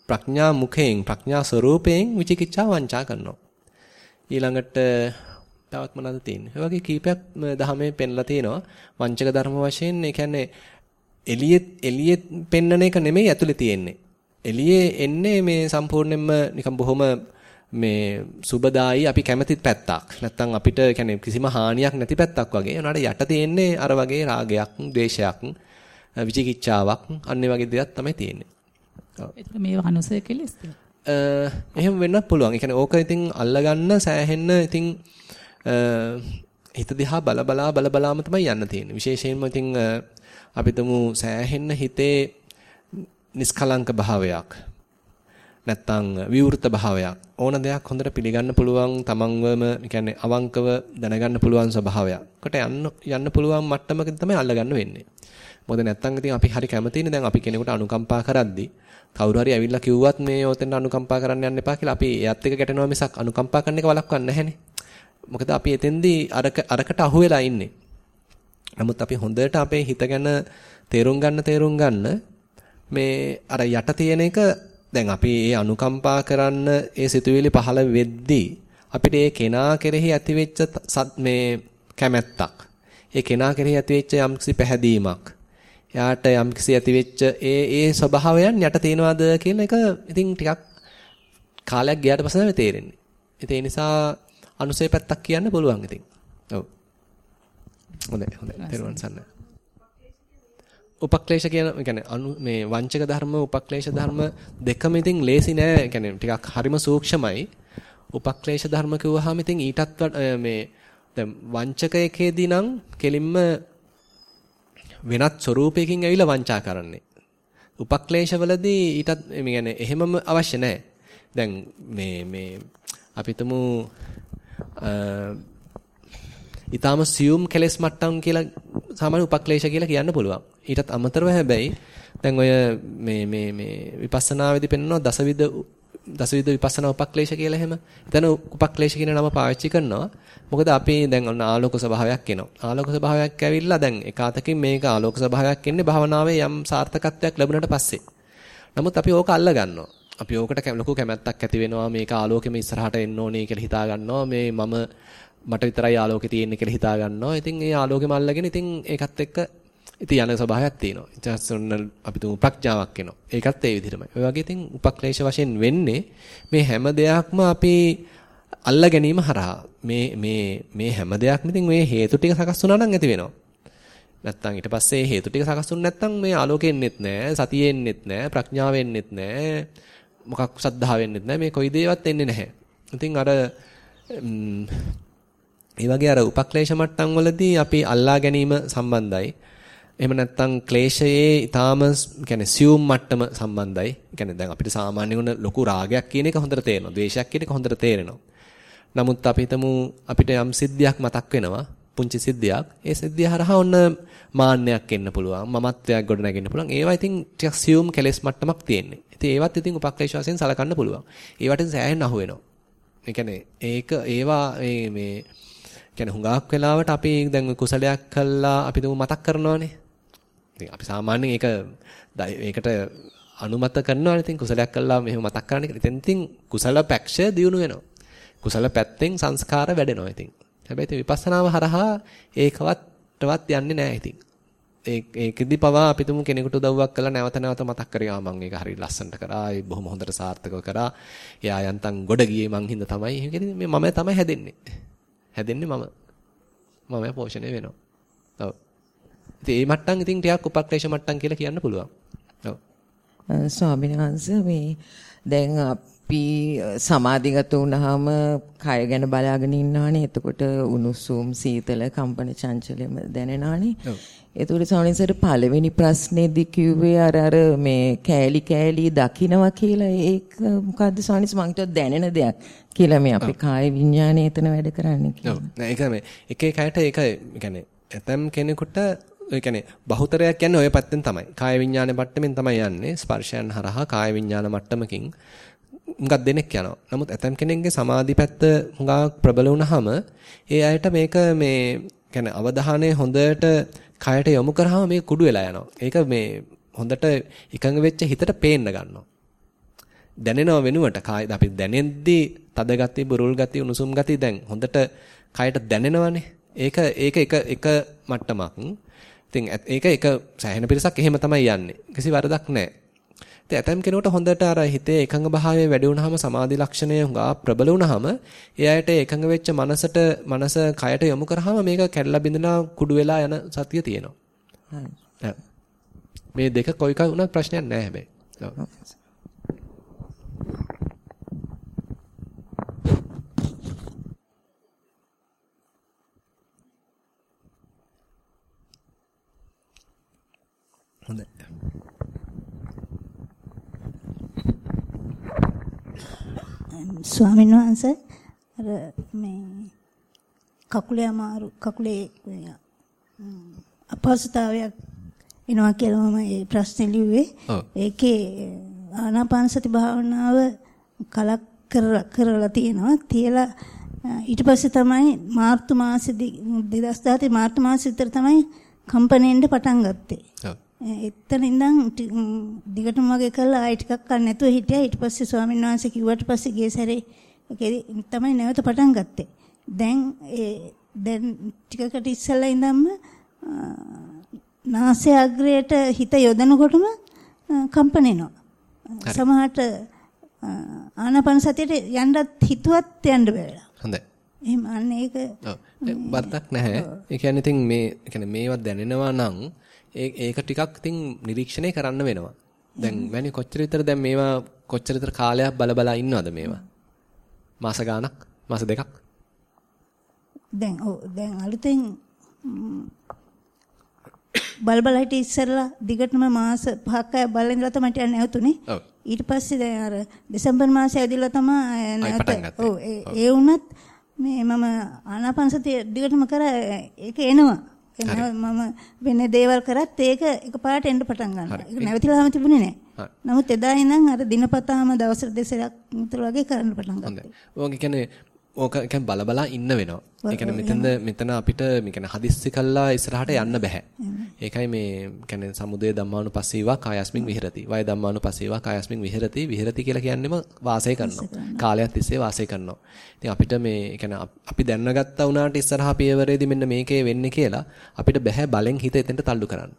ප්‍රඥා මුඛයෙන් ප්‍රඥා ස්වરૂපයෙන් විචිකිච්ඡා වංචා කරනවා. ඊළඟට තවත් මොනවද තියෙන්නේ? ඒ වගේ කීපයක් දහමේ පෙන්ලා තියෙනවා. වංචක ධර්ම වශයෙන් ඒ කියන්නේ එළියේ එළියේ පෙන්නන එක නෙමෙයි ඇතුලේ තියෙන්නේ. එළියේ එන්නේ මේ සම්පූර්ණයෙන්ම නිකන් බොහොම මේ සුබදායි අපි කැමති පැත්තක්. නැත්තම් අපිට කියන්නේ කිසිම හානියක් නැති පැත්තක් වගේ. උනාට යට තියෙන්නේ අර වගේ රාගයක්, ද්වේෂයක්, විචිකිච්ඡාවක්, අන්නේ වගේ දේවල් තමයි තියෙන්නේ. එතන මේ අනුසය කෙලෙස්ද? එහෙම වෙන්නත් පුළුවන්. ඒ කියන්නේ ඕක ඉතින් අල්ලගන්න සෑහෙන්න ඉතින් හිත දිහා බල බලා බල බලාම තමයි යන්න තියෙන්නේ. විශේෂයෙන්ම ඉතින් අපිටම සෑහෙන්න හිතේ නිස්කලංක භාවයක් නැත්තම් විවෘත භාවයක් ඕන දෙයක් හොඳට පිළිගන්න පුළුවන් තමන්වම කියන්නේ අවංකව දැනගන්න පුළුවන් ස්වභාවයකට යන්න යන්න පුළුවන් මට්ටමකදී තමයි අල්ලගන්න වෙන්නේ. මොකද නැත්තම් ඉතින් අපි හරි කැමතිනේ දැන් අපි කෙනෙකුට අනුකම්පා කරද්දී කවුරු හරි ඇවිල්ලා කිව්වත් මේ ඔතෙන් අනුකම්පා කරන්න යන්න එපා කියලා අපි එයත් එක්ක ගැටෙනවා මිසක් අනුකම්පා කරන එක වළක්වන්නේ නැහැනේ. මොකද අපි එතෙන්දී අරක අරකට අහු වෙලා ඉන්නේ. නමුත් අපි හොඳට අපේ හිත ගැන තේරුම් ගන්න තේරුම් ගන්න මේ අර යට තියෙන එක දැන් අපි ඒ අනුකම්පා කරන්න ඒ සිතුවිලි පහළ වෙද්දී අපිට ඒ කෙනා කෙරෙහි ඇතිවෙච්ච මේ කැමැත්තක් ඒ කෙනා කෙරෙහි ඇතිවෙච්ච යම්කිසි පැහැදීමක් එයාට යම්කිසි ඇතිවෙච්ච ඒ ඒ ස්වභාවයන් යට තියෙනවද කියන එක ඉතින් ටිකක් කාලයක් ගියාට පස්සේ තමයි තේරෙන්නේ. ඉතින් ඒ නිසා අනුසය පැත්තක් කියන්න පුළුවන් ඉතින්. ඔව්. හොඳයි හොඳයි. තෙරුවන් සරණයි. උපක්ලේශ කියන කියන්නේ අනු මේ වංචක ධර්ම උපක්ලේශ ධර්ම දෙකම ඉතින් ලේසි නෑ. කියන්නේ ටිකක් හරිම සූක්ෂමයි. උපක්ලේශ ධර්ම කිව්වහම ඉතින් ඊටත් මේ දැන් වංචකයකේදී නම් කෙලින්ම වෙනත් ස්වරූපයකින් ඇවිල්ලා වංචා කරන්නේ. උපක්ලේශවලදී ඊටත් මේ කියන්නේ එහෙමම අවශ්‍ය නැහැ. දැන් මේ මේ අපිටම ඊටාම සියුම් කෙලස් මට්ටම් කියලා සාමාන්‍ය උපක්ලේශ කියලා කියන්න පුළුවන්. ඊටත් අමතරව හැබැයි දැන් ඔය මේ මේ මේ විපස්සනාවේදී පෙන්වනවා දසවිධ දසවිධ විපස්සනා උපක්ලේශ කියලා එහෙම. එතන උපක්ලේශ කියන නම පාවිච්චි කරනවා. මොකද අපි දැන් ඔන්න ආලෝක ස්වභාවයක් එනවා. ආලෝක ස්වභාවයක් ඇවිල්ලා දැන් එකාතකින් මේක ආලෝක ස්වභාවයක් එන්නේ භවනාවේ යම් සාර්ථකත්වයක් ලැබුණාට පස්සේ. නමුත් අපි ඕක අල්ල ගන්නවා. අපි ඕකට ලොකු කැමැත්තක් ඇති වෙනවා මේක ආලෝකෙම ඉස්සරහට එන්න ඕනේ කියලා හිතා ගන්නවා. මේ මම මට විතරයි ආලෝකේ තියෙන්නේ කියලා හිතා ගන්නවා. ඉතින් ඒ ආලෝකෙම අල්ලගෙන ඉතින් ඒකත් එක්ක ඉතින් යන ස්වභාවයක් තියෙනවා. ඊට අපි තුමු ප්‍රඥාවක් එනවා. ඒකත් ඒ විදිහටමයි. ඔය වගේ ඉතින් උපක්ලේශ වශයෙන් වෙන්නේ මේ හැම දෙයක්ම අපි අල්ලා ගැනීම හරහා මේ මේ මේ හැම දෙයක්ම ඉතින් මේ හේතු ටික සකස් වුණා නම් ඇති වෙනවා. නැත්තම් ඊට පස්සේ හේතු ටික සකස් වුනේ නැත්තම් මේ ආලෝකෙ එන්නෙත් නැහැ, සතියෙ එන්නෙත් නැහැ, ප්‍රඥාව එන්නෙත් නැහැ, මොකක් සද්ධාව එන්නෙත් නැහැ. මේ කොයි දේවත් එන්නේ නැහැ. ඉතින් අර ඒ වගේ අර උපක්ලේශ මට්ටම් වලදී අපි අල්ලා ගැනීම සම්බන්ධයි. එහෙම නැත්නම් ක්ලේශයේ ඊටාම කියන්නේ සියුම් මට්ටම සම්බන්ධයි. කියන්නේ දැන් අපිට සාමාන්‍ය වුණ ලොකු රාගයක් කියන එක හොඳට තේරෙනවා. ද්වේෂයක් කියන එක හොඳට තේරෙනවා. නමුත් අපි හිතමු අපිට යම් සිද්ධියක් මතක් වෙනවා. පුංචි සිද්ධියක්. ඒ සිද්ධිය හරහා ඔන්න මාන්නයක් එන්න පුළුවන්. මමත්වයක් ගොඩ නැගෙන්න පුළුවන්. ඒවා ඉතින් ටිකක් සියුම් කෙලෙස් මට්ටමක් තියෙන්නේ. ඉතින් ඒවත් ඉතින් උපක්ලේශ වශයෙන් සලකන්න පුළුවන්. ඒවට සෑහෙන අහු වෙනවා. ඒ කියන්නේ ඒක ඒවා මේ මේ කියන්නේ හුඟක් වෙලාවට අපි දැන් කුසලයක් කළා අපි තුමු මතක් කරනවානේ. ඉතින් අපි සාමාන්‍යයෙන් ඒක ඒකට අනුමත කරනවානේ. ඉතින් කුසලයක් කළා මෙහෙම මතක් කරන්න කියලා. ඉතින් ඉතින් කුසල පැක්ෂ දියුණු වෙනවා. කුසල පැත්තෙන් සංස්කාර වැඩෙනවා ඉතින්. හැබැයි ඉතින් විපස්සනාව හරහා ඒකවත්වත් යන්නේ නැහැ ඉතින්. ඒ ඒකෙදි පවා අපි තුමු කෙනෙකුට උදව්වක් කළා නැවත නැවත මතක් කරේ මම ඒක හරි ලස්සනට කරා ඒ බොහොම හොඳට සාර්ථකව කරා එයා යන්තම් ගොඩ ගියේ මං හින්දා තමයි ඒකෙදි මේ මම තමයි හැදෙන්නේ හැදෙන්නේ මම. මම පෝෂණය වෙනවා. ඔව්. ඉතින් මේ මට්ටම් ඉතින් ටිකක් උපක්ලේශ මට්ටම් කියලා කියන්න පුළුවන්. ඔව්. ස්වාමීන් වහන්සේ මේ දැන් අපි සමාධිගත වුණාම කය ගැන බලාගෙන ඉන්නවානේ. එතකොට උණුසුම් සීතල කම්පන චංචලෙම දැනෙනවානේ. ඔව්. ඒතකොට සෝනිසට පළවෙනි ප්‍රශ්නේදී කිව්වේ අර අර මේ කෑලි කෑලි දකින්නවා කියලා ඒක මොකද්ද සෝනිස් මං හිතුවා දැනෙන දෙයක් කියලා මේ අපේ කාය විඥානය එතන වැඩ කරන්නේ කියලා. ඔව්. නෑ ඒක මේ එක එක අයට ඒක يعني ඇතම් කෙනෙකුට ඒ කියන්නේ බහුතරයක් කියන්නේ ওই පැත්තෙන් තමයි. කාය විඥාන මට්ටමින් තමයි යන්නේ. ස්පර්ශයන් හරහා කාය විඥාන මට්ටමකින් හුඟක් දෙනෙක් යනවා. නමුත් ඇතම් කෙනෙක්ගේ සමාධි පැත්ත හුඟක් ප්‍රබල වුණාම ඒ අයට මේක මේ කියන්නේ අවධානය හොඳට කයට යොමු කරාම මේක කුඩු වෙලා යනවා. ඒක මේ හොඳට එකඟ වෙච්ච හිතට පේන්න ගන්නවා. දැනෙනව වෙනුවට කාය අපි දැනෙද්දී තද ගති, බුරුල් ගති, උණුසුම් ගති දැන් හොඳට කයට දැනෙනවනේ. ඒක ඒක එක එක මට්ටමක්. ඉතින් ඒක එක සෑහෙන පිරිසක් එහෙම තමයි යන්නේ. කිසි වරදක් නැහැ. ඉතින් ඇතම් කෙනෙකුට හොඳට අර හිතේ එකඟ භාවය වැඩි වුණාම සමාධි ලක්ෂණය හුඟා ප්‍රබල වුණාම එයාට එකඟ වෙච්ච මනසට මනස කයට යොමු කරාම මේක කැඩලා බිඳලා කුඩු වෙලා යන සතිය තියෙනවා. මේ දෙක කොයික වුණත් ප්‍රශ්නයක් නැහැ හැබැයි. ඔව්. ස්වාමීන් වහන්සේ අර මේ කකුලේ අමාරු කකුලේ අපහසුතාවයක් එනවා කියලා මම ඒ ප්‍රශ්නේ ලිව්වේ. ඒකේ ආනාපාන සති භාවනාව කලක් කරලා තියෙනවා. තියලා ඊට පස්සේ තමයි මාර්තු මාසෙදි 2017 මාර්තු මාසෙ විතර තමයි කම්පැනිෙන්ද පටන් ගත්තේ. එතන ඉඳන් දිගටම වගේ කළා ආයි ටිකක් කන්න නැතුව හිටියා. ඊට පස්සේ ස්වාමීන් වහන්සේ කිව්වට පස්සේ ගිය සැරේ තමයි නැවත පටන් ගත්තේ. දැන් ඒ දැන් ටිකකට ඉස්සෙල්ලා ඉඳන්ම නාසය අග්‍රයට හිත යොදනකොටම කම්පණෙනවා. සමහරට ආනාපාන සතියට යන්නත් හිතුවත් යන්න බැහැ. හොඳයි. එහෙම අන්න ඒක වරදක් නැහැ. ඒ කියන්නේ ඉතින් මේ කියන්නේ මේවා දැනෙනවා නම් ඒක ටිකක් ඉතින් නිරීක්ෂණය කරන්න වෙනවා. දැන් වැනි කොච්චර විතර දැන් මේවා කොච්චර විතර කාලයක් බල බලා ඉන්නවද මේවා? මාස ගාණක්? මාස දෙකක්? දැන් ඔව් දැන් අලුතෙන් බල බල හිටිය ඉස්සරලා දිගටම මාස පහක් බලලා ඉඳලා තමයි යන්නේ නැවතුනේ. ඔව්. ඊට පස්සේ දැන් අර දෙසැම්බර් මාසේ ඇවිදලා තමයි නැවත ඔව් ඒ වුණත් මේ මම ආනාපානසතිය දිගටම කරා ඒක එනවා. මම වෙන දේවල් කරත් ඒක එකපාරට එන්න පටන් ගන්නවා. ඒක නැවතිලාම තිබුණේ නැහැ. නමුත් එදා ඉඳන් අර දිනපතාම දවස් දෙකක් විතර වගේ කරන්න පටන් ගත්තා. හොඳයි. ඔයගේ කියන්නේ ඕක කියන්නේ බල බලා ඉන්න වෙනවා. ඒ කියන්නේ මෙතනද මෙතන අපිට මේ කියන්නේ හදිස්සි කළා ඉස්සරහට යන්න බෑ. ඒකයි මේ කියන්නේ සමුදය ධම්මානුපස්සීවා කායස්මින් විහෙරති. වය ධම්මානුපස්සීවා කායස්මින් විහෙරති. විහෙරති කියලා කියන්නේම වාසය කරනවා. කාලයක් තිස්සේ වාසය කරනවා. ඉතින් අපිට මේ කියන්නේ අපි දැනගත්තා වුණාට ඉස්සරහා පියවරේදී මෙන්න මේකේ වෙන්නේ කියලා අපිට බෑ බලෙන් හිත එතෙන්ට තල්ලු කරන්න.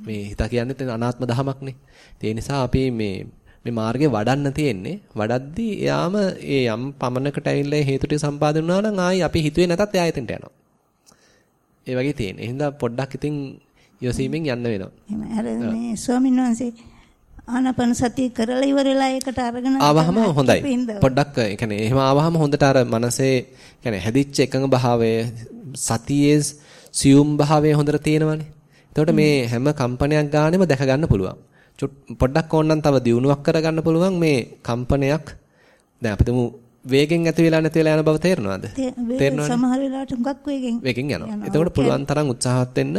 මේ හිත කියන්නේ අනාත්ම දහමක්නේ. ඒ නිසා අපි මේ මේ මාර්ගේ වඩන්න තියෙන්නේ වඩද්දී එයාම ඒ යම් පමනකට ඇවිල්ලා හේතු ටික සම්පාදනය වුණා නම් ආයි අපි හිතුවේ නැතත් එයා එතෙන්ට යනවා. ඒ වගේ තියෙන්නේ. එහෙනම් පොඩ්ඩක් ඉතින් යොසීමෙන් යන්න වෙනවා. එහෙනම් අර මේ ස්වාමීන් වහන්සේ ආනාපාන සතිය කරලා ඉවරලා ඒකට අරගෙන ආවහම හොඳයි. පොඩ්ඩක් ඒ කියන්නේ එහෙම ආවහම හොඳට අර මනසේ කියන්නේ හැදිච්ච එකඟ භාවය සතියේ සියුම් භාවය හොඳට තියෙනවනේ. එතකොට මේ හැම කම්පනයක් ගානෙම දැක ගන්න පුළුවන්. පොඩ්ඩක් ඕනනම් තව දියුණුවක් කරගන්න පුළුවන් මේ කම්පනයක් දැන් අපිටම වේගෙන් ඇති වෙලා නැති වෙලා යන බව තේරෙනවද? තේරෙනවද? සමහර වෙලාවට හුඟක් වේගෙන්. වේගෙන් යනවා. එතකොට පුළුවන් තරම් උත්සාහවත් වෙන්න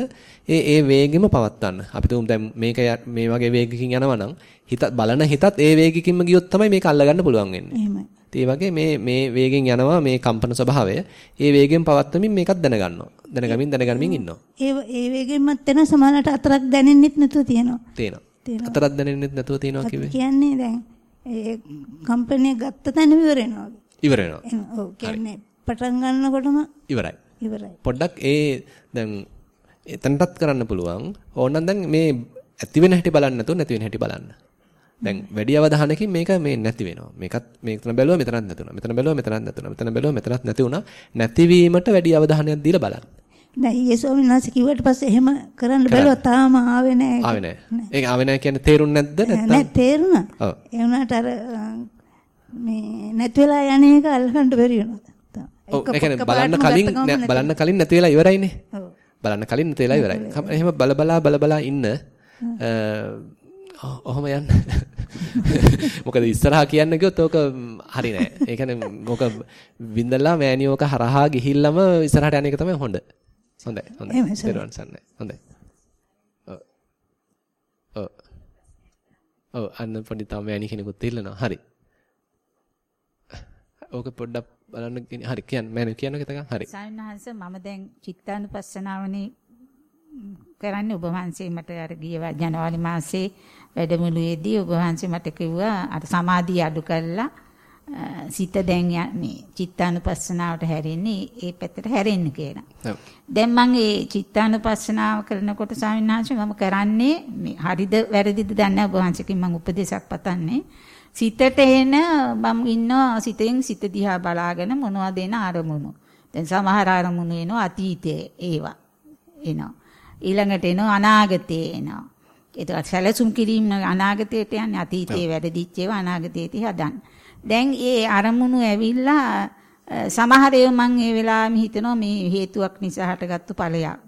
ඒ ඒ වේගෙම පවත්වන්න. අපි තුමු දැන් මේක මේ වගේ වේගකින් යනවා නම් හිත බලන හිතත් ඒ වේගකින්ම ගියොත් තමයි මේක අල්ලගන්න පුළුවන් වෙන්නේ. එහෙමයි. ඒ වගේ මේ මේ වේගෙන් යනවා මේ කම්පන ස්වභාවය. ඒ වේගෙන් පවත්වමින් මේකත් දැනගන්නවා. දැනගමින් දැනගමින් ඉන්නවා. ඒ ඒ වේගෙන්මත් වෙන සමානට අතරක් දැනෙන්නෙත් නැතුව තියෙනවා. තියෙනවා. අතරක් දැනෙන්නේ නැතුව තියෙනවා කිව්වේ. කියන්නේ දැන් ඒ කම්පැනි ගත්ත තැන ඉවර වෙනවා. ඉවර වෙනවා. ඔව් කියන්නේ පටන් ගන්නකොටම ඉවරයි. ඉවරයි. පොඩ්ඩක් ඒ දැන් එතනටත් කරන්න පුළුවන්. ඕනනම් දැන් මේ ඇති වෙන හැටි බලන්න නැතුව නැති වෙන හැටි බලන්න. දැන් වැඩි අවධානයකින් මේක මේ නැති වෙනවා. මේකත් මේකතන බැලුවා මෙතනත් නැතුණා. මෙතන බැලුවා මෙතනත් නැතුණා. මෙතන බැලුවා මෙතනත් නැති වුණා. නැතිවීමට වැඩි අවධානයක් දීලා බලන්න. නෑ ඊයේ ස්වාමීන් වහන්සේ කිව්වට පස්සේ එහෙම කරන්න බැලුවා තාම ආවේ නෑ. ආවේ නෑ. ඒක ආවේ නෑ කියන්නේ තේරුන්නේ නැද්ද නැත්නම්? නෑ තේරුණා. ඔව්. ඒ වුණාට අර මේ නැති වෙලා යන එක අල්ලගන්න බැරි වෙනවා. ඔව් ඒ කියන්නේ බලන්න කලින් බලන්න කලින් නැති වෙලා ඉවරයිනේ. ඔව්. බලන්න කලින් නැති වෙලා ඉවරයි. එහෙම බල බලා බල බලා ඉන්න ඔහොම යන්න. මොකද ඉස්සරහා කියන්න ගියොත් ඕක හරි නෑ. ඒ කියන්නේ මොක විඳලා මෑනියෝක හරහා ගිහිල්ලම ඉස්සරහට යන එක තමයි හොඳ. හොඳයි හොඳයි. පෙරවන් සන්නයි. හොඳයි. ඔව්. ඔව්. අන්න පොඩි තම මෑණි කෙනෙකුත් ඉල්ලනවා. හරි. ඕක පොඩ්ඩක් බලන්න හරි කියන්න මෑණි කියන්නකෝ තකන් හරි. සායනහංශ මම දැන් චිත්තානුපස්සනාවනේ කරන්නේ ඔබ වහන්සේ මට අර ගිය ජනවාරි මාසේ වැඩමුළුවේදී ඔබ වහන්සේ මට කිව්වා අර සමාධිය අඩු කළා සිත දැන් මේ චිත්තානුපස්සනාවට හැරෙන්නේ ඒ පැත්තට හැරෙන්න කියලා. දැන් මම ඒ චිත්තානුපස්සනාව කරනකොට ස්වාමීන් වහන්සේ මම කරන්නේ මේ හරිද වැරදිද දන්නේ ඔබ වහන්සේකින් මම උපදේශක් පතන්නේ. සිතට එන මම ඉන්නවා සිතෙන් සිත දිහා බලාගෙන මොනවද එන අරමුණු. දැන් සමහර අරමුණු එනවා අතීතයේ ඒවා එනවා. ඊළඟට එනවා අනාගතේ එනවා. ඒක සැලසුම් කිරීම අනාගතයට යන්නේ අතීතයේ වැරදිච්ච ඒවා අනාගතයට හදන්න. දැන් ඒ අරමුණු ඇවිල්ලා සමහර ඒවා මම ඒ වෙලාවෙම හිතනවා මේ හේතුවක් නිසා හටගත්තු ඵලයක්.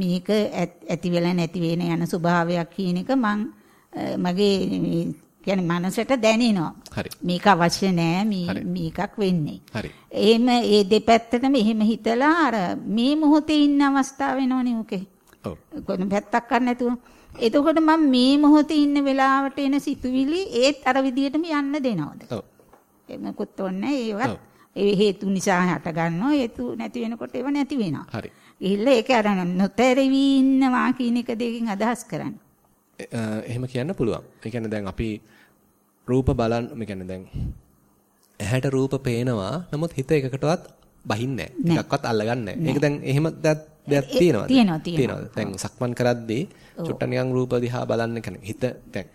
මේක ඇති වෙලා නැති වෙන යන ස්වභාවයක් කියන එක මං මගේ කියන්නේ මනසට දැනෙනවා. හරි. මේක අවශ්‍ය නෑ මේකක් වෙන්නේ. හරි. එහෙම ඒ දෙපැත්තටම එහෙම හිතලා අර මේ මොහොතේ ඉන්න අවස්ථාව වෙනවනේ ඔකේ. ඔව්. කොහොම පැත්තක් ගන්න නැතුව. එතකොට මම මේ මොහොතේ ඉන්න වෙලාවට එන සිතුවිලි ඒත් අර විදිහටම යන්න දෙනවද? ඔව්. එමකුත් ඕනේ ඒවත් ඒ හේතු නිසා හට ගන්නවා හේතු නැති වෙනකොට ඒව නැති වෙනවා. හරි. ගිහිල්ලා ඒක අර නොතැරවි ඉන්නවා කියන එක දෙකෙන් අදහස් කරන්නේ. එහෙම කියන්න පුළුවන්. ඒ කියන්නේ දැන් අපි රූප බලන් මේ කියන්නේ දැන් ඇහැට රූප පේනවා. නමුත් හිත එකකටවත් බහින්නේ නැහැ. එකක්වත් අල්ලගන්නේ නැහැ. ඒක දැන් එහෙම දෙයක් තියෙනවද? තියෙනවා තියෙනවා. දැන් සක්මන් කරද්දී චුට්ට නිකන් රූප දිහා බලන්න කියන්නේ හිත දැන්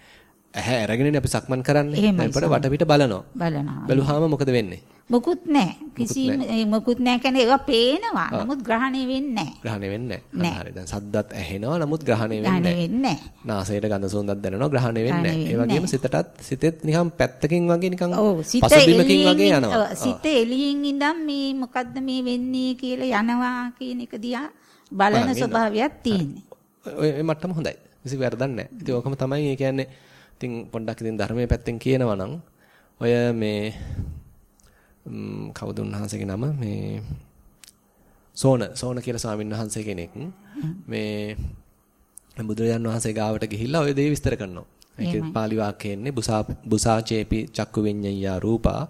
ඇහැ අරගෙනනේ අපි සක්මන් කරන්නේ. දැන් පොඩ වටපිට බලනවා. බලනවා. බැලුවාම මොකද වෙන්නේ? මොකුත් නැහැ. කිසිම මොකුත් නැහැ කියන්නේ ඒවා පේනවා. නමුත් ග්‍රහණය වෙන්නේ නැහැ. ග්‍රහණය වෙන්නේ නැහැ. හරි. දැන් සද්දත් ඇහෙනවා. නමුත් ග්‍රහණය වෙන්නේ නැහැ. ග්‍රහණය වෙන්නේ නැහැ. නාසයට ගඳ සුවඳක් දැනෙනවා. ග්‍රහණය වෙන්නේ නැහැ. ඒ වගේම සිතටත් සිතෙත් නිකන් පැත්තකින් වගේ නිකන් පසුබිමකින් වගේ යනවා. සිත එළියෙන් ඉඳන් මේ මොකද්ද මේ වෙන්නේ කියලා යනවා කියන එක දිහා බලන ස්වභාවයක් තියෙන්නේ. ඔය මට්ටම හොඳයි. කිසි වැරදක් නැහැ. ඉතින් ඕකම තමයි ඒ කියන්නේ ඉතින් පොඩ්ඩක් ඉතින් ධර්මයේ පැත්තෙන් කියනවා නම් ඔය මේ කවුද උන්වහන්සේගේ නම මේ සෝන සෝන කියලා ස්වාමීන් වහන්සේ කෙනෙක් මේ බුදුරජාන් වහන්සේ ගාවට ගිහිල්ලා ওই දේ විස්තර කරනවා. ඒකේ පාලි වාක්‍යයේ ඉන්නේ බුසා බුසාචේපි චක්කු විඤ්ඤය රූපා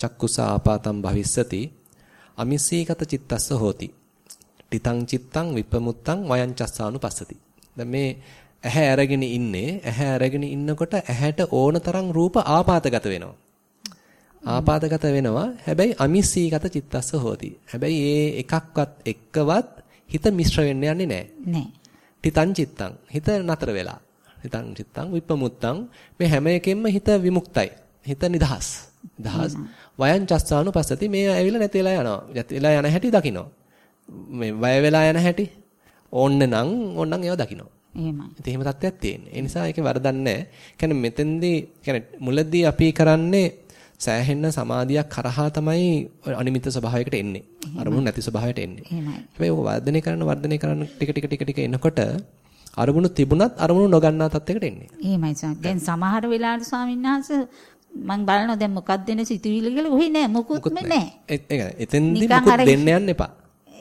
චක්කුසා ආපාතම් භවිස්සති අමිස්සීගත චිත්තස්ස හෝති. තිතං චිත්තං විපමුත්තං වයංචස්සානුපස්සති. දැන් මේ ඇහැ අරගෙන ඉන්නේ ඇහැ අරගෙන ඉන්නකොට ඇහැට ඕන තරම් රූප ආපాతගත වෙනවා. ආපాతගත වෙනවා. හැබැයි අමිස්සීගත චිත්තස්ස හෝති. හැබැයි ඒ එකක්වත් එක්කවත් හිත මිශ්‍ර වෙන්න යන්නේ නැහැ. නැහැ. තිතං චිත්තං හිත නතර වෙලා. තිතං චිත්තං විප්පමුත්තං මේ හැම එකෙන්ම හිත විමුක්තයි. හිත නිදහස්. නිදහස්. වයං චස්සානුපස්සති මේ ඇවිල්ලා නැතිලා යනවා. නැතිලා යන හැටි දකින්න. මේ වය වෙලා යන හැටි ඕන්න නම් ඕන්නම් ඒව දකින්න. එහෙමයි. ඉතින් එහෙම තත්ත්වයක් තියෙන්නේ. ඒ නිසා ඒකේ වරදක් නැහැ. මෙතෙන්දී කියන්නේ මුලදී අපි කරන්නේ සෑහෙන්න සමාධියක් කරහා තමයි අනිමිත් ස්වභාවයකට එන්නේ. අරමුණු නැති ස්වභාවයට එන්නේ. හැබැයි ඔක වර්ධනය කරන වර්ධනය කරන ටික ටික ටික ටික එනකොට අරමුණු තිබුණත් අරමුණු නොගන්නා තත්යකට එන්නේ. එහෙමයි සම්. දැන් සමහර වෙලාවට ස්වාමීන් වහන්සේ මම බලනවා දැන් මොකක්ද දෙන සිතුවිලි කියලා ඔහි නෑ මොකුත්ම නෑ. ඒ කියන්නේ එතෙන්දී මොකුත් දෙන්න යන්න එපා.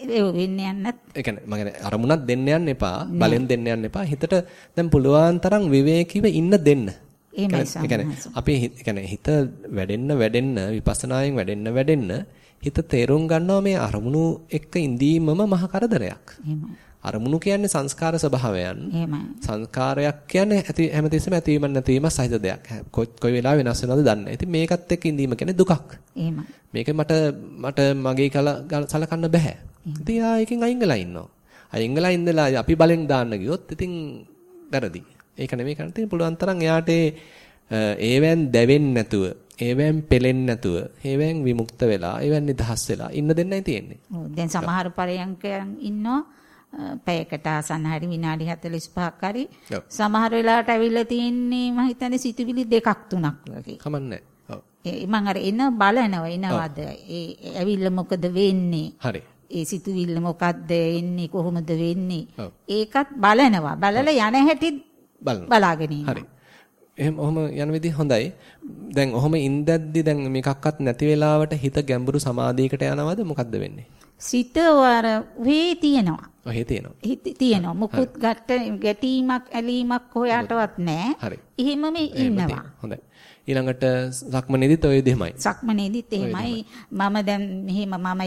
ඒ වෙන්න යන්නත්. ඒ කියන්නේ මම කියන්නේ අරමුණක් දෙන්න යන්න එපා බලෙන් දෙන්න යන්න එපා. හිතට දැන් පුළුවන් තරම් විවේකීව ඉන්න දෙන්න. ඒ කියන්නේ අපි කියන්නේ හිත වැඩෙන්න වැඩෙන්න විපස්සනායෙන් වැඩෙන්න වැඩෙන්න හිත තේරුම් ගන්නවා මේ අරමුණු එක්ක ඉඳීමම මහ කරදරයක්. අරමුණු කියන්නේ සංස්කාර ස්වභාවයන්. සංස්කාරයක් කියන්නේ ඇති හැමතිස්සෙම ඇතිවීම නැතිවීම සහිත දෙයක්. කොයි වෙලාවෙ වෙනස් වෙනවද දන්නේ නැහැ. ඉතින් මේකත් එක්ක ඉඳීම කියන්නේ දුකක්. මේක මට මට මගේ කල සලකන්න බෑ. ඉතින් ආ එකෙන් අයින් වෙලා ඉන්නවා. අයින් වෙලා ඉඳලා අපි බලෙන් දාන්න ගියොත් ඉතින් වැරදි. ඒක නෙමෙයි කරන්න තියෙන්නේ පුළුවන් තරම් එයාට ඒවෙන් දැවෙන්නේ නැතුව ඒවෙන් පෙලෙන්නේ නැතුව ඒවෙන් විමුක්ත වෙලා ඒවෙන් නිදහස් වෙලා ඉන්න දෙන්නයි තියෙන්නේ. ඔව් දැන් සමහර පරයන්කයන් ඉන්නවා පැයකට ආසන්න හරි විනාඩි 45ක් හරි සමහර වෙලාවට ඇවිල්ලා තියෙන්නේ මම හිතන්නේ සිතුවිලි දෙකක් තුනක් වගේ. කමන්නේ. ඔව්. ඒ මම අර එන බලනවා එනවද ඒ ඇවිල්ලා මොකද වෙන්නේ? හරි. ඒ සිතුවිල්ල මොකද්ද එන්නේ කොහොමද වෙන්නේ? ඒකත් බලනවා. බලලා යන හැටි බලාගෙන ඉන්නවා. හරි. එහෙනම් ඔහොම යන විදිහ හොඳයි. දැන් ඔහොම ඉඳද්දි දැන් මේකක්වත් නැති වෙලාවට හිත ගැඹුරු සමාධියකට යනවද මොකද්ද වෙන්නේ? සිත වර වේ තියෙනවා. ඔහේ තියෙනවා. හිත තියෙනවා. මුකුත් ගැට ගැටීමක් ඇලීමක් හොයාටවත් නැහැ. හරි. එහෙමම ඉන්නවා. හොඳයි. ඊළඟට සක්මනේදිත් ඔය දෙමයි. සක්මනේදිත් එහෙමයි. මම දැන් මෙහෙම මම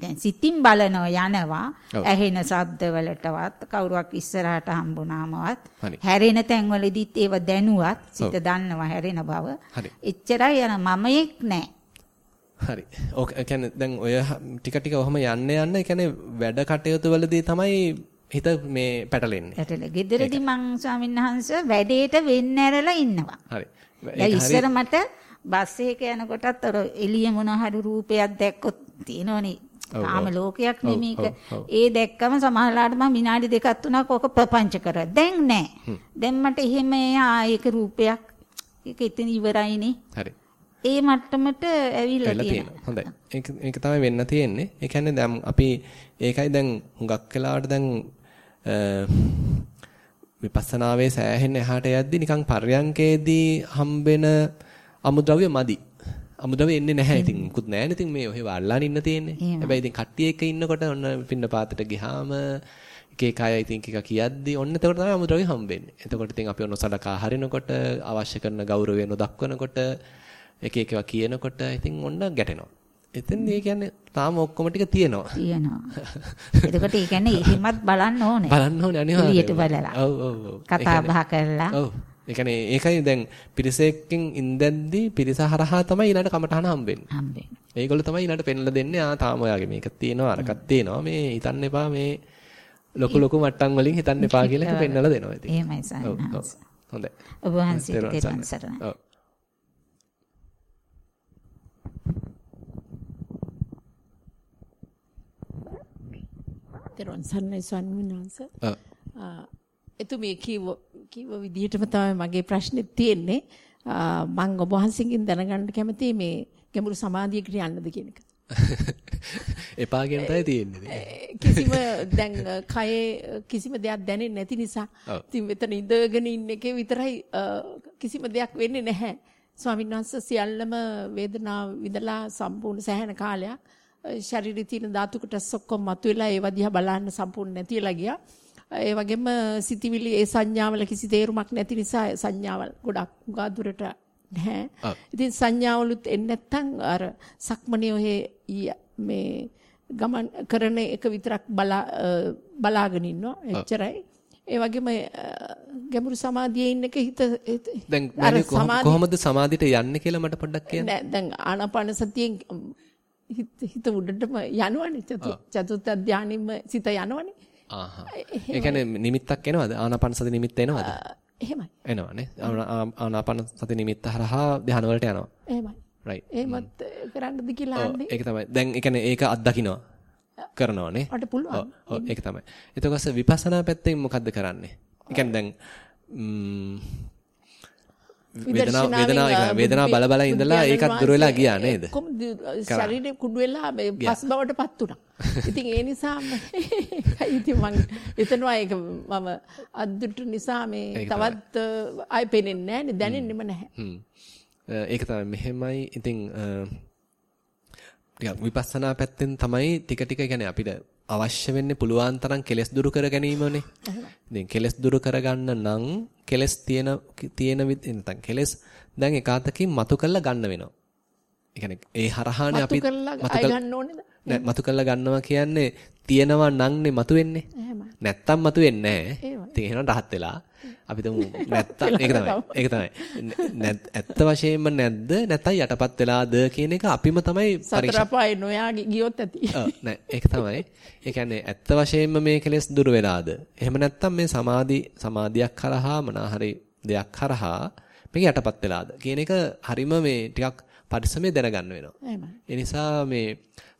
දැන් සිතින් බලනවා යනවා. ඇහෙන ශබ්ද වලටවත් කවුරුවක් ඉස්සරහට හම්බුනාමවත් හැරෙන තැන්වලදීත් ඒව දැනුවත් සිත දන්නවා හැරෙන බව. එච්චරයි යන මම එක් නැහැ. හරි. ඔක කියන්නේ දැන් ඔය ටික ටික ඔහම යන්න යන්න ඒ කියන්නේ වැඩ කටයුතු වලදී තමයි හිත මේ පැටලෙන්නේ. පැටල. ගෙදරදී මං ස්වාමීන් වහන්සේ වැඩේට වෙන්න ඇරලා ඉන්නවා. හරි. දැන් ඉස්සර මට බස් එක යනකොටත් අර එළිය මොන හරි රූපයක් දැක්කොත් තියෙනවනේ. කාම ලෝකයක් නෙමේක. ඒ දැක්කම සමහරලාට මම විනාඩි දෙකක් තුනක් ඕක ප්‍රපංච කරා. දැන් නෑ. දැන් මට එහෙම ආයක රූපයක් ඒක ඉතින් ඉවරයිනේ. හරි. ඒ මට්ටමට ඇවිල්ලා තියෙනවා. හොඳයි. ඒක ඒක තමයි වෙන්න තියෙන්නේ. ඒ කියන්නේ දැන් අපි ඒකයි දැන් හුඟක් වෙලාවට දැන් විපස්සනාවේ සෑහෙන එහාට යද්දි නිකන් පර්යංකේදී හම්බෙන අමුද්‍රව්‍ය මදි. අමුද්‍රව්‍ය එන්නේ නැහැ. ඉතින් මුකුත් නැහැ ඉතින් මේ ඔහෙ වල්ලාන ඉන්න තියෙන්නේ. හැබැයි ඉතින් කට්ටිය එක්ක ඉන්නකොට ඔන්න පින්න පාතට ගියාම එක එක අය ඉතින් එක කියද්දි ඔන්න එතකොට තමයි අමුද්‍රව්‍ය හම්බෙන්නේ. එතකොට ඉතින් අපි ඔන්න සලකා හරිනකොට අවශ්‍ය කරන ගෞරවය නොදක්වනකොට එක එක ඒවා කියනකොට ඉතින් ඔන්න ගැටෙනවා. එතෙන් ඒ කියන්නේ තාම ඔක්කොම ටික තියෙනවා. තියෙනවා. එතකොට ඒ කියන්නේ එහෙමත් බලන්න ඕනේ. බලන්න ඕනේ අනිවාර්යයෙන්. එළියට බලලා. ඔව් ඔව් ඔව්. කතා බහ කරලා. ඔව්. ඒ කියන්නේ ඒකයි දැන් පිරිසෙකින් ඉඳද්දී පිරිස හරහා තමයි ඊළඟ කමටහන හම්බෙන්නේ. හම්බෙන්නේ. ඒගොල්ලෝ තමයි ඊළඟට පෙන්ලා දෙන්නේ ආ තාම ඔයාගේ මේක තියෙනවා අරකක් තියෙනවා මේ හිතන්න එපා මේ ලොකු ලොකු මට්ටම් වලින් හිතන්න එපා කියලා පෙන්වලා දෙනවා ඉතින්. එහෙමයි සාහනස්. හොඳයි. ඔබ වහන්සේට දෙවන් සරණයි. ඔව්. තෙරුවන් සරණයි ස්වාමීන් වහන්සේ. එතුමිය කිව්ව කිව්ව විදිහටම තමයි මගේ ප්‍රශ්නේ තියෙන්නේ. මම ඔබ වහන්සේගෙන් දැනගන්න කැමතියි මේ ගැඹුරු සමාධියකට යන්නද කියන එක. එපා කියන තයි තියෙන්නේ. කිසිම දැන් කයේ කිසිම දෙයක් දැනෙන්නේ නැති නිසා ඉතින් මෙතන ඉඳගෙන ඉන්න එකේ විතරයි කිසිම දෙයක් වෙන්නේ නැහැ. ස්වාමීන් වහන්සේ සියල්ලම වේදනාව විඳලා සම්පූර්ණ සෑහෙන කාලයක් ශරීරයේ තියෙන ධාතු කොටස් ඔක්කොම මතුවලා ඒව දිහා බලන්න සම්පූර්ණ නැතිලා ගියා. ඒ වගේම සිතිවිලි ඒ සංඥාවල කිසි තේරුමක් නැති නිසා සංඥාවල් ගොඩක් උගා දුරට නැහැ. ඉතින් සංඥාවලුත් එන්නේ නැත්තම් අර සක්මනේ ඔහේ මේ ගමන් කරන එක විතරක් බලා බලාගෙන ඉන්නවා. එච්චරයි. ඒ වගේම ගැඹුරු සමාධියේ ඉන්න එක හිත දැන් කොහොමද සමාධියට යන්නේ කියලා මට පොඩ්ඩක් කියන්න. දැන් ආනාපාන සතියෙන් හිත උඩටම යනවනේ චතුර්ථ ධානයෙම සිත යනවනේ. ආහ්. ඒ කියන්නේ නිමිත්තක් එනවද? ආනාපාන සති නිමිත්ත එනවද? එහෙමයි. එනවනේ. ආනාපාන සති නිමිත්ත හරහා ධාන වලට යනවා. එහෙමයි. right. එහෙමත් කරන්නද කියලා අහන්නේ. ඒක තමයි. දැන් ඒ කියන්නේ ඒක අත්දකින්නවා. කරනවානේ. මට පුළුවන්. ඔව් ඒක තමයි. එතකොට විපස්සනා පැත්තෙන් මොකද්ද කරන්නේ? ඒ කියන්නේ දැන් වේදනාව වේදනාව වේදනාව බල බල ඉඳලා ඒකත් දුර වෙලා ගියා නේද? ශරීරේ කුඩු වෙලා පස් බවටපත් උනා. ඉතින් ඒ නිසා ඉතින් මම එතනවා ඒක මම අද්දුට නිසා මේ තවත් ආයි පේන්නේ නැහැ නේ දැනෙන්නෙම නැහැ. ඒක තමයි. මෙහෙමයි. ඉතින් ටිකක් විපස්සනා පැත්තෙන් තමයි ටික ටික කියන්නේ අපිට අවශ්‍ය වෙන්නේ පුළුවන් තරම් කෙලස් දුරු කර ගැනීමනේ. ඉතින් කෙලස් දුරු කරගන්න නම් කෙලස් තියෙන තියෙන නැත්නම් කෙලස් දැන් එකාතකින් මතු කරලා ගන්න වෙනවා. ඒ කියන්නේ ඒ හරහානේ අපි මතු කරලා ගන්න ඕනේද? නෑ මතු කරලා ගන්නවා කියන්නේ තියෙනවා නම්නේ මතු වෙන්නේ. නැත්තම් මතු වෙන්නේ නෑ. ඉතින් එහෙනම් රහත් වෙලා අපි තුමු නැත්තම් ඒක තමයි. ඒක තමයි. ඇත්ත වශයෙන්ම නැද්ද නැත්නම් යටපත් වෙලාද කියන එක අපිම තමයි පරීක්ෂා. සතර පායි නොයා ගියොත් ඇති. ඔව් නෑ ඒක තමයි. ඒ කියන්නේ ඇත්ත වශයෙන්ම මේ කෙලෙස් දුර වෙලාද? එහෙම නැත්නම් මේ සමාධි සමාධියක් කරහා මොනාහරි දෙයක් කරහා මේක යටපත් වෙලාද කියන එක හරිම මේ ටිකක් පරිස්සමෙන් දැනගන්න වෙනවා. ඒ නිසා මේ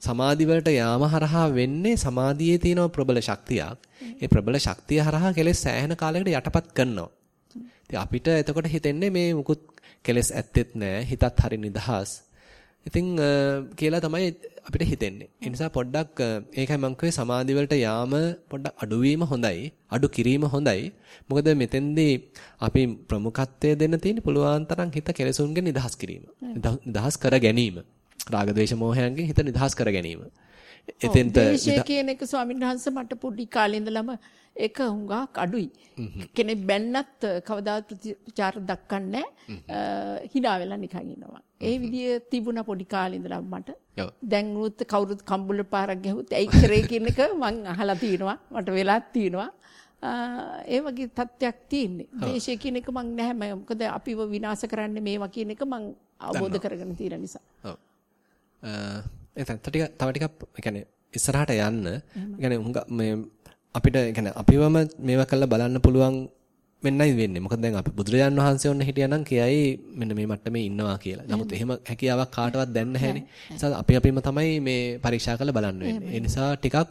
සමාධි වලට යාම හරහා වෙන්නේ සමාධියේ තියෙන ප්‍රබල ශක්තියක්. ඒ ප්‍රබල ශක්තිය හරහා කෙලෙස් සෑහෙන කාලයකට යටපත් කරනවා. ඉතින් අපිට එතකොට හිතෙන්නේ මේ මුකුත් කෙලෙස් ඇත්තෙත් නෑ. හිතත් හරි නිදහස්. ඉතින් කියලා තමයි අපිට හිතෙන්නේ. ඒ නිසා පොඩ්ඩක් ඒකයි මම කිව්වේ සමාධි වලට යාම පොඩ්ඩක් අඩුවීම හොඳයි. අඩු කිරීම හොඳයි. මොකද මෙතෙන්දී අපි ප්‍රමුඛත්වය දෙන්න තියෙන්නේ පුළුවන් තරම් හිත කෙලෙසුන්ගෙන් නිදහස් කිරීම. නිදහස් කර ගැනීම. රාග ද්වේෂ මෝහයන්ගෙන් හිත නිදහස් කර ගැනීම. එතෙන්ට ද්වේෂය කියන එක ස්වාමීන් වහන්සේ මට පොඩි කාලේ ඉඳලම ඒක හුඟක් අඩුයි. කෙනෙක් බැන්නත් කවදාත් ප්‍රතිචාර දක්වන්නේ නැහැ. hina වෙලා නිකන් ඉන්නවා. ඒ විදිය තිබුණා පොඩි කාලේ ඉඳලා මට. දැන් උත් කවුරුත් කම්බුල පාරක් ගැහුවොත් ඇයි කරේ කියන එක මං අහලා තිනවා. මට වෙලාත් තිනවා. ඒ වගේ තත්ත්වයක් තියෙන්නේ. දේශය කියන එක මං නැහැ. මොකද අපිව විනාශ කරන්නේ මේවා කියන එක මං අවබෝධ කරගෙන තියෙන නිසා. ඔව්. එතන ටික තව ටිකක් يعني ඉස්සරහට යන්න يعني හුඟ මේ අපිට يعني අපිවම මේවා කරලා බලන්න පුළුවන් වෙන්නයි වෙන්නේ. මොකද දැන් අපි බුදුරජාන් වහන්සේ ඔන්න හිටියානම් කියයි මෙන්න මේ මට්ටමේ ඉන්නවා කියලා. නමුත් එහෙම හැකියාවක් කාටවත් දැන් නැහැනේ. නිසා අපි අපිම තමයි මේ පරීක්ෂා කරලා බලන්න වෙන්නේ. ඒ නිසා ටිකක්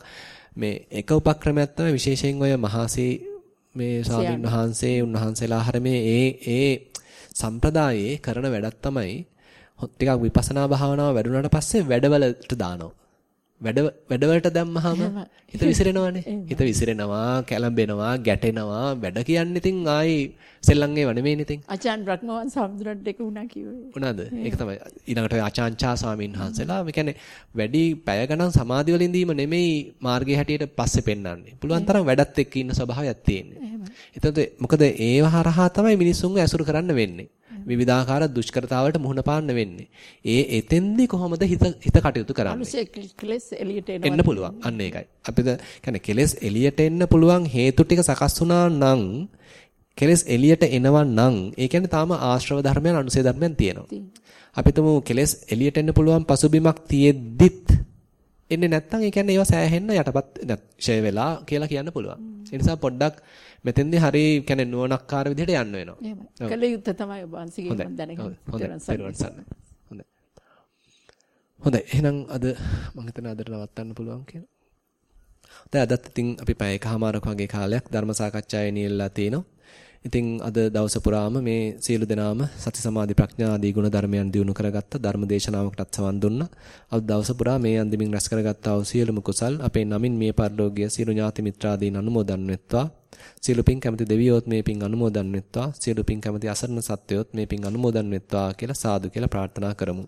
මේ එක උපක්‍රමයක් තමයි විශේෂයෙන් ඔය මහසී මේ ස්වාමීන් වහන්සේ උන්වහන්සේලා හැර මේ ඒ ඒ සම්ප්‍රදායේ කරන වැඩක් තමයි ටිකක් විපස්සනා භාවනාව වැඩුණාට පස්සේ වැඩවලට දානවා. වැඩ වැඩවලට දැම්මහම හිත විසිරෙනවානේ. හිත විසිරෙනවා, කැළඹෙනවා, ගැටෙනවා. වැඩ කියන්නේ ඉතින් ආයි සෙල්ලම් ඒව නෙමෙයිනේ ඉතින්. අචාන් බ්‍රහ්මවන් සම්දුරට එක උනා කිව්වේ. උනාද? ඒක තමයි. ඊළඟට අචාන්චා ස්වාමීන් වහන්සේලා මේ කියන්නේ වැඩි පැය ගණන් සමාධි වලින් දීම නෙමෙයි මාර්ගයේ හැටියට පස්සේ පෙන්වන්නේ. පුළුවන් තරම් වැඩත් එක්ක ඉන්න ස්වභාවයක් තියෙන්නේ. එතකොට මොකද ඒව හරහා තමයි මිනිස්සුන්ව ඇසුරු කරන්න වෙන්නේ. විවිධාකාර දුෂ්කරතාවලට මුහුණ පාන්න වෙන්නේ. ඒ එතෙන්දි කොහොමද හිත හිත කටයුතු කරන්නේ? කෙලස් එළියට එන්න පුළුවන්. අන්න ඒකයි. අපිට කියන්නේ කෙලස් එළියට එන්න පුළුවන් හේතු ටික සකස් වුණා නම් කෙලස් එළියට එනවා නම් ඒ කියන්නේ තාම ආශ්‍රව ධර්මයන් අනුසේ ධර්මයන් තියෙනවා. අපිටම කෙලස් එළියට එන්න පුළුවන් පසුබිමක් තියෙද්දිත් එන්නේ නැත්නම් ඒ කියන්නේ ඒවා සෑහෙන්න යටපත් ෂය වෙලා කියලා කියන්න පුළුවන්. ඒ නිසා පොඩ්ඩක් මෙතෙන්දී හරි කියන්නේ නුවණක්කාර විදිහට යන්න වෙනවා. එහෙමයි. කල යුත්තේ තමයි ඔබ වහන්සේගේ මම දැනගෙන. හොඳයි. හොඳයි. එහෙනම් අද මම හිතන අදට නවත්තන්න පුළුවන් කියලා. දැන් අදත් ඉතින් අපි පැය එකමාරක වගේ කාලයක් ධර්ම සාකච්ඡාවේ නියැලලා තිනවා. ඉතින් අද දවස පුරාම මේ සියලු දෙනාම සති සමාධි ප්‍රඥා ආදී ගුණ ධර්මයන් දිනු කරගත්ත ධර්ම දේශනාවකටත් සවන් දුන්නා. අද දවස පුරා මේ අන්දිමින් රැස් කරගත්තා වූ සියලුම කුසල් අපේ නමින් මේ පරිලෝකීය සියලු ඥාති මිත්‍රාදීන් අනුමෝදන් වෙත්වා. සියලු පින් කැමති දෙවියෝත් මේ පින් අනුමෝදන් වෙත්වා. සියලු පින් කැමති අසරණ සත්වයෝත් මේ පින් අනුමෝදන් වෙත්වා කියලා සාදු කියලා ප්‍රාර්ථනා කරමු.